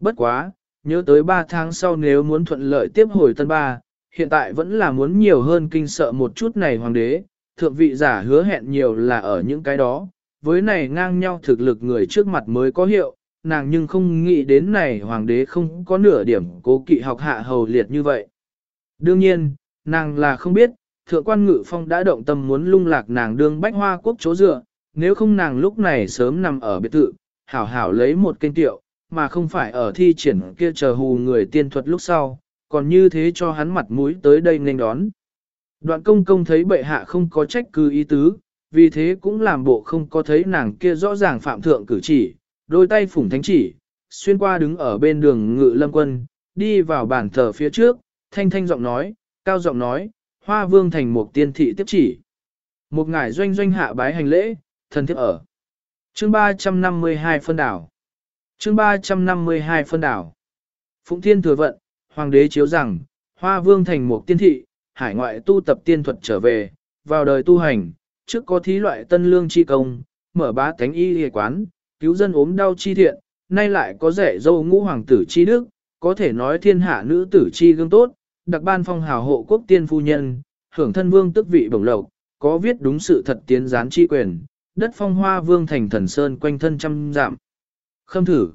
Bất quá, nhớ tới 3 tháng sau nếu muốn thuận lợi tiếp hồi tân ba, hiện tại vẫn là muốn nhiều hơn kinh sợ một chút này hoàng đế, thượng vị giả hứa hẹn nhiều là ở những cái đó, với này ngang nhau thực lực người trước mặt mới có hiệu, nàng nhưng không nghĩ đến này hoàng đế không có nửa điểm cố kỵ học hạ hầu liệt như vậy. Đương nhiên, nàng là không biết, thượng quan ngự phong đã động tâm muốn lung lạc nàng đương bách hoa quốc chỗ dựa, nếu không nàng lúc này sớm nằm ở biệt thự, hảo hảo lấy một kênh tiệu, mà không phải ở thi triển kia chờ hù người tiên thuật lúc sau, còn như thế cho hắn mặt mũi tới đây nên đón. Đoạn công công thấy bệ hạ không có trách cứ ý tứ, vì thế cũng làm bộ không có thấy nàng kia rõ ràng phạm thượng cử chỉ, đôi tay phủng thánh chỉ, xuyên qua đứng ở bên đường ngự lâm quân, đi vào bàn thờ phía trước, thanh thanh giọng nói, cao giọng nói, hoa vương thành một tiên thị tiếp chỉ. Một ngải doanh doanh hạ bái hành lễ, thân thiết ở. Chương 352 phân đảo. Chương 352 phân đảo. Phụng Thiên thừa vận, hoàng đế chiếu rằng, hoa vương thành một tiên thị, hải ngoại tu tập tiên thuật trở về, vào đời tu hành, trước có thí loại tân lương chi công, mở bá tánh y hề quán, cứu dân ốm đau chi thiện, nay lại có rẻ dâu ngũ hoàng tử chi đức, có thể nói thiên hạ nữ tử chi gương tốt, đặc ban phong hào hộ quốc tiên phu nhân, hưởng thân vương tức vị bổng lộc, có viết đúng sự thật tiến gián chi quyền, đất phong hoa vương thành thần sơn quanh thân trăm dặm. Khâm thử.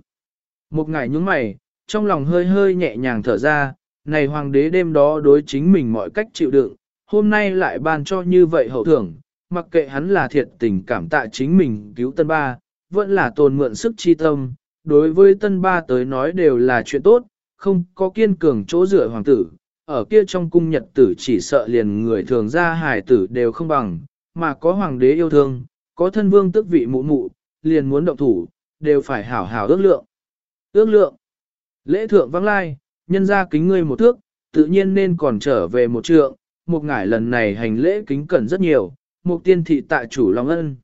Một ngày nhúng mày, trong lòng hơi hơi nhẹ nhàng thở ra, này hoàng đế đêm đó đối chính mình mọi cách chịu đựng, hôm nay lại ban cho như vậy hậu thưởng, mặc kệ hắn là thiệt tình cảm tạ chính mình cứu tân ba, vẫn là tồn mượn sức chi tâm, đối với tân ba tới nói đều là chuyện tốt, không có kiên cường chỗ dựa hoàng tử, ở kia trong cung nhật tử chỉ sợ liền người thường ra hài tử đều không bằng, mà có hoàng đế yêu thương, có thân vương tức vị mụ mụ, liền muốn động thủ, đều phải hảo hảo ước lượng. Ước lượng, lễ thượng vắng lai, nhân ra kính ngươi một thước, tự nhiên nên còn trở về một trượng, một ngải lần này hành lễ kính cẩn rất nhiều, một tiên thị tại chủ lòng ân.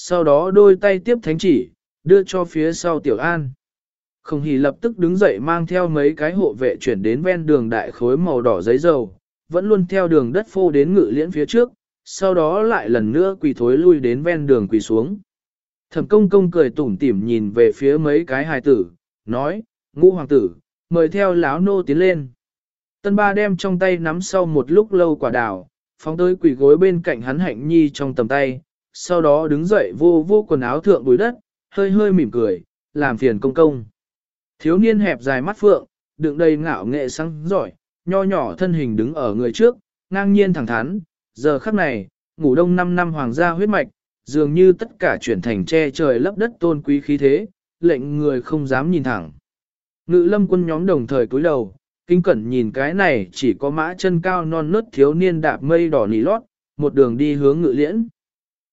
Sau đó đôi tay tiếp thánh chỉ, đưa cho phía sau tiểu an. Không hỉ lập tức đứng dậy mang theo mấy cái hộ vệ chuyển đến ven đường đại khối màu đỏ giấy dầu, vẫn luôn theo đường đất phô đến ngự liễn phía trước, sau đó lại lần nữa quỳ thối lui đến ven đường quỳ xuống. Thẩm công công cười tủm tỉm nhìn về phía mấy cái hài tử, nói, ngũ hoàng tử, mời theo láo nô tiến lên. Tân ba đem trong tay nắm sau một lúc lâu quả đào, phóng tới quỷ gối bên cạnh hắn hạnh nhi trong tầm tay, sau đó đứng dậy vô vô quần áo thượng bùi đất, hơi hơi mỉm cười, làm phiền công công. Thiếu niên hẹp dài mắt phượng, đựng đầy ngạo nghệ sáng giỏi, nho nhỏ thân hình đứng ở người trước, ngang nhiên thẳng thắn, giờ khắc này, ngủ đông 5 năm hoàng gia huyết mạch, dường như tất cả chuyển thành che trời lấp đất tôn quý khí thế, lệnh người không dám nhìn thẳng. Ngự lâm quân nhóm đồng thời cúi đầu, kinh cẩn nhìn cái này chỉ có mã chân cao non nớt thiếu niên đạp mây đỏ nỉ lót, một đường đi hướng ngự liễn.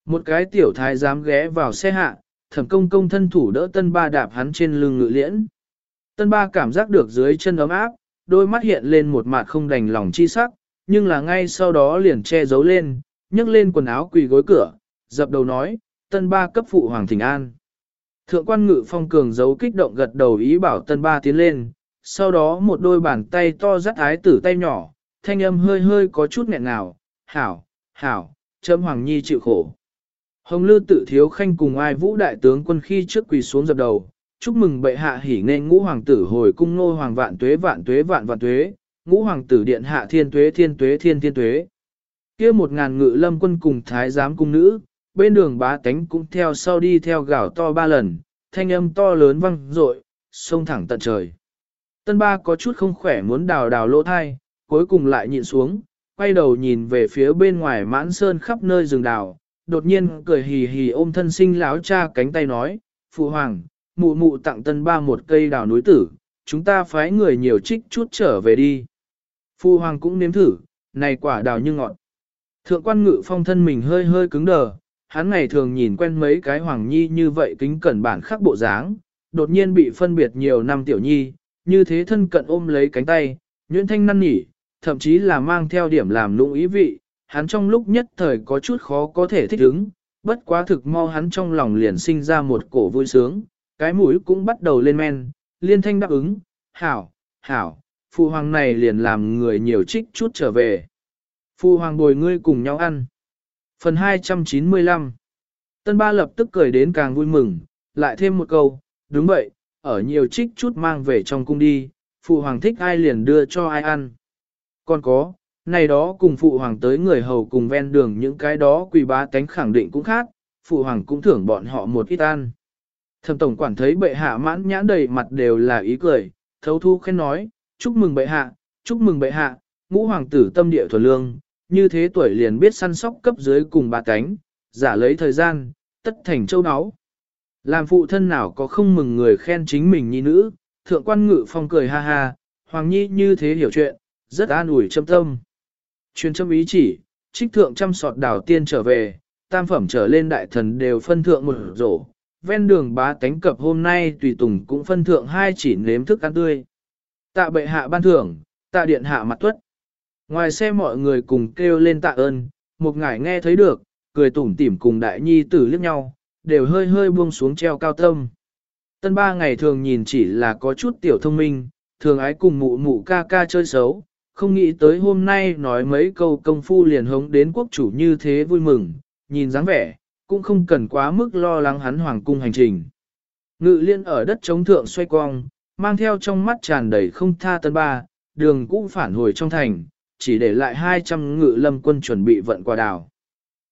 Một cái tiểu thái dám ghé vào xe hạ, thẩm công công thân thủ đỡ tân ba đạp hắn trên lưng ngự liễn. Tân ba cảm giác được dưới chân ấm áp, đôi mắt hiện lên một mặt không đành lòng chi sắc, nhưng là ngay sau đó liền che giấu lên, nhấc lên quần áo quỳ gối cửa, dập đầu nói, tân ba cấp phụ hoàng thỉnh an. Thượng quan ngự phong cường giấu kích động gật đầu ý bảo tân ba tiến lên, sau đó một đôi bàn tay to dắt ái tử tay nhỏ, thanh âm hơi hơi có chút nghẹn ngào, hảo, hảo, chấm hoàng nhi chịu khổ. Hồng Lư tự thiếu khanh cùng ai vũ đại tướng quân khi trước quỳ xuống dập đầu, chúc mừng bệ hạ hỉ nên ngũ hoàng tử hồi cung nô hoàng vạn tuế vạn tuế vạn vạn tuế, ngũ hoàng tử điện hạ thiên tuế thiên tuế thiên thiên tuế. kia một ngàn ngự lâm quân cùng thái giám cung nữ, bên đường bá tánh cũng theo sau đi theo gạo to ba lần, thanh âm to lớn vang dội, sông thẳng tận trời. Tân ba có chút không khỏe muốn đào đào lỗ thai, cuối cùng lại nhịn xuống, quay đầu nhìn về phía bên ngoài mãn sơn khắp nơi rừng đào, đột nhiên cười hì hì ôm thân sinh lão cha cánh tay nói, Phụ hoàng, mụ mụ tặng tân ba một cây đào núi tử, chúng ta phái người nhiều trích chút trở về đi. Phụ hoàng cũng nếm thử, này quả đào như ngọt. Thượng quan ngự phong thân mình hơi hơi cứng đờ, hắn ngày thường nhìn quen mấy cái hoàng nhi như vậy kính cẩn bản khắc bộ dáng, đột nhiên bị phân biệt nhiều năm tiểu nhi, như thế thân cận ôm lấy cánh tay, nhuyễn thanh năn nỉ, thậm chí là mang theo điểm làm lũng ý vị, hắn trong lúc nhất thời có chút khó có thể thích ứng, bất quá thực mau hắn trong lòng liền sinh ra một cổ vui sướng, cái mũi cũng bắt đầu lên men, liên thanh đáp ứng, hảo, hảo, phụ hoàng này liền làm người nhiều trích chút trở về. Phụ hoàng bồi ngươi cùng nhau ăn. Phần 295 Tân ba lập tức cười đến càng vui mừng, lại thêm một câu, đúng vậy, ở nhiều trích chút mang về trong cung đi, phụ hoàng thích ai liền đưa cho ai ăn. Còn có, này đó cùng phụ hoàng tới người hầu cùng ven đường những cái đó quỳ bá tánh khẳng định cũng khác, phụ hoàng cũng thưởng bọn họ một ít ăn. Thẩm tổng quản thấy bệ hạ mãn nhãn đầy mặt đều là ý cười, thấu thu khen nói, chúc mừng bệ hạ, chúc mừng bệ hạ, ngũ hoàng tử tâm địa thuần lương, như thế tuổi liền biết săn sóc cấp dưới cùng bà cánh, giả lấy thời gian, tất thành châu áo. Làm phụ thân nào có không mừng người khen chính mình nhi nữ, thượng quan ngự phong cười ha ha, hoàng nhi như thế hiểu chuyện, rất an ủi châm tâm. Truyền châm ý chỉ, trích thượng trăm sọt đảo tiên trở về, tam phẩm trở lên đại thần đều phân thượng một rổ, ven đường bá tánh cập hôm nay tùy tùng cũng phân thượng hai chỉ nếm thức ăn tươi. Tạ bệ hạ ban thưởng, tạ điện hạ mặt tuất. Ngoài xe mọi người cùng kêu lên tạ ơn, một ngải nghe thấy được, cười tủm tỉm cùng đại nhi tử liếc nhau, đều hơi hơi buông xuống treo cao tâm. Tân ba ngày thường nhìn chỉ là có chút tiểu thông minh, thường ái cùng mụ mụ ca ca chơi xấu, không nghĩ tới hôm nay nói mấy câu công phu liền hống đến quốc chủ như thế vui mừng, nhìn dáng vẻ, cũng không cần quá mức lo lắng hắn hoàng cung hành trình. Ngự liên ở đất chống thượng xoay cong, mang theo trong mắt tràn đầy không tha tân ba, đường cũng phản hồi trong thành, chỉ để lại 200 ngự lâm quân chuẩn bị vận qua đảo.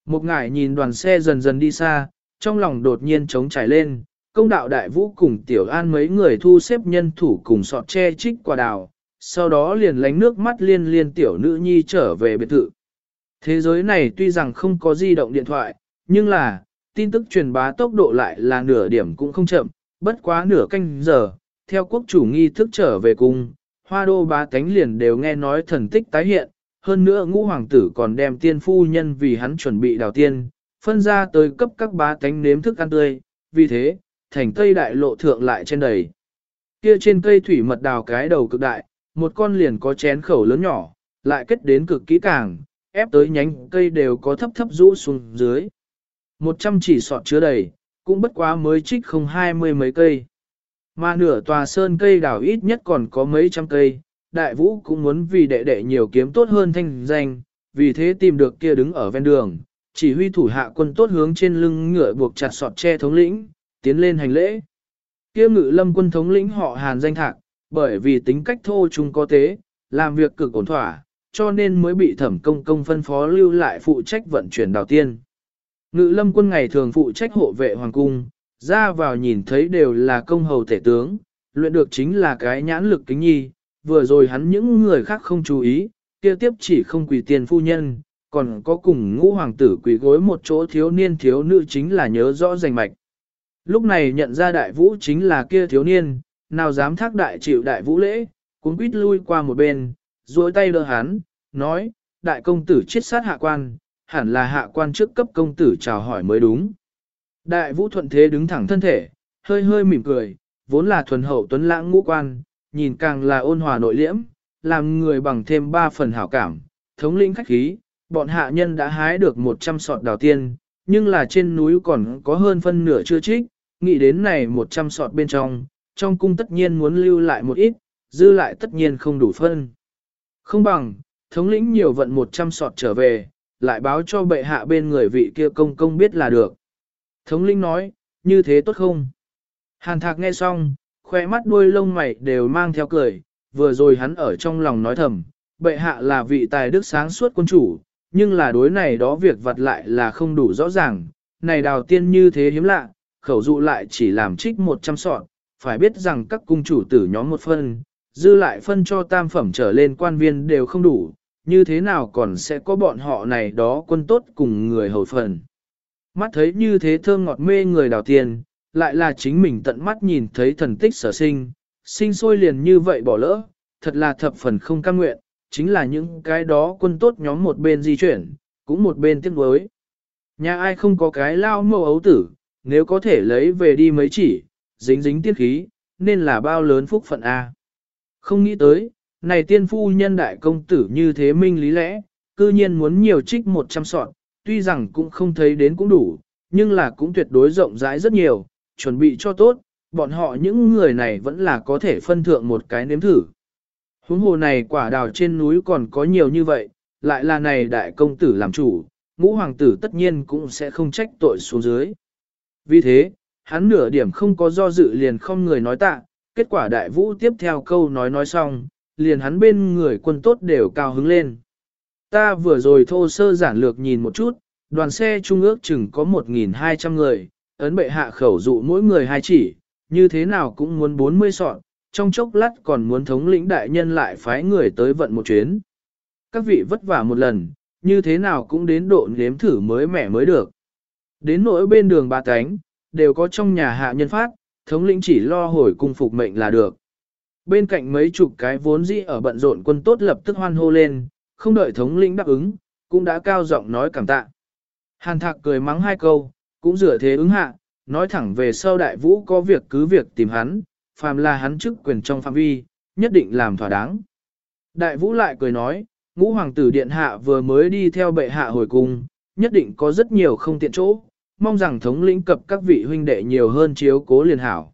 Một ngải nhìn đoàn xe dần dần đi xa, trong lòng đột nhiên trống trải lên, công đạo đại vũ cùng tiểu an mấy người thu xếp nhân thủ cùng sọt che trích quả đào, sau đó liền lánh nước mắt liên liên tiểu nữ nhi trở về biệt thự. Thế giới này tuy rằng không có di động điện thoại, nhưng là, tin tức truyền bá tốc độ lại là nửa điểm cũng không chậm, bất quá nửa canh giờ, theo quốc chủ nghi thức trở về cung, hoa đô bá tánh liền đều nghe nói thần tích tái hiện, hơn nữa ngũ hoàng tử còn đem tiên phu nhân vì hắn chuẩn bị đào tiên, phân ra tới cấp các bá tánh nếm thức ăn tươi, vì thế, thành tây đại lộ thượng lại trên đầy. Kia trên cây thủy mật đào cái đầu cực đại, một con liền có chén khẩu lớn nhỏ, lại kết đến cực kỹ càng, ép tới nhánh cây đều có thấp thấp rũ xuống dưới. Một trăm chỉ sọt chứa đầy, cũng bất quá mới trích không hai mươi mấy cây. Mà nửa tòa sơn cây đào ít nhất còn có mấy trăm cây, đại vũ cũng muốn vì đệ đệ nhiều kiếm tốt hơn thanh danh, vì thế tìm được kia đứng ở ven đường, chỉ huy thủ hạ quân tốt hướng trên lưng ngựa buộc chặt sọt che thống lĩnh, tiến lên hành lễ. Kia ngự lâm quân thống lĩnh họ hàn danh thạc, bởi vì tính cách thô trung có tế, làm việc cực ổn thỏa, cho nên mới bị thẩm công công phân phó lưu lại phụ trách vận chuyển đào tiên. Ngự lâm quân ngày thường phụ trách hộ vệ hoàng cung, ra vào nhìn thấy đều là công hầu thể tướng, luyện được chính là cái nhãn lực kính nhi, vừa rồi hắn những người khác không chú ý, kia tiếp chỉ không quỳ tiền phu nhân, còn có cùng ngũ hoàng tử quỳ gối một chỗ thiếu niên thiếu nữ chính là nhớ rõ rành mạch. Lúc này nhận ra đại vũ chính là kia thiếu niên, nào dám thác đại chịu đại vũ lễ, cuốn quýt lui qua một bên, duỗi tay đỡ hắn, nói, đại công tử chết sát hạ quan, hẳn là hạ quan trước cấp công tử chào hỏi mới đúng. Đại vũ thuận thế đứng thẳng thân thể, hơi hơi mỉm cười, vốn là thuần hậu tuấn lãng ngũ quan, nhìn càng là ôn hòa nội liễm, làm người bằng thêm ba phần hảo cảm, thống lĩnh khách khí, bọn hạ nhân đã hái được 100 sọt đào tiên, nhưng là trên núi còn có hơn phân nửa chưa trích, nghĩ đến này 100 sọt bên trong, trong cung tất nhiên muốn lưu lại một ít, dư lại tất nhiên không đủ phân. Không bằng, thống lĩnh nhiều vận 100 sọt trở về, lại báo cho bệ hạ bên người vị kia công công biết là được. Thống lĩnh nói, như thế tốt không? Hàn thạc nghe xong, khoe mắt đuôi lông mày đều mang theo cười, vừa rồi hắn ở trong lòng nói thầm, bệ hạ là vị tài đức sáng suốt quân chủ, nhưng là đối này đó việc vặt lại là không đủ rõ ràng, này đào tiên như thế hiếm lạ, khẩu dụ lại chỉ làm trích 100 sọt, phải biết rằng các cung chủ tử nhóm một phân, dư lại phân cho tam phẩm trở lên quan viên đều không đủ, như thế nào còn sẽ có bọn họ này đó quân tốt cùng người hầu phần. Mắt thấy như thế thơm ngọt mê người đào tiền, lại là chính mình tận mắt nhìn thấy thần tích sở sinh, sinh sôi liền như vậy bỏ lỡ, thật là thập phần không cam nguyện, chính là những cái đó quân tốt nhóm một bên di chuyển, cũng một bên tiếc đối. Nhà ai không có cái lao mâu ấu tử, nếu có thể lấy về đi mấy chỉ, dính dính tiết khí, nên là bao lớn phúc phận A. Không nghĩ tới, này tiên phu nhân đại công tử như thế minh lý lẽ, cư nhiên muốn nhiều trích 100 sọt, tuy rằng cũng không thấy đến cũng đủ, nhưng là cũng tuyệt đối rộng rãi rất nhiều, chuẩn bị cho tốt, bọn họ những người này vẫn là có thể phân thượng một cái nếm thử. Huống hồ này quả đào trên núi còn có nhiều như vậy, lại là này đại công tử làm chủ, ngũ hoàng tử tất nhiên cũng sẽ không trách tội xuống dưới. Vì thế, hắn nửa điểm không có do dự liền không người nói tạ, kết quả đại vũ tiếp theo câu nói nói xong, liền hắn bên người quân tốt đều cao hứng lên. Ta vừa rồi thô sơ giản lược nhìn một chút, đoàn xe trung ước chừng có 1.200 người, ấn bệ hạ khẩu dụ mỗi người hai chỉ, như thế nào cũng muốn 40 sọn, trong chốc lát còn muốn thống lĩnh đại nhân lại phái người tới vận một chuyến. Các vị vất vả một lần, như thế nào cũng đến độ nếm thử mới mẻ mới được. Đến nỗi bên đường ba cánh, đều có trong nhà hạ nhân phát, thống lĩnh chỉ lo hồi cung phục mệnh là được. Bên cạnh mấy chục cái vốn dĩ ở bận rộn quân tốt lập tức hoan hô lên, không đợi thống lĩnh đáp ứng, cũng đã cao giọng nói cảm tạ. Hàn thạc cười mắng hai câu, cũng rửa thế ứng hạ, nói thẳng về sau đại vũ có việc cứ việc tìm hắn, phàm là hắn chức quyền trong phạm vi, nhất định làm thỏa đáng. Đại vũ lại cười nói, ngũ hoàng tử điện hạ vừa mới đi theo bệ hạ hồi cung, nhất định có rất nhiều không tiện chỗ, mong rằng thống lĩnh cập các vị huynh đệ nhiều hơn chiếu cố liền hảo.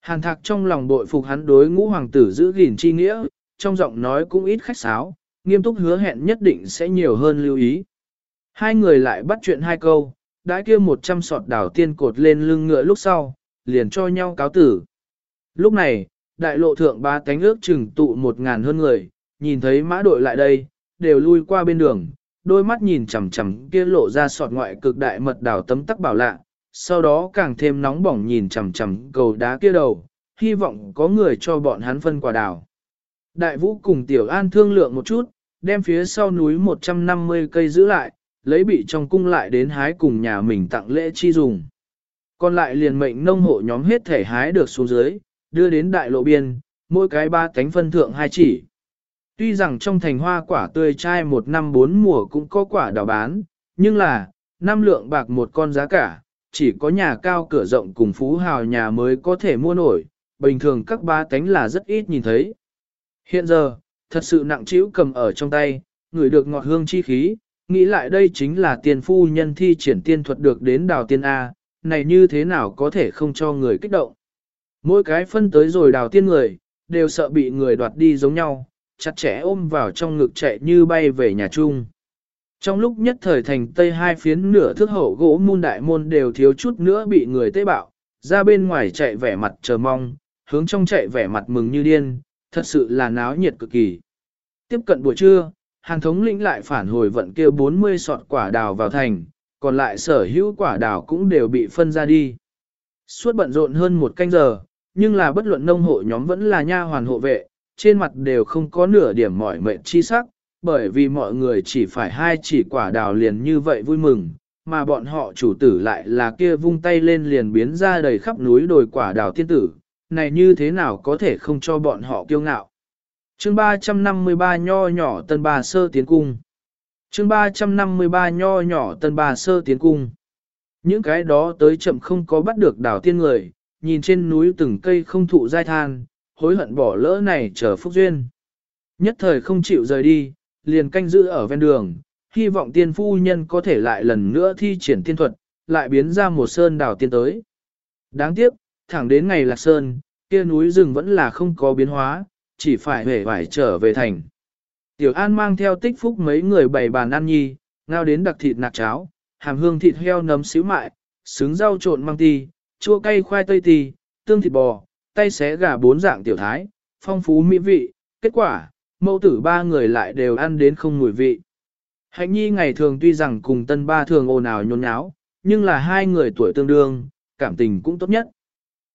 Hàn thạc trong lòng bội phục hắn đối ngũ hoàng tử giữ gìn chi nghĩa, trong giọng nói cũng ít khách sáo, nghiêm túc hứa hẹn nhất định sẽ nhiều hơn lưu ý. Hai người lại bắt chuyện hai câu, đã kia một trăm sọt đảo tiên cột lên lưng ngựa lúc sau, liền cho nhau cáo tử. Lúc này, đại lộ thượng ba cánh ước chừng tụ một ngàn hơn người, nhìn thấy mã đội lại đây, đều lui qua bên đường, đôi mắt nhìn chằm chằm kia lộ ra sọt ngoại cực đại mật đảo tấm tắc bảo lạ, sau đó càng thêm nóng bỏng nhìn chằm chằm cầu đá kia đầu, hy vọng có người cho bọn hắn phân quả đảo. Đại vũ cùng tiểu an thương lượng một chút, đem phía sau núi 150 cây giữ lại, lấy bị trong cung lại đến hái cùng nhà mình tặng lễ chi dùng. Còn lại liền mệnh nông hộ nhóm hết thể hái được xuống dưới, đưa đến đại lộ biên, mỗi cái ba cánh phân thượng hai chỉ. Tuy rằng trong thành hoa quả tươi chai một năm bốn mùa cũng có quả đào bán, nhưng là, năm lượng bạc một con giá cả, chỉ có nhà cao cửa rộng cùng phú hào nhà mới có thể mua nổi, bình thường các ba tánh là rất ít nhìn thấy. Hiện giờ, thật sự nặng trĩu cầm ở trong tay, người được ngọt hương chi khí, nghĩ lại đây chính là tiền phu nhân thi triển tiên thuật được đến đào tiên A, này như thế nào có thể không cho người kích động. Mỗi cái phân tới rồi đào tiên người, đều sợ bị người đoạt đi giống nhau, chặt chẽ ôm vào trong ngực chạy như bay về nhà chung. Trong lúc nhất thời thành tây hai phiến nửa thước hậu gỗ môn đại môn đều thiếu chút nữa bị người tế bạo, ra bên ngoài chạy vẻ mặt chờ mong, hướng trong chạy vẻ mặt mừng như điên, thật sự là náo nhiệt cực kỳ. Tiếp cận buổi trưa, hàng thống lĩnh lại phản hồi vận kia 40 sọt quả đào vào thành, còn lại sở hữu quả đào cũng đều bị phân ra đi. Suốt bận rộn hơn một canh giờ, nhưng là bất luận nông hộ nhóm vẫn là nha hoàn hộ vệ, trên mặt đều không có nửa điểm mỏi mệt chi sắc, bởi vì mọi người chỉ phải hai chỉ quả đào liền như vậy vui mừng, mà bọn họ chủ tử lại là kia vung tay lên liền biến ra đầy khắp núi đồi quả đào tiên tử, này như thế nào có thể không cho bọn họ kiêu ngạo. Chương 353 nho nhỏ tân bà sơ tiến cung. Chương 353 nho nhỏ tân bà sơ tiến cung. Những cái đó tới chậm không có bắt được đảo tiên người, nhìn trên núi từng cây không thụ dai than, hối hận bỏ lỡ này chờ phúc duyên. Nhất thời không chịu rời đi, liền canh giữ ở ven đường, hy vọng tiên phu nhân có thể lại lần nữa thi triển tiên thuật, lại biến ra một sơn đảo tiên tới. Đáng tiếc, thẳng đến ngày lạc sơn, kia núi rừng vẫn là không có biến hóa, chỉ phải hề phải trở về thành. Tiểu An mang theo tích phúc mấy người bày bàn ăn nhi, ngao đến đặc thịt nạc cháo, hàm hương thịt heo nấm xíu mại, xứng rau trộn mang ti, chua cay khoai tây ti, tương thịt bò, tay xé gà bốn dạng tiểu thái, phong phú mỹ vị, kết quả, mẫu tử ba người lại đều ăn đến không mùi vị. Hạnh nhi ngày thường tuy rằng cùng tân ba thường ồn ào nhốn nháo, nhưng là hai người tuổi tương đương, cảm tình cũng tốt nhất.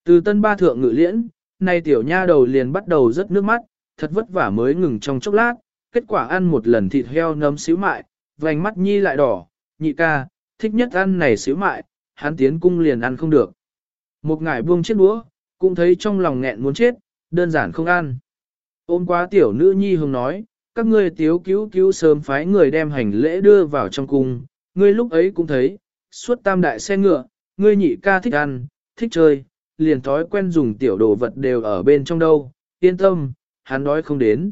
Từ tân ba thượng ngự liễn, nay tiểu nha đầu liền bắt đầu rất nước mắt, thật vất vả mới ngừng trong chốc lát, kết quả ăn một lần thịt heo nấm xíu mại, vành mắt nhi lại đỏ, nhị ca, thích nhất ăn này xíu mại, hắn tiến cung liền ăn không được. Một ngải buông chiếc đũa, cũng thấy trong lòng nghẹn muốn chết, đơn giản không ăn. Ôm quá tiểu nữ nhi hùng nói, các ngươi tiếu cứu cứu sớm phái người đem hành lễ đưa vào trong cung, ngươi lúc ấy cũng thấy, suốt tam đại xe ngựa, ngươi nhị ca thích ăn, thích chơi, liền thói quen dùng tiểu đồ vật đều ở bên trong đâu, yên tâm, hắn đói không đến.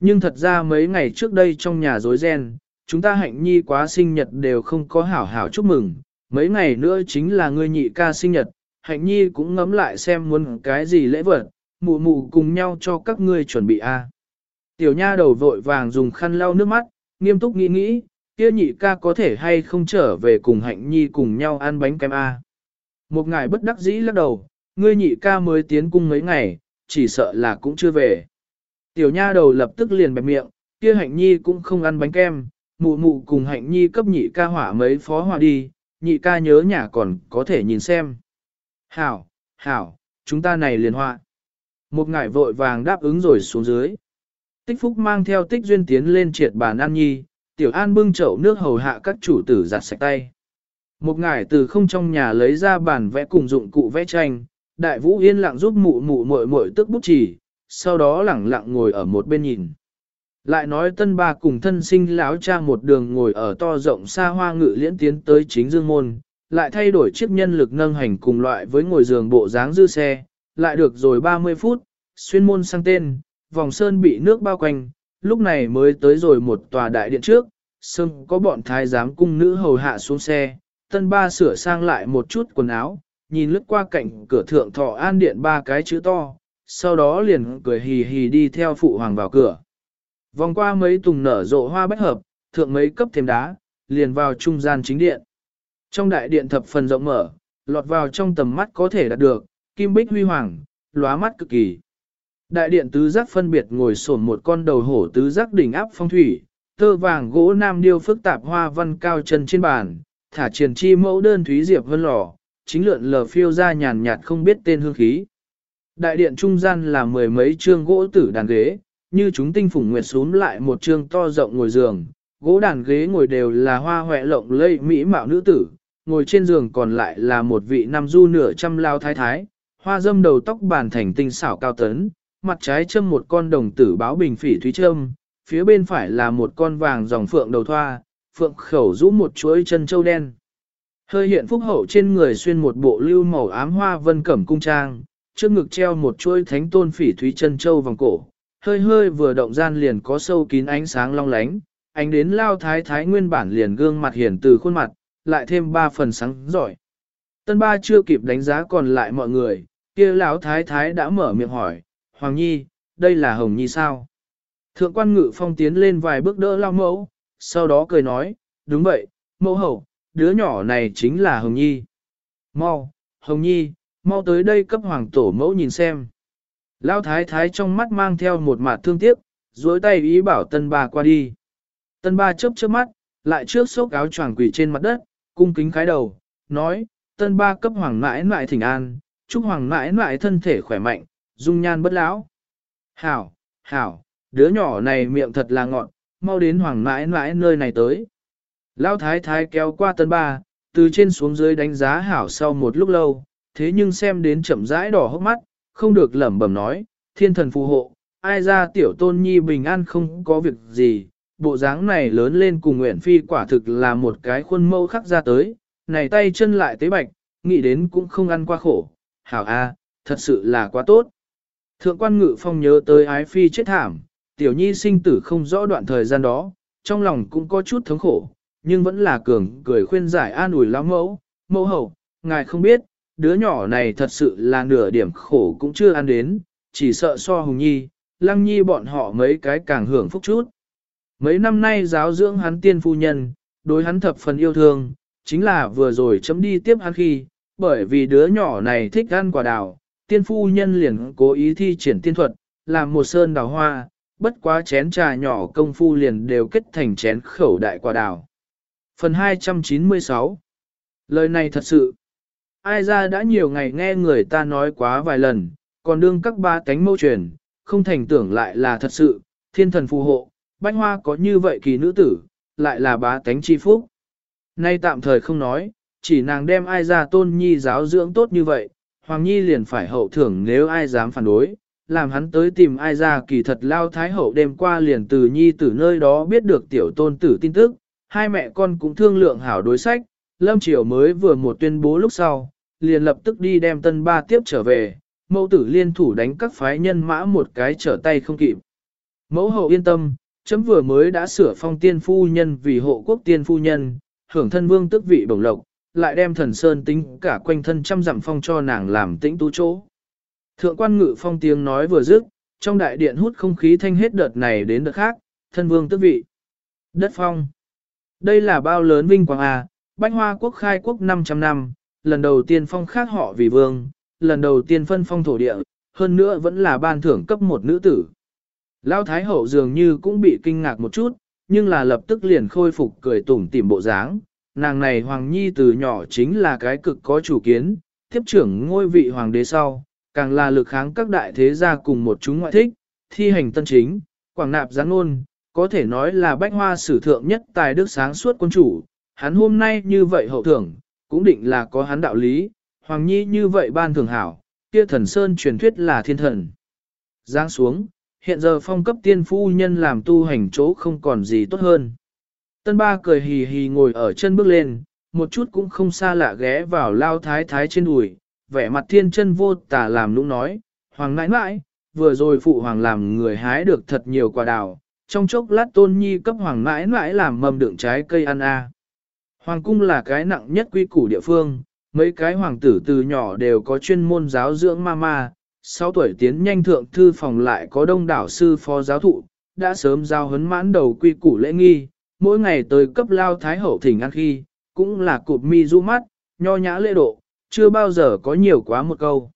Nhưng thật ra mấy ngày trước đây trong nhà rối ren, chúng ta hạnh nhi quá sinh nhật đều không có hảo hảo chúc mừng, mấy ngày nữa chính là ngươi nhị ca sinh nhật, hạnh nhi cũng ngấm lại xem muốn cái gì lễ vật, mụ mụ cùng nhau cho các ngươi chuẩn bị a. Tiểu nha đầu vội vàng dùng khăn lau nước mắt, nghiêm túc nghĩ nghĩ, kia nhị ca có thể hay không trở về cùng hạnh nhi cùng nhau ăn bánh kem a. Một ngày bất đắc dĩ lắc đầu, ngươi nhị ca mới tiến cung mấy ngày, chỉ sợ là cũng chưa về. Tiểu nha đầu lập tức liền bẹp miệng, kia hạnh nhi cũng không ăn bánh kem, mụ mụ cùng hạnh nhi cấp nhị ca hỏa mấy phó hỏa đi, nhị ca nhớ nhà còn có thể nhìn xem. Hảo, hảo, chúng ta này liền họa. Một ngải vội vàng đáp ứng rồi xuống dưới. Tích Phúc mang theo tích duyên tiến lên triệt bàn An nhi, tiểu an bưng chậu nước hầu hạ các chủ tử giặt sạch tay. Một ngải từ không trong nhà lấy ra bàn vẽ cùng dụng cụ vẽ tranh, đại vũ yên lặng giúp mụ mụ muội muội tức bút chỉ, sau đó lẳng lặng ngồi ở một bên nhìn. Lại nói tân ba cùng thân sinh lão cha một đường ngồi ở to rộng xa hoa ngự liễn tiến tới chính dương môn, lại thay đổi chiếc nhân lực nâng hành cùng loại với ngồi giường bộ dáng dư xe, lại được rồi 30 phút, xuyên môn sang tên, vòng sơn bị nước bao quanh, lúc này mới tới rồi một tòa đại điện trước, sưng có bọn thái giám cung nữ hầu hạ xuống xe, tân ba sửa sang lại một chút quần áo, nhìn lướt qua cạnh cửa thượng thọ an điện ba cái chữ to, sau đó liền cười hì hì đi theo phụ hoàng vào cửa. Vòng qua mấy tùng nở rộ hoa bách hợp, thượng mấy cấp thêm đá, liền vào trung gian chính điện. Trong đại điện thập phần rộng mở, lọt vào trong tầm mắt có thể đạt được, kim bích huy hoàng, lóa mắt cực kỳ. Đại điện tứ giác phân biệt ngồi sổn một con đầu hổ tứ giác đỉnh áp phong thủy, tơ vàng gỗ nam điêu phức tạp hoa văn cao chân trên bàn, thả triền chi mẫu đơn thúy diệp vân lò, chính lượn lờ phiêu ra nhàn nhạt không biết tên hương khí. Đại điện trung gian là mười mấy trương gỗ tử đàn ghế, như chúng tinh phủng nguyệt xuống lại một trương to rộng ngồi giường, gỗ đàn ghế ngồi đều là hoa hoẹ lộng lây mỹ mạo nữ tử, ngồi trên giường còn lại là một vị nam du nửa trăm lao thái thái, hoa dâm đầu tóc bàn thành tinh xảo cao tấn, mặt trái châm một con đồng tử báo bình phỉ thúy châm, phía bên phải là một con vàng dòng phượng đầu thoa, phượng khẩu rũ một chuỗi chân châu đen. Hơi hiện phúc hậu trên người xuyên một bộ lưu màu ám hoa vân cẩm cung trang, trước ngực treo một chuỗi thánh tôn phỉ thúy chân châu vòng cổ, hơi hơi vừa động gian liền có sâu kín ánh sáng long lánh, ánh đến lao thái thái nguyên bản liền gương mặt hiển từ khuôn mặt, lại thêm ba phần sáng giỏi. Tân ba chưa kịp đánh giá còn lại mọi người, kia lão thái thái đã mở miệng hỏi, Hoàng Nhi, đây là Hồng Nhi sao? Thượng quan ngự phong tiến lên vài bước đỡ lao mẫu, sau đó cười nói, đúng vậy, mẫu hậu, đứa nhỏ này chính là Hồng Nhi. Mau, Hồng Nhi, mau tới đây cấp hoàng tổ mẫu nhìn xem. Lao thái thái trong mắt mang theo một mặt thương tiếc, duỗi tay ý bảo tân ba qua đi. Tân ba chớp chớp mắt, lại trước xốc áo choàng quỷ trên mặt đất, cung kính khái đầu, nói, tân ba cấp hoàng mãi mãi thỉnh an, chúc hoàng mãi mãi thân thể khỏe mạnh, dung nhan bất lão. Hảo, hảo, đứa nhỏ này miệng thật là ngọn, mau đến hoàng mãi mãi nơi này tới. Lão thái thái kéo qua tân ba, từ trên xuống dưới đánh giá hảo sau một lúc lâu, thế nhưng xem đến chậm rãi đỏ hốc mắt, không được lẩm bẩm nói, thiên thần phù hộ, ai ra tiểu tôn nhi bình an không có việc gì, bộ dáng này lớn lên cùng nguyện phi quả thực là một cái khuôn mẫu khắc ra tới, này tay chân lại tế bạch, nghĩ đến cũng không ăn qua khổ, hảo a, thật sự là quá tốt. Thượng quan ngự phong nhớ tới ái phi chết thảm, tiểu nhi sinh tử không rõ đoạn thời gian đó, trong lòng cũng có chút thống khổ, nhưng vẫn là cường cười khuyên giải an ủi lão mẫu, mẫu hậu, ngài không biết, đứa nhỏ này thật sự là nửa điểm khổ cũng chưa ăn đến, chỉ sợ so hùng nhi, lăng nhi bọn họ mấy cái càng hưởng phúc chút. Mấy năm nay giáo dưỡng hắn tiên phu nhân, đối hắn thập phần yêu thương, chính là vừa rồi chấm đi tiếp hắn khi, bởi vì đứa nhỏ này thích ăn quả đào, tiên phu nhân liền cố ý thi triển tiên thuật, làm một sơn đào hoa, bất quá chén trà nhỏ công phu liền đều kết thành chén khẩu đại quả đào. Phần 296 Lời này thật sự, ai ra đã nhiều ngày nghe người ta nói quá vài lần, còn đương các ba cánh mâu truyền, không thành tưởng lại là thật sự, thiên thần phù hộ, bách hoa có như vậy kỳ nữ tử, lại là bá tánh chi phúc. Nay tạm thời không nói, chỉ nàng đem ai ra tôn nhi giáo dưỡng tốt như vậy, Hoàng Nhi liền phải hậu thưởng nếu ai dám phản đối, làm hắn tới tìm ai ra kỳ thật lao thái hậu đêm qua liền từ Nhi từ nơi đó biết được tiểu tôn tử tin tức, hai mẹ con cũng thương lượng hảo đối sách, Lâm Triều mới vừa một tuyên bố lúc sau, liền lập tức đi đem tân ba tiếp trở về, mẫu tử liên thủ đánh các phái nhân mã một cái trở tay không kịp. Mẫu hậu yên tâm, chấm vừa mới đã sửa phong tiên phu nhân vì hộ quốc tiên phu nhân, hưởng thân vương tức vị bổng lộc, lại đem thần sơn tính cả quanh thân trăm dặm phong cho nàng làm tĩnh tú chỗ. Thượng quan ngự phong tiếng nói vừa dứt, trong đại điện hút không khí thanh hết đợt này đến đợt khác, thân vương tức vị. Đất phong. Đây là bao lớn vinh quang à, bách hoa quốc khai quốc 500 năm, lần đầu tiên phong khác họ vì vương, lần đầu tiên phân phong thổ địa, hơn nữa vẫn là ban thưởng cấp một nữ tử. Lão Thái Hậu dường như cũng bị kinh ngạc một chút, nhưng là lập tức liền khôi phục cười tủm tỉm bộ dáng. Nàng này Hoàng Nhi từ nhỏ chính là cái cực có chủ kiến, tiếp trưởng ngôi vị Hoàng đế sau, càng là lực kháng các đại thế gia cùng một chúng ngoại thích, thi hành tân chính, quảng nạp gián ngôn, có thể nói là bách hoa sử thượng nhất tài đức sáng suốt quân chủ. Hắn hôm nay như vậy hậu thưởng, cũng định là có hắn đạo lý, Hoàng Nhi như vậy ban thường hảo, kia thần sơn truyền thuyết là thiên thần. Giáng xuống, hiện giờ phong cấp tiên phu nhân làm tu hành chỗ không còn gì tốt hơn. Tân ba cười hì hì ngồi ở chân bước lên, một chút cũng không xa lạ ghé vào lao thái thái trên đùi, vẻ mặt thiên chân vô tả làm nũng nói, hoàng nãi nãi, vừa rồi phụ hoàng làm người hái được thật nhiều quả đào, trong chốc lát tôn nhi cấp hoàng nãi nãi làm mầm đựng trái cây ăn a. Hoàng cung là cái nặng nhất quy củ địa phương, mấy cái hoàng tử từ nhỏ đều có chuyên môn giáo dưỡng ma ma, 6 tuổi tiến nhanh thượng thư phòng lại có đông đảo sư phó giáo thụ, đã sớm giao hấn mãn đầu quy củ lễ nghi, mỗi ngày tới cấp lao thái hậu thỉnh ăn khi, cũng là cụp mi du mắt, nho nhã lễ độ, chưa bao giờ có nhiều quá một câu.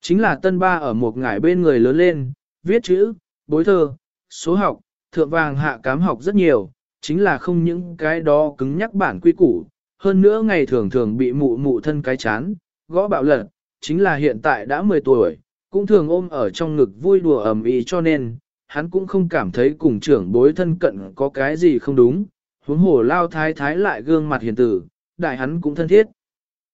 Chính là tân ba ở một ngải bên người lớn lên, viết chữ, bối thơ, số học, thượng vàng hạ cám học rất nhiều, chính là không những cái đó cứng nhắc bản quy củ, hơn nữa ngày thường thường bị mụ mụ thân cái chán, gõ bạo lật, chính là hiện tại đã 10 tuổi, cũng thường ôm ở trong ngực vui đùa ầm ĩ cho nên, hắn cũng không cảm thấy cùng trưởng bối thân cận có cái gì không đúng, huống hồ lao thái thái lại gương mặt hiền tử, đại hắn cũng thân thiết.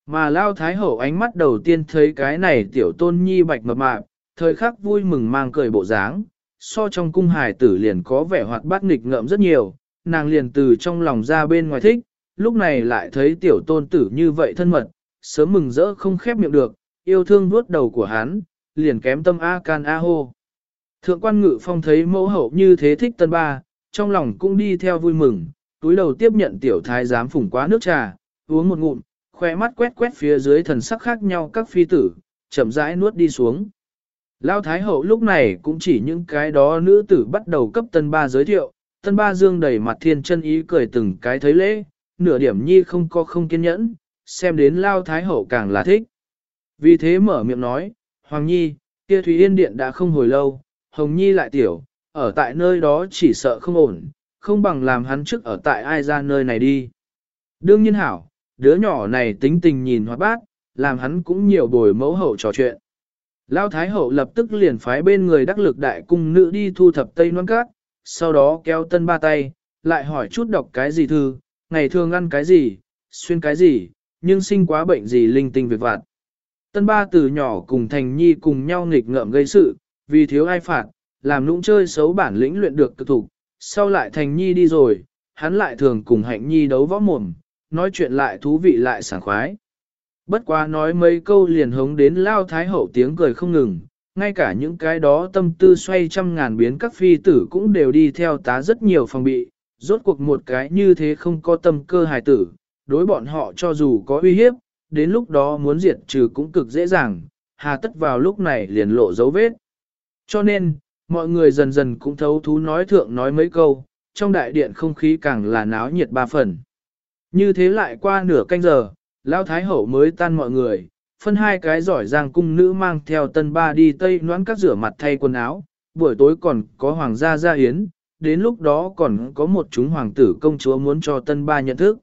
Mà lao thái hậu ánh mắt đầu tiên thấy cái này tiểu tôn nhi bạch mập mạp, thời khắc vui mừng mang cười bộ dáng, so trong cung hài tử liền có vẻ hoạt bát nghịch ngợm rất nhiều, nàng liền từ trong lòng ra bên ngoài thích, lúc này lại thấy tiểu tôn tử như vậy thân mật, sớm mừng rỡ không khép miệng được, yêu thương vuốt đầu của hắn, liền kém tâm A can A hô. Thượng quan ngự phong thấy mẫu hậu như thế thích tân ba, trong lòng cũng đi theo vui mừng, túi đầu tiếp nhận tiểu thái giám phủng quá nước trà, uống một ngụm, khoe mắt quét quét phía dưới thần sắc khác nhau các phi tử, chậm rãi nuốt đi xuống. Lao Thái Hậu lúc này cũng chỉ những cái đó nữ tử bắt đầu cấp tân ba giới thiệu, tân ba dương đầy mặt thiên chân ý cười từng cái thấy lễ, nửa điểm nhi không có không kiên nhẫn, xem đến Lao Thái Hậu càng là thích. Vì thế mở miệng nói, Hoàng Nhi, kia Thúy Yên Điện đã không hồi lâu, Hồng Nhi lại tiểu, ở tại nơi đó chỉ sợ không ổn, không bằng làm hắn trước ở tại ai ra nơi này đi. Đương nhiên hảo, đứa nhỏ này tính tình nhìn hoạt bát, làm hắn cũng nhiều bồi mẫu hậu trò chuyện. Lao Thái Hậu lập tức liền phái bên người đắc lực đại cung nữ đi thu thập Tây noan Cát, sau đó kéo tân ba tay, lại hỏi chút đọc cái gì thư, ngày thường ăn cái gì, xuyên cái gì, nhưng sinh quá bệnh gì linh tinh việc vặt. Tân ba từ nhỏ cùng Thành Nhi cùng nhau nghịch ngợm gây sự, vì thiếu ai phạt, làm nũng chơi xấu bản lĩnh luyện được cực thủ, sau lại Thành Nhi đi rồi, hắn lại thường cùng Hạnh Nhi đấu võ mồm, nói chuyện lại thú vị lại sảng khoái. Bất quá nói mấy câu liền hống đến lao thái hậu tiếng cười không ngừng, ngay cả những cái đó tâm tư xoay trăm ngàn biến các phi tử cũng đều đi theo tá rất nhiều phòng bị, rốt cuộc một cái như thế không có tâm cơ hài tử, đối bọn họ cho dù có uy hiếp, đến lúc đó muốn diệt trừ cũng cực dễ dàng, hà tất vào lúc này liền lộ dấu vết. Cho nên, mọi người dần dần cũng thấu thú nói thượng nói mấy câu, trong đại điện không khí càng là náo nhiệt ba phần. Như thế lại qua nửa canh giờ, Lão Thái Hậu mới tan mọi người, phân hai cái giỏi giang cung nữ mang theo tân ba đi tây noãn các rửa mặt thay quần áo, buổi tối còn có hoàng gia gia hiến, đến lúc đó còn có một chúng hoàng tử công chúa muốn cho tân ba nhận thức.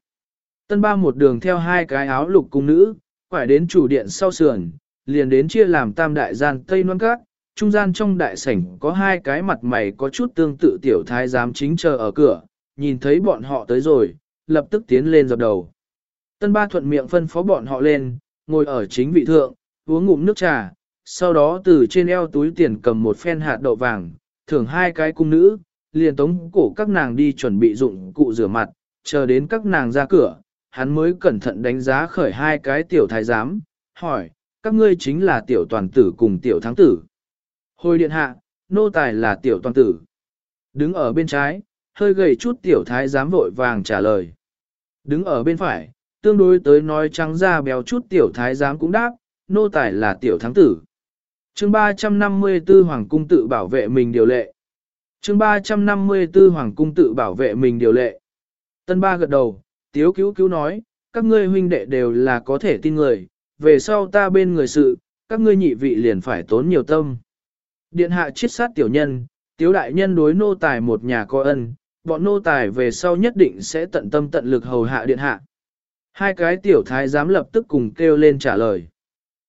Tân ba một đường theo hai cái áo lục cung nữ, quải đến chủ điện sau sườn, liền đến chia làm tam đại gian tây noãn các, trung gian trong đại sảnh có hai cái mặt mày có chút tương tự tiểu thái giám chính chờ ở cửa, nhìn thấy bọn họ tới rồi, lập tức tiến lên dập đầu. Tân ba thuận miệng phân phó bọn họ lên, ngồi ở chính vị thượng, uống ngụm nước trà, sau đó từ trên eo túi tiền cầm một phen hạt đậu vàng, thưởng hai cái cung nữ, liền tống cổ các nàng đi chuẩn bị dụng cụ rửa mặt, chờ đến các nàng ra cửa, hắn mới cẩn thận đánh giá khởi hai cái tiểu thái giám, hỏi, các ngươi chính là tiểu toàn tử cùng tiểu thắng tử. Hồi điện hạ, nô tài là tiểu toàn tử. Đứng ở bên trái, hơi gầy chút tiểu thái giám vội vàng trả lời. Đứng ở bên phải, tương đối tới nói trắng ra béo chút tiểu thái giám cũng đáp, nô tài là tiểu thắng tử. chương 354 Hoàng cung tự bảo vệ mình điều lệ. chương 354 Hoàng cung tự bảo vệ mình điều lệ. Tân ba gật đầu, tiếu cứu cứu nói, các ngươi huynh đệ đều là có thể tin người, về sau ta bên người sự, các ngươi nhị vị liền phải tốn nhiều tâm. Điện hạ chiết sát tiểu nhân, tiếu đại nhân đối nô tài một nhà có ân, bọn nô tài về sau nhất định sẽ tận tâm tận lực hầu hạ điện hạ. Hai cái tiểu thái giám lập tức cùng kêu lên trả lời.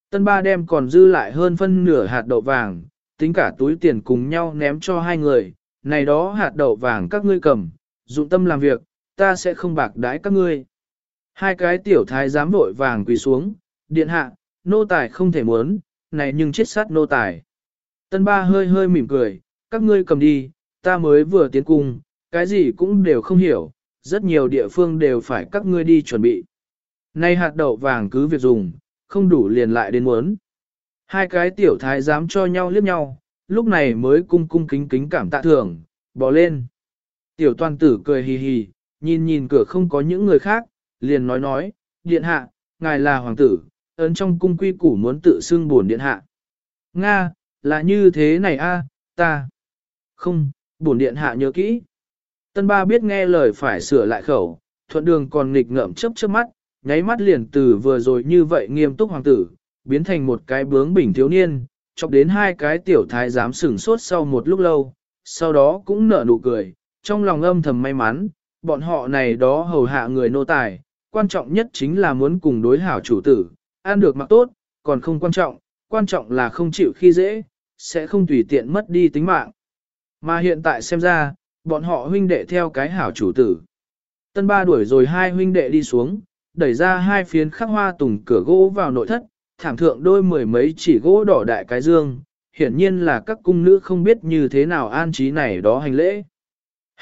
Tân ba đem còn dư lại hơn phân nửa hạt đậu vàng, tính cả túi tiền cùng nhau ném cho hai người, này đó hạt đậu vàng các ngươi cầm, dụng tâm làm việc, ta sẽ không bạc đãi các ngươi. Hai cái tiểu thái giám vội vàng quỳ xuống, điện hạ, nô tài không thể muốn, này nhưng chết sát nô tài. Tân ba hơi hơi mỉm cười, các ngươi cầm đi, ta mới vừa tiến cung, cái gì cũng đều không hiểu, rất nhiều địa phương đều phải các ngươi đi chuẩn bị. Nay hạt đậu vàng cứ việc dùng, không đủ liền lại đến muốn. Hai cái tiểu thái dám cho nhau liếc nhau, lúc này mới cung cung kính kính cảm tạ thưởng, bỏ lên. Tiểu toàn tử cười hì hì, nhìn nhìn cửa không có những người khác, liền nói nói, điện hạ, ngài là hoàng tử, ấn trong cung quy củ muốn tự xưng buồn điện hạ. Nga, là như thế này a, ta. Không, buồn điện hạ nhớ kỹ. Tân ba biết nghe lời phải sửa lại khẩu, thuận đường còn nghịch ngợm chớp chớp mắt, nháy mắt liền từ vừa rồi như vậy nghiêm túc hoàng tử, biến thành một cái bướng bình thiếu niên, chọc đến hai cái tiểu thái giám sửng sốt sau một lúc lâu, sau đó cũng nở nụ cười, trong lòng âm thầm may mắn, bọn họ này đó hầu hạ người nô tài, quan trọng nhất chính là muốn cùng đối hảo chủ tử, ăn được mặc tốt, còn không quan trọng, quan trọng là không chịu khi dễ, sẽ không tùy tiện mất đi tính mạng. Mà hiện tại xem ra, bọn họ huynh đệ theo cái hảo chủ tử. Tân ba đuổi rồi hai huynh đệ đi xuống, đẩy ra hai phiến khắc hoa tùng cửa gỗ vào nội thất, thảm thượng đôi mười mấy chỉ gỗ đỏ đại cái dương, hiển nhiên là các cung nữ không biết như thế nào an trí này đó hành lễ.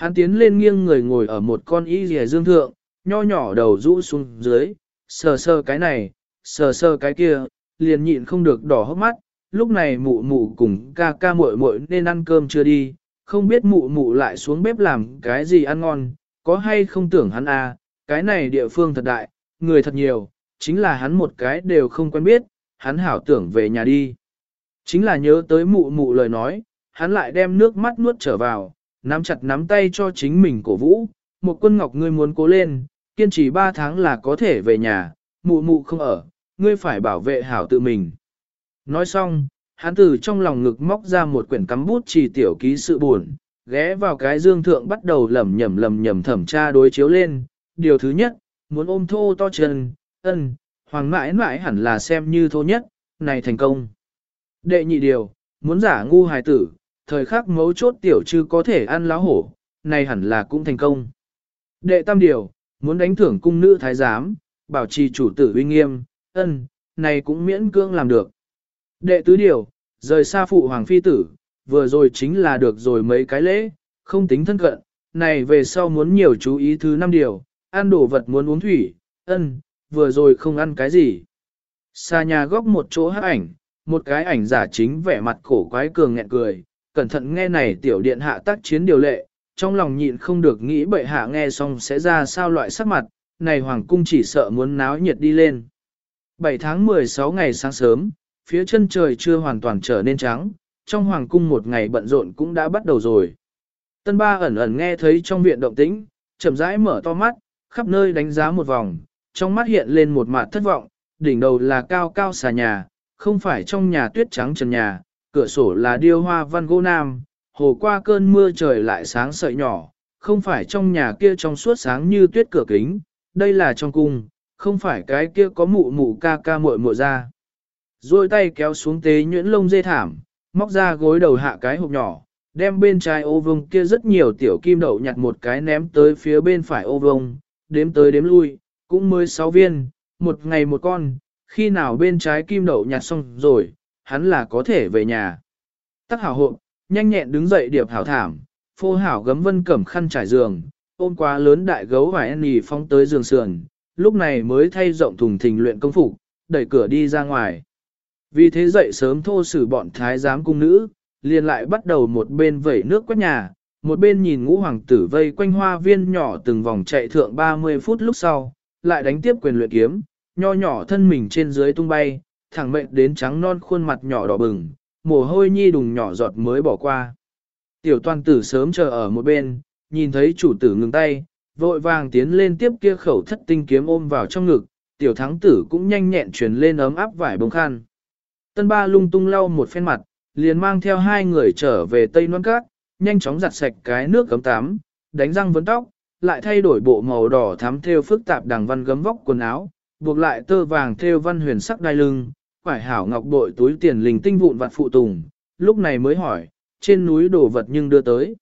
Hắn tiến lên nghiêng người ngồi ở một con y rìa dương thượng, nho nhỏ đầu rũ xuống dưới, sờ sờ cái này, sờ sờ cái kia, liền nhịn không được đỏ hốc mắt, lúc này mụ mụ cùng ca ca muội muội nên ăn cơm chưa đi, không biết mụ mụ lại xuống bếp làm cái gì ăn ngon, có hay không tưởng hắn à, cái này địa phương thật đại, người thật nhiều, chính là hắn một cái đều không quen biết, hắn hảo tưởng về nhà đi. Chính là nhớ tới mụ mụ lời nói, hắn lại đem nước mắt nuốt trở vào, nắm chặt nắm tay cho chính mình cổ vũ, một quân ngọc ngươi muốn cố lên, kiên trì 3 tháng là có thể về nhà, mụ mụ không ở, ngươi phải bảo vệ hảo tự mình. Nói xong, hắn từ trong lòng ngực móc ra một quyển cắm bút chỉ tiểu ký sự buồn, ghé vào cái dương thượng bắt đầu lầm nhầm lầm nhầm thẩm tra đối chiếu lên. Điều thứ nhất, muốn ôm thô to chân, ân, hoàng mãi mãi hẳn là xem như thô nhất, này thành công. Đệ nhị điều, muốn giả ngu hài tử, thời khắc mấu chốt tiểu chư có thể ăn láo hổ, này hẳn là cũng thành công. Đệ tam điều, muốn đánh thưởng cung nữ thái giám, bảo trì chủ tử uy nghiêm, ân, này cũng miễn cưỡng làm được. Đệ tứ điều, rời xa phụ hoàng phi tử, vừa rồi chính là được rồi mấy cái lễ, không tính thân cận, này về sau muốn nhiều chú ý thứ năm điều, ăn đồ vật muốn uống thủy, ân, vừa rồi không ăn cái gì. Xa nhà góc một chỗ hát ảnh, một cái ảnh giả chính vẻ mặt cổ quái cường nghẹn cười, cẩn thận nghe này tiểu điện hạ tác chiến điều lệ, trong lòng nhịn không được nghĩ bệ hạ nghe xong sẽ ra sao loại sắc mặt, này hoàng cung chỉ sợ muốn náo nhiệt đi lên. 7 tháng 16 ngày sáng sớm, phía chân trời chưa hoàn toàn trở nên trắng, trong hoàng cung một ngày bận rộn cũng đã bắt đầu rồi. Tân ba ẩn ẩn nghe thấy trong viện động tĩnh, chậm rãi mở to mắt, khắp nơi đánh giá một vòng, trong mắt hiện lên một mặt thất vọng, đỉnh đầu là cao cao xà nhà, không phải trong nhà tuyết trắng trần nhà, cửa sổ là điêu hoa văn gỗ nam, hồ qua cơn mưa trời lại sáng sợi nhỏ, không phải trong nhà kia trong suốt sáng như tuyết cửa kính, đây là trong cung, không phải cái kia có mụ mụ ca ca muội muội ra. Rồi tay kéo xuống tế nhuyễn lông dê thảm, móc ra gối đầu hạ cái hộp nhỏ, đem bên trái ô vông kia rất nhiều tiểu kim đậu nhặt một cái ném tới phía bên phải ô vông, đếm tới đếm lui, cũng mới sáu viên, một ngày một con, khi nào bên trái kim đậu nhặt xong rồi, hắn là có thể về nhà. Tắc hảo hộp, nhanh nhẹn đứng dậy điệp hảo thảm, phô hảo gấm vân cẩm khăn trải giường, ôm quá lớn đại gấu và en nì phong tới giường sườn, lúc này mới thay rộng thùng thình luyện công phục, đẩy cửa đi ra ngoài. Vì thế dậy sớm thô sử bọn thái giám cung nữ, liền lại bắt đầu một bên vẩy nước quét nhà, một bên nhìn ngũ hoàng tử vây quanh hoa viên nhỏ từng vòng chạy thượng 30 phút lúc sau, lại đánh tiếp quyền luyện kiếm, nho nhỏ thân mình trên dưới tung bay, thẳng mệnh đến trắng non khuôn mặt nhỏ đỏ bừng, mồ hôi nhi đùng nhỏ giọt mới bỏ qua. Tiểu toàn tử sớm chờ ở một bên, nhìn thấy chủ tử ngừng tay, vội vàng tiến lên tiếp kia khẩu thất tinh kiếm ôm vào trong ngực, tiểu thắng tử cũng nhanh nhẹn truyền lên ấm áp vải bông khăn. Tân ba lung tung lau một phen mặt, liền mang theo hai người trở về Tây Loan Cát, nhanh chóng giặt sạch cái nước cấm tắm, đánh răng vấn tóc, lại thay đổi bộ màu đỏ thắm theo phức tạp đằng văn gấm vóc quần áo, buộc lại tơ vàng theo văn huyền sắc đai lưng, quải hảo ngọc bội túi tiền linh tinh vụn vặt phụ tùng, lúc này mới hỏi, trên núi đồ vật nhưng đưa tới.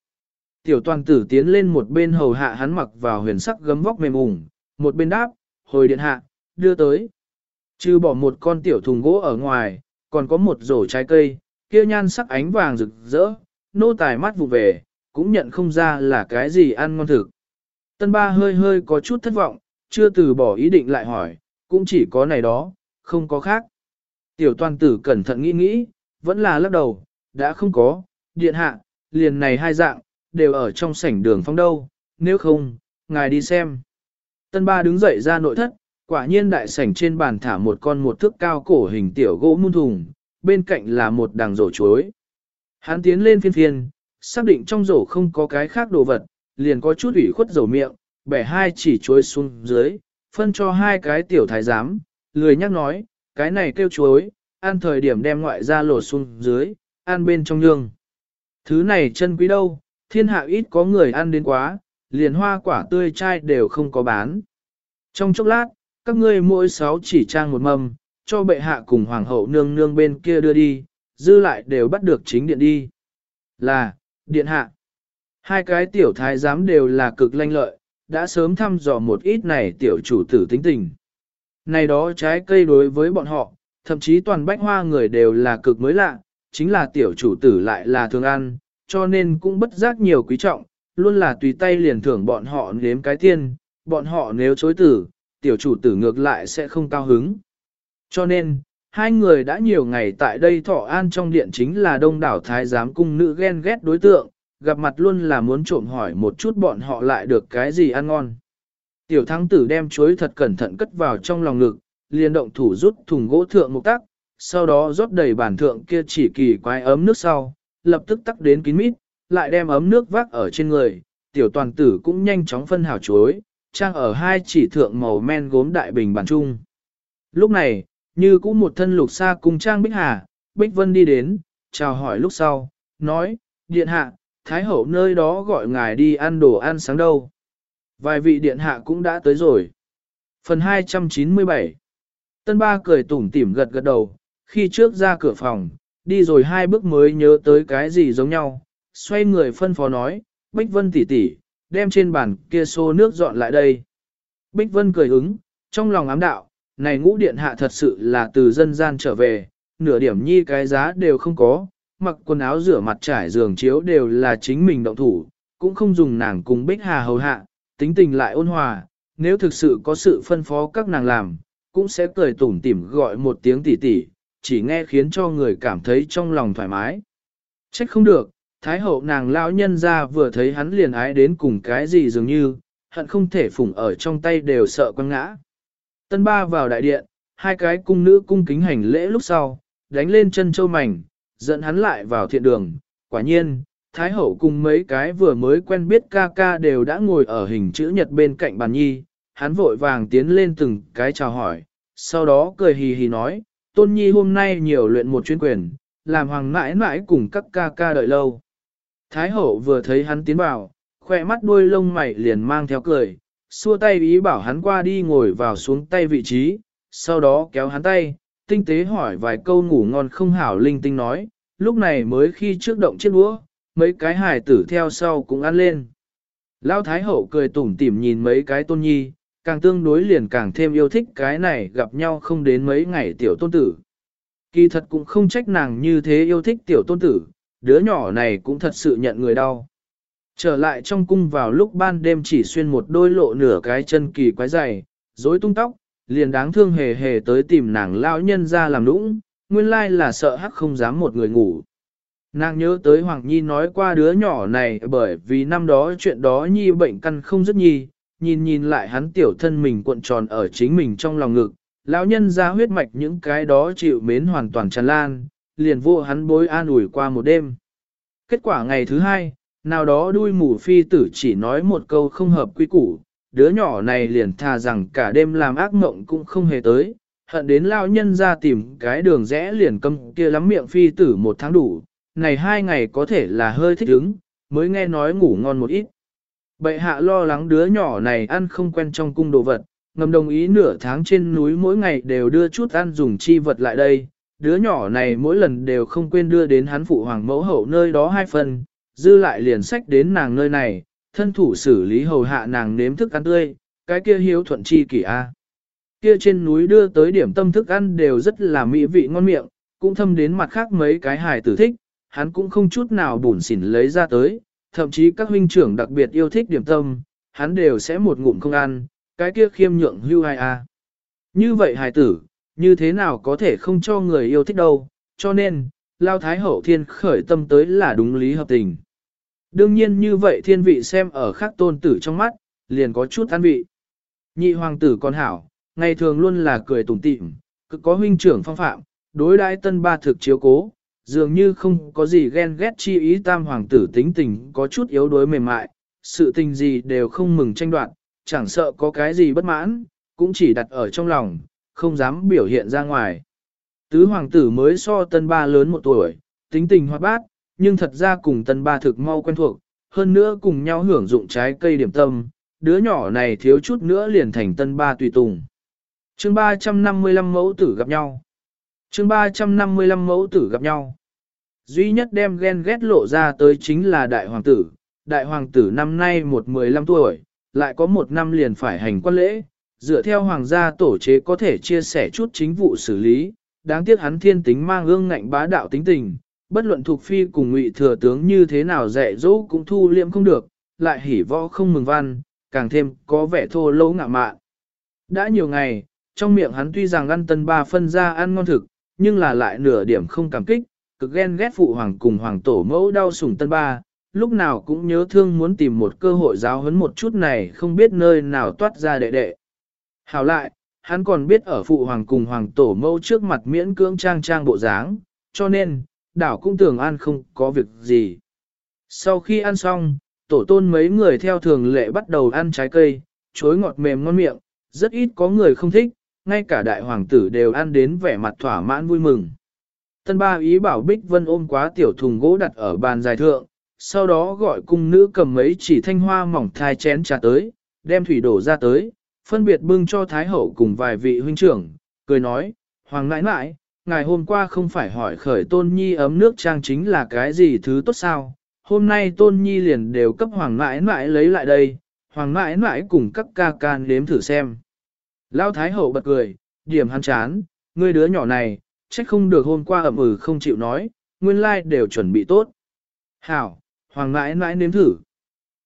Tiểu toàn tử tiến lên một bên hầu hạ hắn mặc vào huyền sắc gấm vóc mềm ủng, một bên đáp, hồi điện hạ, đưa tới. Chứ bỏ một con tiểu thùng gỗ ở ngoài, còn có một rổ trái cây, kia nhan sắc ánh vàng rực rỡ, nô tài mắt vụ về, cũng nhận không ra là cái gì ăn ngon thực. Tân ba hơi hơi có chút thất vọng, chưa từ bỏ ý định lại hỏi, cũng chỉ có này đó, không có khác. Tiểu toàn tử cẩn thận nghĩ nghĩ, vẫn là lắc đầu, đã không có, điện hạ, liền này hai dạng, đều ở trong sảnh đường phong đâu, nếu không, ngài đi xem. Tân ba đứng dậy ra nội thất, quả nhiên đại sảnh trên bàn thả một con một thước cao cổ hình tiểu gỗ muôn thùng, bên cạnh là một đằng rổ chuối. Hắn tiến lên phiên phiên, xác định trong rổ không có cái khác đồ vật, liền có chút ủy khuất dầu miệng, bẻ hai chỉ chuối xuống dưới, phân cho hai cái tiểu thái giám, lười nhắc nói, cái này kêu chuối, ăn thời điểm đem ngoại ra lột xuống dưới, ăn bên trong nhương. Thứ này chân quý đâu, thiên hạ ít có người ăn đến quá, liền hoa quả tươi chai đều không có bán. Trong chốc lát, các ngươi mỗi sáu chỉ trang một mâm, cho bệ hạ cùng hoàng hậu nương nương bên kia đưa đi, dư lại đều bắt được chính điện đi. Là, điện hạ. Hai cái tiểu thái giám đều là cực lanh lợi, đã sớm thăm dò một ít này tiểu chủ tử tính tình. Này đó trái cây đối với bọn họ, thậm chí toàn bách hoa người đều là cực mới lạ, chính là tiểu chủ tử lại là thường ăn, cho nên cũng bất giác nhiều quý trọng, luôn là tùy tay liền thưởng bọn họ nếm cái tiên, bọn họ nếu chối tử, tiểu chủ tử ngược lại sẽ không cao hứng. Cho nên, hai người đã nhiều ngày tại đây thọ an trong điện chính là đông đảo thái giám cung nữ ghen ghét đối tượng, gặp mặt luôn là muốn trộm hỏi một chút bọn họ lại được cái gì ăn ngon. Tiểu thắng tử đem chuối thật cẩn thận cất vào trong lòng ngực, liền động thủ rút thùng gỗ thượng một tắc, sau đó rót đầy bản thượng kia chỉ kỳ quái ấm nước sau, lập tức tắc đến kín mít, lại đem ấm nước vác ở trên người, tiểu toàn tử cũng nhanh chóng phân hào chuối, trang ở hai chỉ thượng màu men gốm đại bình bản trung. Lúc này, như cũng một thân lục xa cùng trang Bích Hà, Bích Vân đi đến, chào hỏi lúc sau, nói, điện hạ, Thái hậu nơi đó gọi ngài đi ăn đồ ăn sáng đâu. Vài vị điện hạ cũng đã tới rồi. Phần 297 Tân ba cười tủm tỉm gật gật đầu, khi trước ra cửa phòng, đi rồi hai bước mới nhớ tới cái gì giống nhau, xoay người phân phó nói, Bích Vân tỷ tỷ, đem trên bàn kia xô nước dọn lại đây. Bích Vân cười ứng, trong lòng ám đạo, này ngũ điện hạ thật sự là từ dân gian trở về, nửa điểm nhi cái giá đều không có, mặc quần áo rửa mặt trải giường chiếu đều là chính mình động thủ, cũng không dùng nàng cùng Bích Hà hầu hạ, tính tình lại ôn hòa, nếu thực sự có sự phân phó các nàng làm, cũng sẽ cười tủm tỉm gọi một tiếng tỉ tỉ, chỉ nghe khiến cho người cảm thấy trong lòng thoải mái. Trách không được, Thái hậu nàng lão nhân ra vừa thấy hắn liền ái đến cùng cái gì dường như, hận không thể phủng ở trong tay đều sợ quăng ngã. Tân ba vào đại điện, hai cái cung nữ cung kính hành lễ lúc sau, đánh lên chân châu mảnh, dẫn hắn lại vào thiện đường. Quả nhiên, Thái hậu cùng mấy cái vừa mới quen biết ca ca đều đã ngồi ở hình chữ nhật bên cạnh bàn nhi, hắn vội vàng tiến lên từng cái chào hỏi, sau đó cười hì hì nói, tôn nhi hôm nay nhiều luyện một chuyên quyền, làm hoàng mãi mãi cùng các ca ca đợi lâu. Thái hậu vừa thấy hắn tiến vào, khoe mắt đuôi lông mày liền mang theo cười, xua tay ý bảo hắn qua đi ngồi vào xuống tay vị trí, sau đó kéo hắn tay, tinh tế hỏi vài câu ngủ ngon không hảo linh tinh nói, lúc này mới khi trước động chiếc đũa, mấy cái hài tử theo sau cũng ăn lên. Lão Thái Hậu cười tủm tỉm nhìn mấy cái tôn nhi, càng tương đối liền càng thêm yêu thích cái này gặp nhau không đến mấy ngày tiểu tôn tử. Kỳ thật cũng không trách nàng như thế yêu thích tiểu tôn tử, đứa nhỏ này cũng thật sự nhận người đau. Trở lại trong cung vào lúc ban đêm chỉ xuyên một đôi lộ nửa cái chân kỳ quái dày, rối tung tóc, liền đáng thương hề hề tới tìm nàng lão nhân ra làm nũng, nguyên lai là sợ hắc không dám một người ngủ. Nàng nhớ tới Hoàng Nhi nói qua đứa nhỏ này bởi vì năm đó chuyện đó Nhi bệnh căn không rất Nhi, nhìn nhìn lại hắn tiểu thân mình cuộn tròn ở chính mình trong lòng ngực, lão nhân ra huyết mạch những cái đó chịu mến hoàn toàn tràn lan, liền vô hắn bối an ủi qua một đêm. Kết quả ngày thứ hai, nào đó đuôi mù phi tử chỉ nói một câu không hợp quy củ, đứa nhỏ này liền thà rằng cả đêm làm ác mộng cũng không hề tới, hận đến lao nhân ra tìm cái đường rẽ liền câm kia lắm miệng phi tử một tháng đủ, này hai ngày có thể là hơi thích ứng, mới nghe nói ngủ ngon một ít. Bệ hạ lo lắng đứa nhỏ này ăn không quen trong cung đồ vật, ngầm đồng ý nửa tháng trên núi mỗi ngày đều đưa chút ăn dùng chi vật lại đây. Đứa nhỏ này mỗi lần đều không quên đưa đến hắn phụ hoàng mẫu hậu nơi đó hai phần, dư lại liền sách đến nàng nơi này, thân thủ xử lý hầu hạ nàng nếm thức ăn tươi, cái kia hiếu thuận chi kỷ a. Kia trên núi đưa tới điểm tâm thức ăn đều rất là mỹ vị ngon miệng, cũng thâm đến mặt khác mấy cái hài tử thích, hắn cũng không chút nào bùn xỉn lấy ra tới, thậm chí các huynh trưởng đặc biệt yêu thích điểm tâm, hắn đều sẽ một ngụm không ăn, cái kia khiêm nhượng hưu ai a. Như vậy hài tử, như thế nào có thể không cho người yêu thích đâu, cho nên, Lao Thái Hậu Thiên khởi tâm tới là đúng lý hợp tình. Đương nhiên như vậy thiên vị xem ở khắc tôn tử trong mắt, liền có chút an vị. Nhị hoàng tử con hảo, ngày thường luôn là cười tủm tỉm, cực có huynh trưởng phong phạm, đối đãi tân ba thực chiếu cố, dường như không có gì ghen ghét chi ý tam hoàng tử tính tình có chút yếu đuối mềm mại, sự tình gì đều không mừng tranh đoạt, chẳng sợ có cái gì bất mãn, cũng chỉ đặt ở trong lòng, không dám biểu hiện ra ngoài. Tứ hoàng tử mới so tân ba lớn một tuổi, tính tình hoạt bát, nhưng thật ra cùng tân ba thực mau quen thuộc, hơn nữa cùng nhau hưởng dụng trái cây điểm tâm, đứa nhỏ này thiếu chút nữa liền thành tân ba tùy tùng. chương 355 mẫu tử gặp nhau. chương 355 mẫu tử gặp nhau. Duy nhất đem ghen ghét lộ ra tới chính là đại hoàng tử. Đại hoàng tử năm nay một 15 tuổi, lại có một năm liền phải hành quan lễ, dựa theo hoàng gia tổ chế có thể chia sẻ chút chính vụ xử lý, đáng tiếc hắn thiên tính mang ương ngạnh bá đạo tính tình, bất luận thuộc phi cùng ngụy thừa tướng như thế nào dạy dỗ cũng thu liệm không được, lại hỉ võ không mừng văn, càng thêm có vẻ thô lỗ ngạ mạn. Đã nhiều ngày, trong miệng hắn tuy rằng ăn tân ba phân ra ăn ngon thực, nhưng là lại nửa điểm không cảm kích, cực ghen ghét phụ hoàng cùng hoàng tổ mẫu đau sủng tân ba, lúc nào cũng nhớ thương muốn tìm một cơ hội giáo huấn một chút này không biết nơi nào toát ra đệ đệ. Hảo lại, hắn còn biết ở phụ hoàng cùng hoàng tổ mẫu trước mặt miễn cưỡng trang trang bộ dáng, cho nên, đảo cũng tưởng ăn không có việc gì. Sau khi ăn xong, tổ tôn mấy người theo thường lệ bắt đầu ăn trái cây, chối ngọt mềm ngon miệng, rất ít có người không thích, ngay cả đại hoàng tử đều ăn đến vẻ mặt thỏa mãn vui mừng. Tân ba ý bảo Bích Vân ôm quá tiểu thùng gỗ đặt ở bàn dài thượng, sau đó gọi cung nữ cầm mấy chỉ thanh hoa mỏng thai chén trà tới, đem thủy đổ ra tới, phân biệt bưng cho Thái Hậu cùng vài vị huynh trưởng, cười nói, Hoàng nãi nãi, ngài hôm qua không phải hỏi khởi tôn nhi ấm nước trang chính là cái gì thứ tốt sao, hôm nay tôn nhi liền đều cấp Hoàng nãi nãi lấy lại đây, Hoàng nãi nãi cùng các ca can đếm thử xem. Lão Thái Hậu bật cười, điểm hắn chán, ngươi đứa nhỏ này, trách không được hôm qua ẩm ừ không chịu nói, nguyên lai like đều chuẩn bị tốt. Hảo, Hoàng ngãi mãi nếm thử.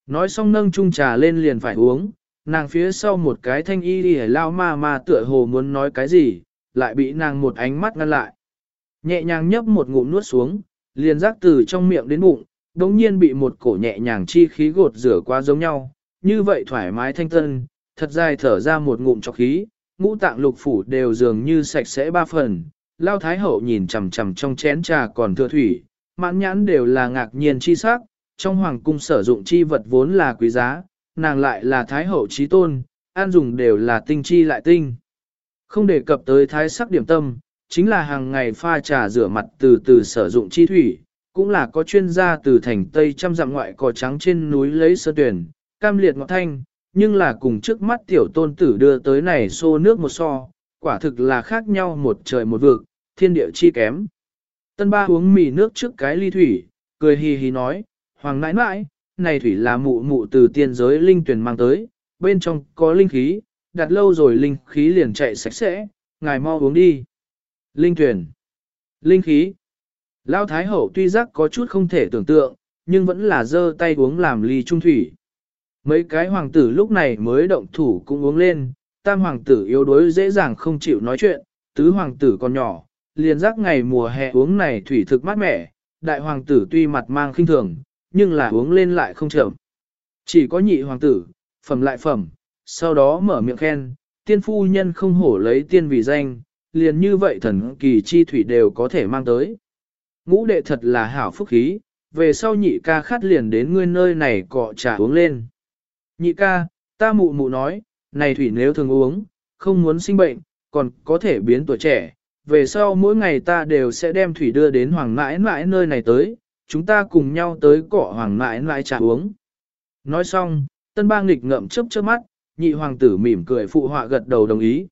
Nói xong nâng chung trà lên liền phải uống, nàng phía sau một cái thanh y đi lao ma ma tựa hồ muốn nói cái gì, lại bị nàng một ánh mắt ngăn lại. Nhẹ nhàng nhấp một ngụm nuốt xuống, liền rác từ trong miệng đến bụng, đống nhiên bị một cổ nhẹ nhàng chi khí gột rửa qua giống nhau, như vậy thoải mái thanh tân, thật dài thở ra một ngụm cho khí, ngũ tạng lục phủ đều dường như sạch sẽ ba phần. Lao Thái Hậu nhìn chằm chằm trong chén trà còn thừa thủy, mãn nhãn đều là ngạc nhiên chi sắc, trong hoàng cung sử dụng chi vật vốn là quý giá, nàng lại là thái hậu trí tôn, an dùng đều là tinh chi lại tinh. Không đề cập tới thái sắc điểm tâm, chính là hàng ngày pha trà rửa mặt từ từ sử dụng chi thủy, cũng là có chuyên gia từ thành Tây trăm dặm ngoại cỏ trắng trên núi lấy sơ tuyển, cam liệt ngọt thanh, nhưng là cùng trước mắt tiểu tôn tử đưa tới này xô nước một so, quả thực là khác nhau một trời một vực, thiên địa chi kém. Tân ba uống mì nước trước cái ly thủy, cười hì hì nói, hoàng nãi nãi, này thủy là mụ mụ từ tiên giới linh tuyển mang tới, bên trong có linh khí, đặt lâu rồi linh khí liền chạy sạch sẽ, ngài mau uống đi. Linh tuyển, linh khí. Lao Thái Hậu tuy giác có chút không thể tưởng tượng, nhưng vẫn là giơ tay uống làm ly trung thủy. Mấy cái hoàng tử lúc này mới động thủ cũng uống lên, tam hoàng tử yếu đuối dễ dàng không chịu nói chuyện, tứ hoàng tử còn nhỏ, liền giác ngày mùa hè uống này thủy thực mát mẻ, đại hoàng tử tuy mặt mang khinh thường, nhưng là uống lên lại không chậm. Chỉ có nhị hoàng tử, phẩm lại phẩm, sau đó mở miệng khen, tiên phu nhân không hổ lấy tiên vì danh, liền như vậy thần kỳ chi thủy đều có thể mang tới. Ngũ đệ thật là hảo phúc khí, về sau nhị ca khát liền đến ngươi nơi này cọ trà uống lên. Nhị ca, ta mụ mụ nói, này thủy nếu thường uống, không muốn sinh bệnh, còn có thể biến tuổi trẻ, về sau mỗi ngày ta đều sẽ đem thủy đưa đến hoàng mãi mãi nơi này tới, chúng ta cùng nhau tới cỏ hoàng mãi mãi trà uống. Nói xong, tân ba nghịch ngậm chớp chớp mắt, nhị hoàng tử mỉm cười phụ họa gật đầu đồng ý.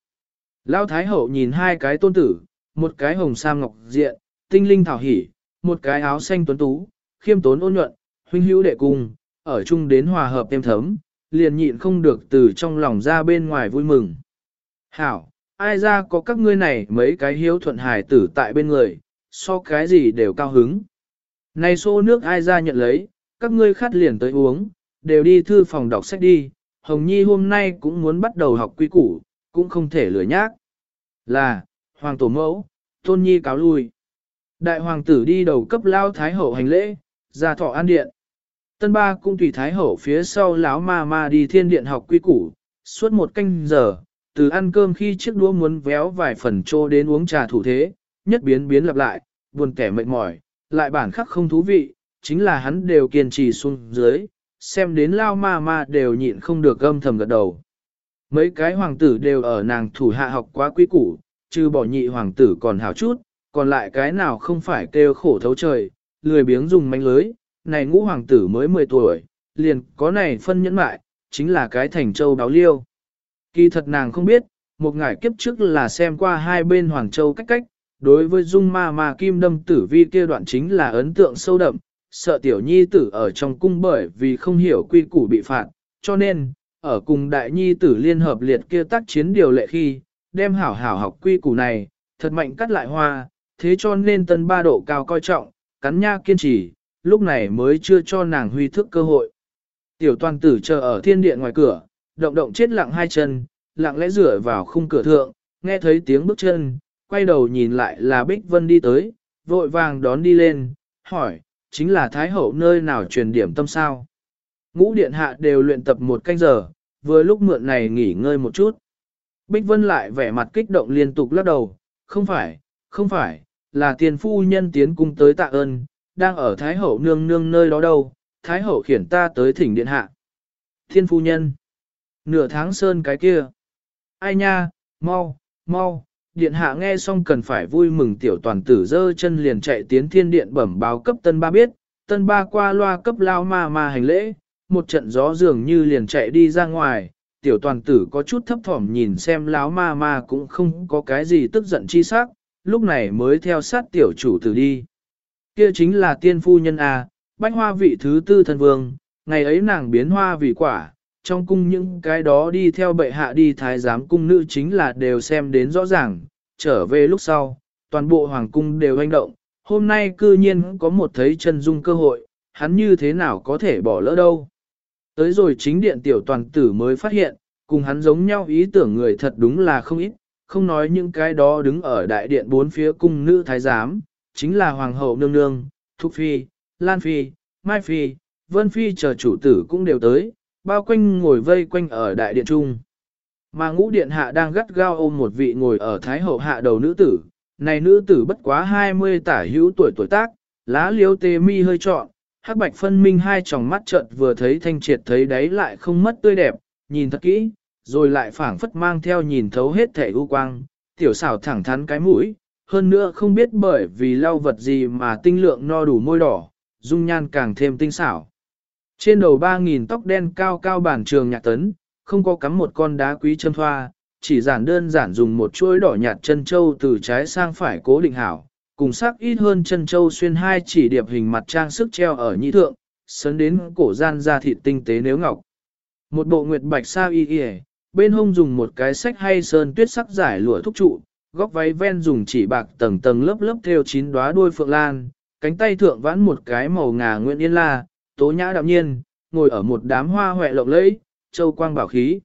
Lão Thái Hậu nhìn hai cái tôn tử, một cái hồng sam ngọc diện, tinh linh thảo hỉ, một cái áo xanh tuấn tú, khiêm tốn ôn nhuận, huynh hữu đệ cùng, ở chung đến hòa hợp êm thấm, liền nhịn không được từ trong lòng ra bên ngoài vui mừng. Hảo, ai ra có các ngươi này mấy cái hiếu thuận hài tử tại bên người, so cái gì đều cao hứng. Này xô nước ai ra nhận lấy, các ngươi khát liền tới uống, đều đi thư phòng đọc sách đi, Hồng Nhi hôm nay cũng muốn bắt đầu học quy củ, cũng không thể lừa nhác. Là, Hoàng Tổ Mẫu, Tôn Nhi cáo lui. Đại Hoàng tử đi đầu cấp lao Thái Hậu hành lễ, ra thọ an điện. Tân ba cũng tùy Thái Hậu phía sau lão ma ma đi thiên điện học quy củ, suốt một canh giờ, từ ăn cơm khi chiếc đũa muốn véo vài phần trô đến uống trà thủ thế, nhất biến biến lặp lại, buồn kẻ mệt mỏi, lại bản khắc không thú vị, chính là hắn đều kiên trì xuống dưới, xem đến lao ma ma đều nhịn không được gâm thầm gật đầu. Mấy cái hoàng tử đều ở nàng thủ hạ học quá quý củ, trừ bỏ nhị hoàng tử còn hảo chút, còn lại cái nào không phải kêu khổ thấu trời, lười biếng dùng manh lưới, này ngũ hoàng tử mới 10 tuổi, liền có này phân nhẫn mại, chính là cái thành châu đáo liêu. Kỳ thật nàng không biết, một ngải kiếp trước là xem qua hai bên Hoàng Châu cách cách, đối với dung ma ma kim đâm tử vi kia đoạn chính là ấn tượng sâu đậm, sợ tiểu nhi tử ở trong cung bởi vì không hiểu quy củ bị phạt, cho nên, ở cùng đại nhi tử liên hợp liệt kia tác chiến điều lệ khi, đem hảo hảo học quy củ này, thật mạnh cắt lại hoa, thế cho nên tân ba độ cao coi trọng, cắn nha kiên trì, lúc này mới chưa cho nàng huy thức cơ hội. Tiểu toàn tử chờ ở thiên điện ngoài cửa, động động chết lặng hai chân, lặng lẽ rửa vào khung cửa thượng, nghe thấy tiếng bước chân, quay đầu nhìn lại là Bích Vân đi tới, vội vàng đón đi lên, hỏi, chính là Thái Hậu nơi nào truyền điểm tâm sao? Ngũ điện hạ đều luyện tập một canh giờ, vừa lúc mượn này nghỉ ngơi một chút. Bích Vân lại vẻ mặt kích động liên tục lắc đầu, không phải, không phải, là tiền phu nhân tiến cung tới tạ ơn, đang ở Thái Hậu nương nương nơi đó đâu, Thái Hậu khiển ta tới thỉnh điện hạ. Thiên phu nhân, nửa tháng sơn cái kia, ai nha, mau, mau, điện hạ nghe xong cần phải vui mừng tiểu toàn tử dơ chân liền chạy tiến thiên điện bẩm báo cấp tân ba biết, tân ba qua loa cấp lao ma ma hành lễ, một trận gió dường như liền chạy đi ra ngoài, tiểu toàn tử có chút thấp thỏm nhìn xem láo ma ma cũng không có cái gì tức giận chi sắc, lúc này mới theo sát tiểu chủ tử đi. Kia chính là tiên phu nhân A, bách hoa vị thứ tư thần vương, ngày ấy nàng biến hoa vì quả, trong cung những cái đó đi theo bệ hạ đi thái giám cung nữ chính là đều xem đến rõ ràng, trở về lúc sau, toàn bộ hoàng cung đều hành động, hôm nay cư nhiên có một thấy chân dung cơ hội, hắn như thế nào có thể bỏ lỡ đâu. Tới rồi chính điện tiểu toàn tử mới phát hiện, cùng hắn giống nhau ý tưởng người thật đúng là không ít, không nói những cái đó đứng ở đại điện bốn phía cung nữ thái giám, chính là hoàng hậu nương nương, thúc phi, lan phi, mai phi, vân phi chờ chủ tử cũng đều tới, bao quanh ngồi vây quanh ở đại điện trung. Mà ngũ điện hạ đang gắt gao ôm một vị ngồi ở thái hậu hạ đầu nữ tử, này nữ tử bất quá 20 tả hữu tuổi tuổi tác, lá liếu tê mi hơi trọn, hắc bạch phân minh hai tròng mắt trợn vừa thấy thanh triệt thấy đáy lại không mất tươi đẹp, nhìn thật kỹ, rồi lại phảng phất mang theo nhìn thấu hết thể u quang, tiểu xảo thẳng thắn cái mũi, hơn nữa không biết bởi vì lau vật gì mà tinh lượng no đủ môi đỏ, dung nhan càng thêm tinh xảo. Trên đầu ba nghìn tóc đen cao cao bản trường nhạc tấn, không có cắm một con đá quý châm thoa, chỉ giản đơn giản dùng một chuỗi đỏ nhạt chân châu từ trái sang phải cố định hảo, cùng sắc ít hơn chân châu xuyên hai chỉ điệp hình mặt trang sức treo ở nhị thượng, sấn đến cổ gian da thịt tinh tế nếu ngọc. Một bộ nguyệt bạch sa y y, bên hông dùng một cái sách hay sơn tuyết sắc giải lụa thúc trụ, góc váy ven dùng chỉ bạc tầng tầng lớp lớp theo chín đóa đuôi phượng lan, cánh tay thượng vãn một cái màu ngà nguyện yên la, tố nhã đạm nhiên, ngồi ở một đám hoa hoẹ lộng lẫy, châu quang bảo khí.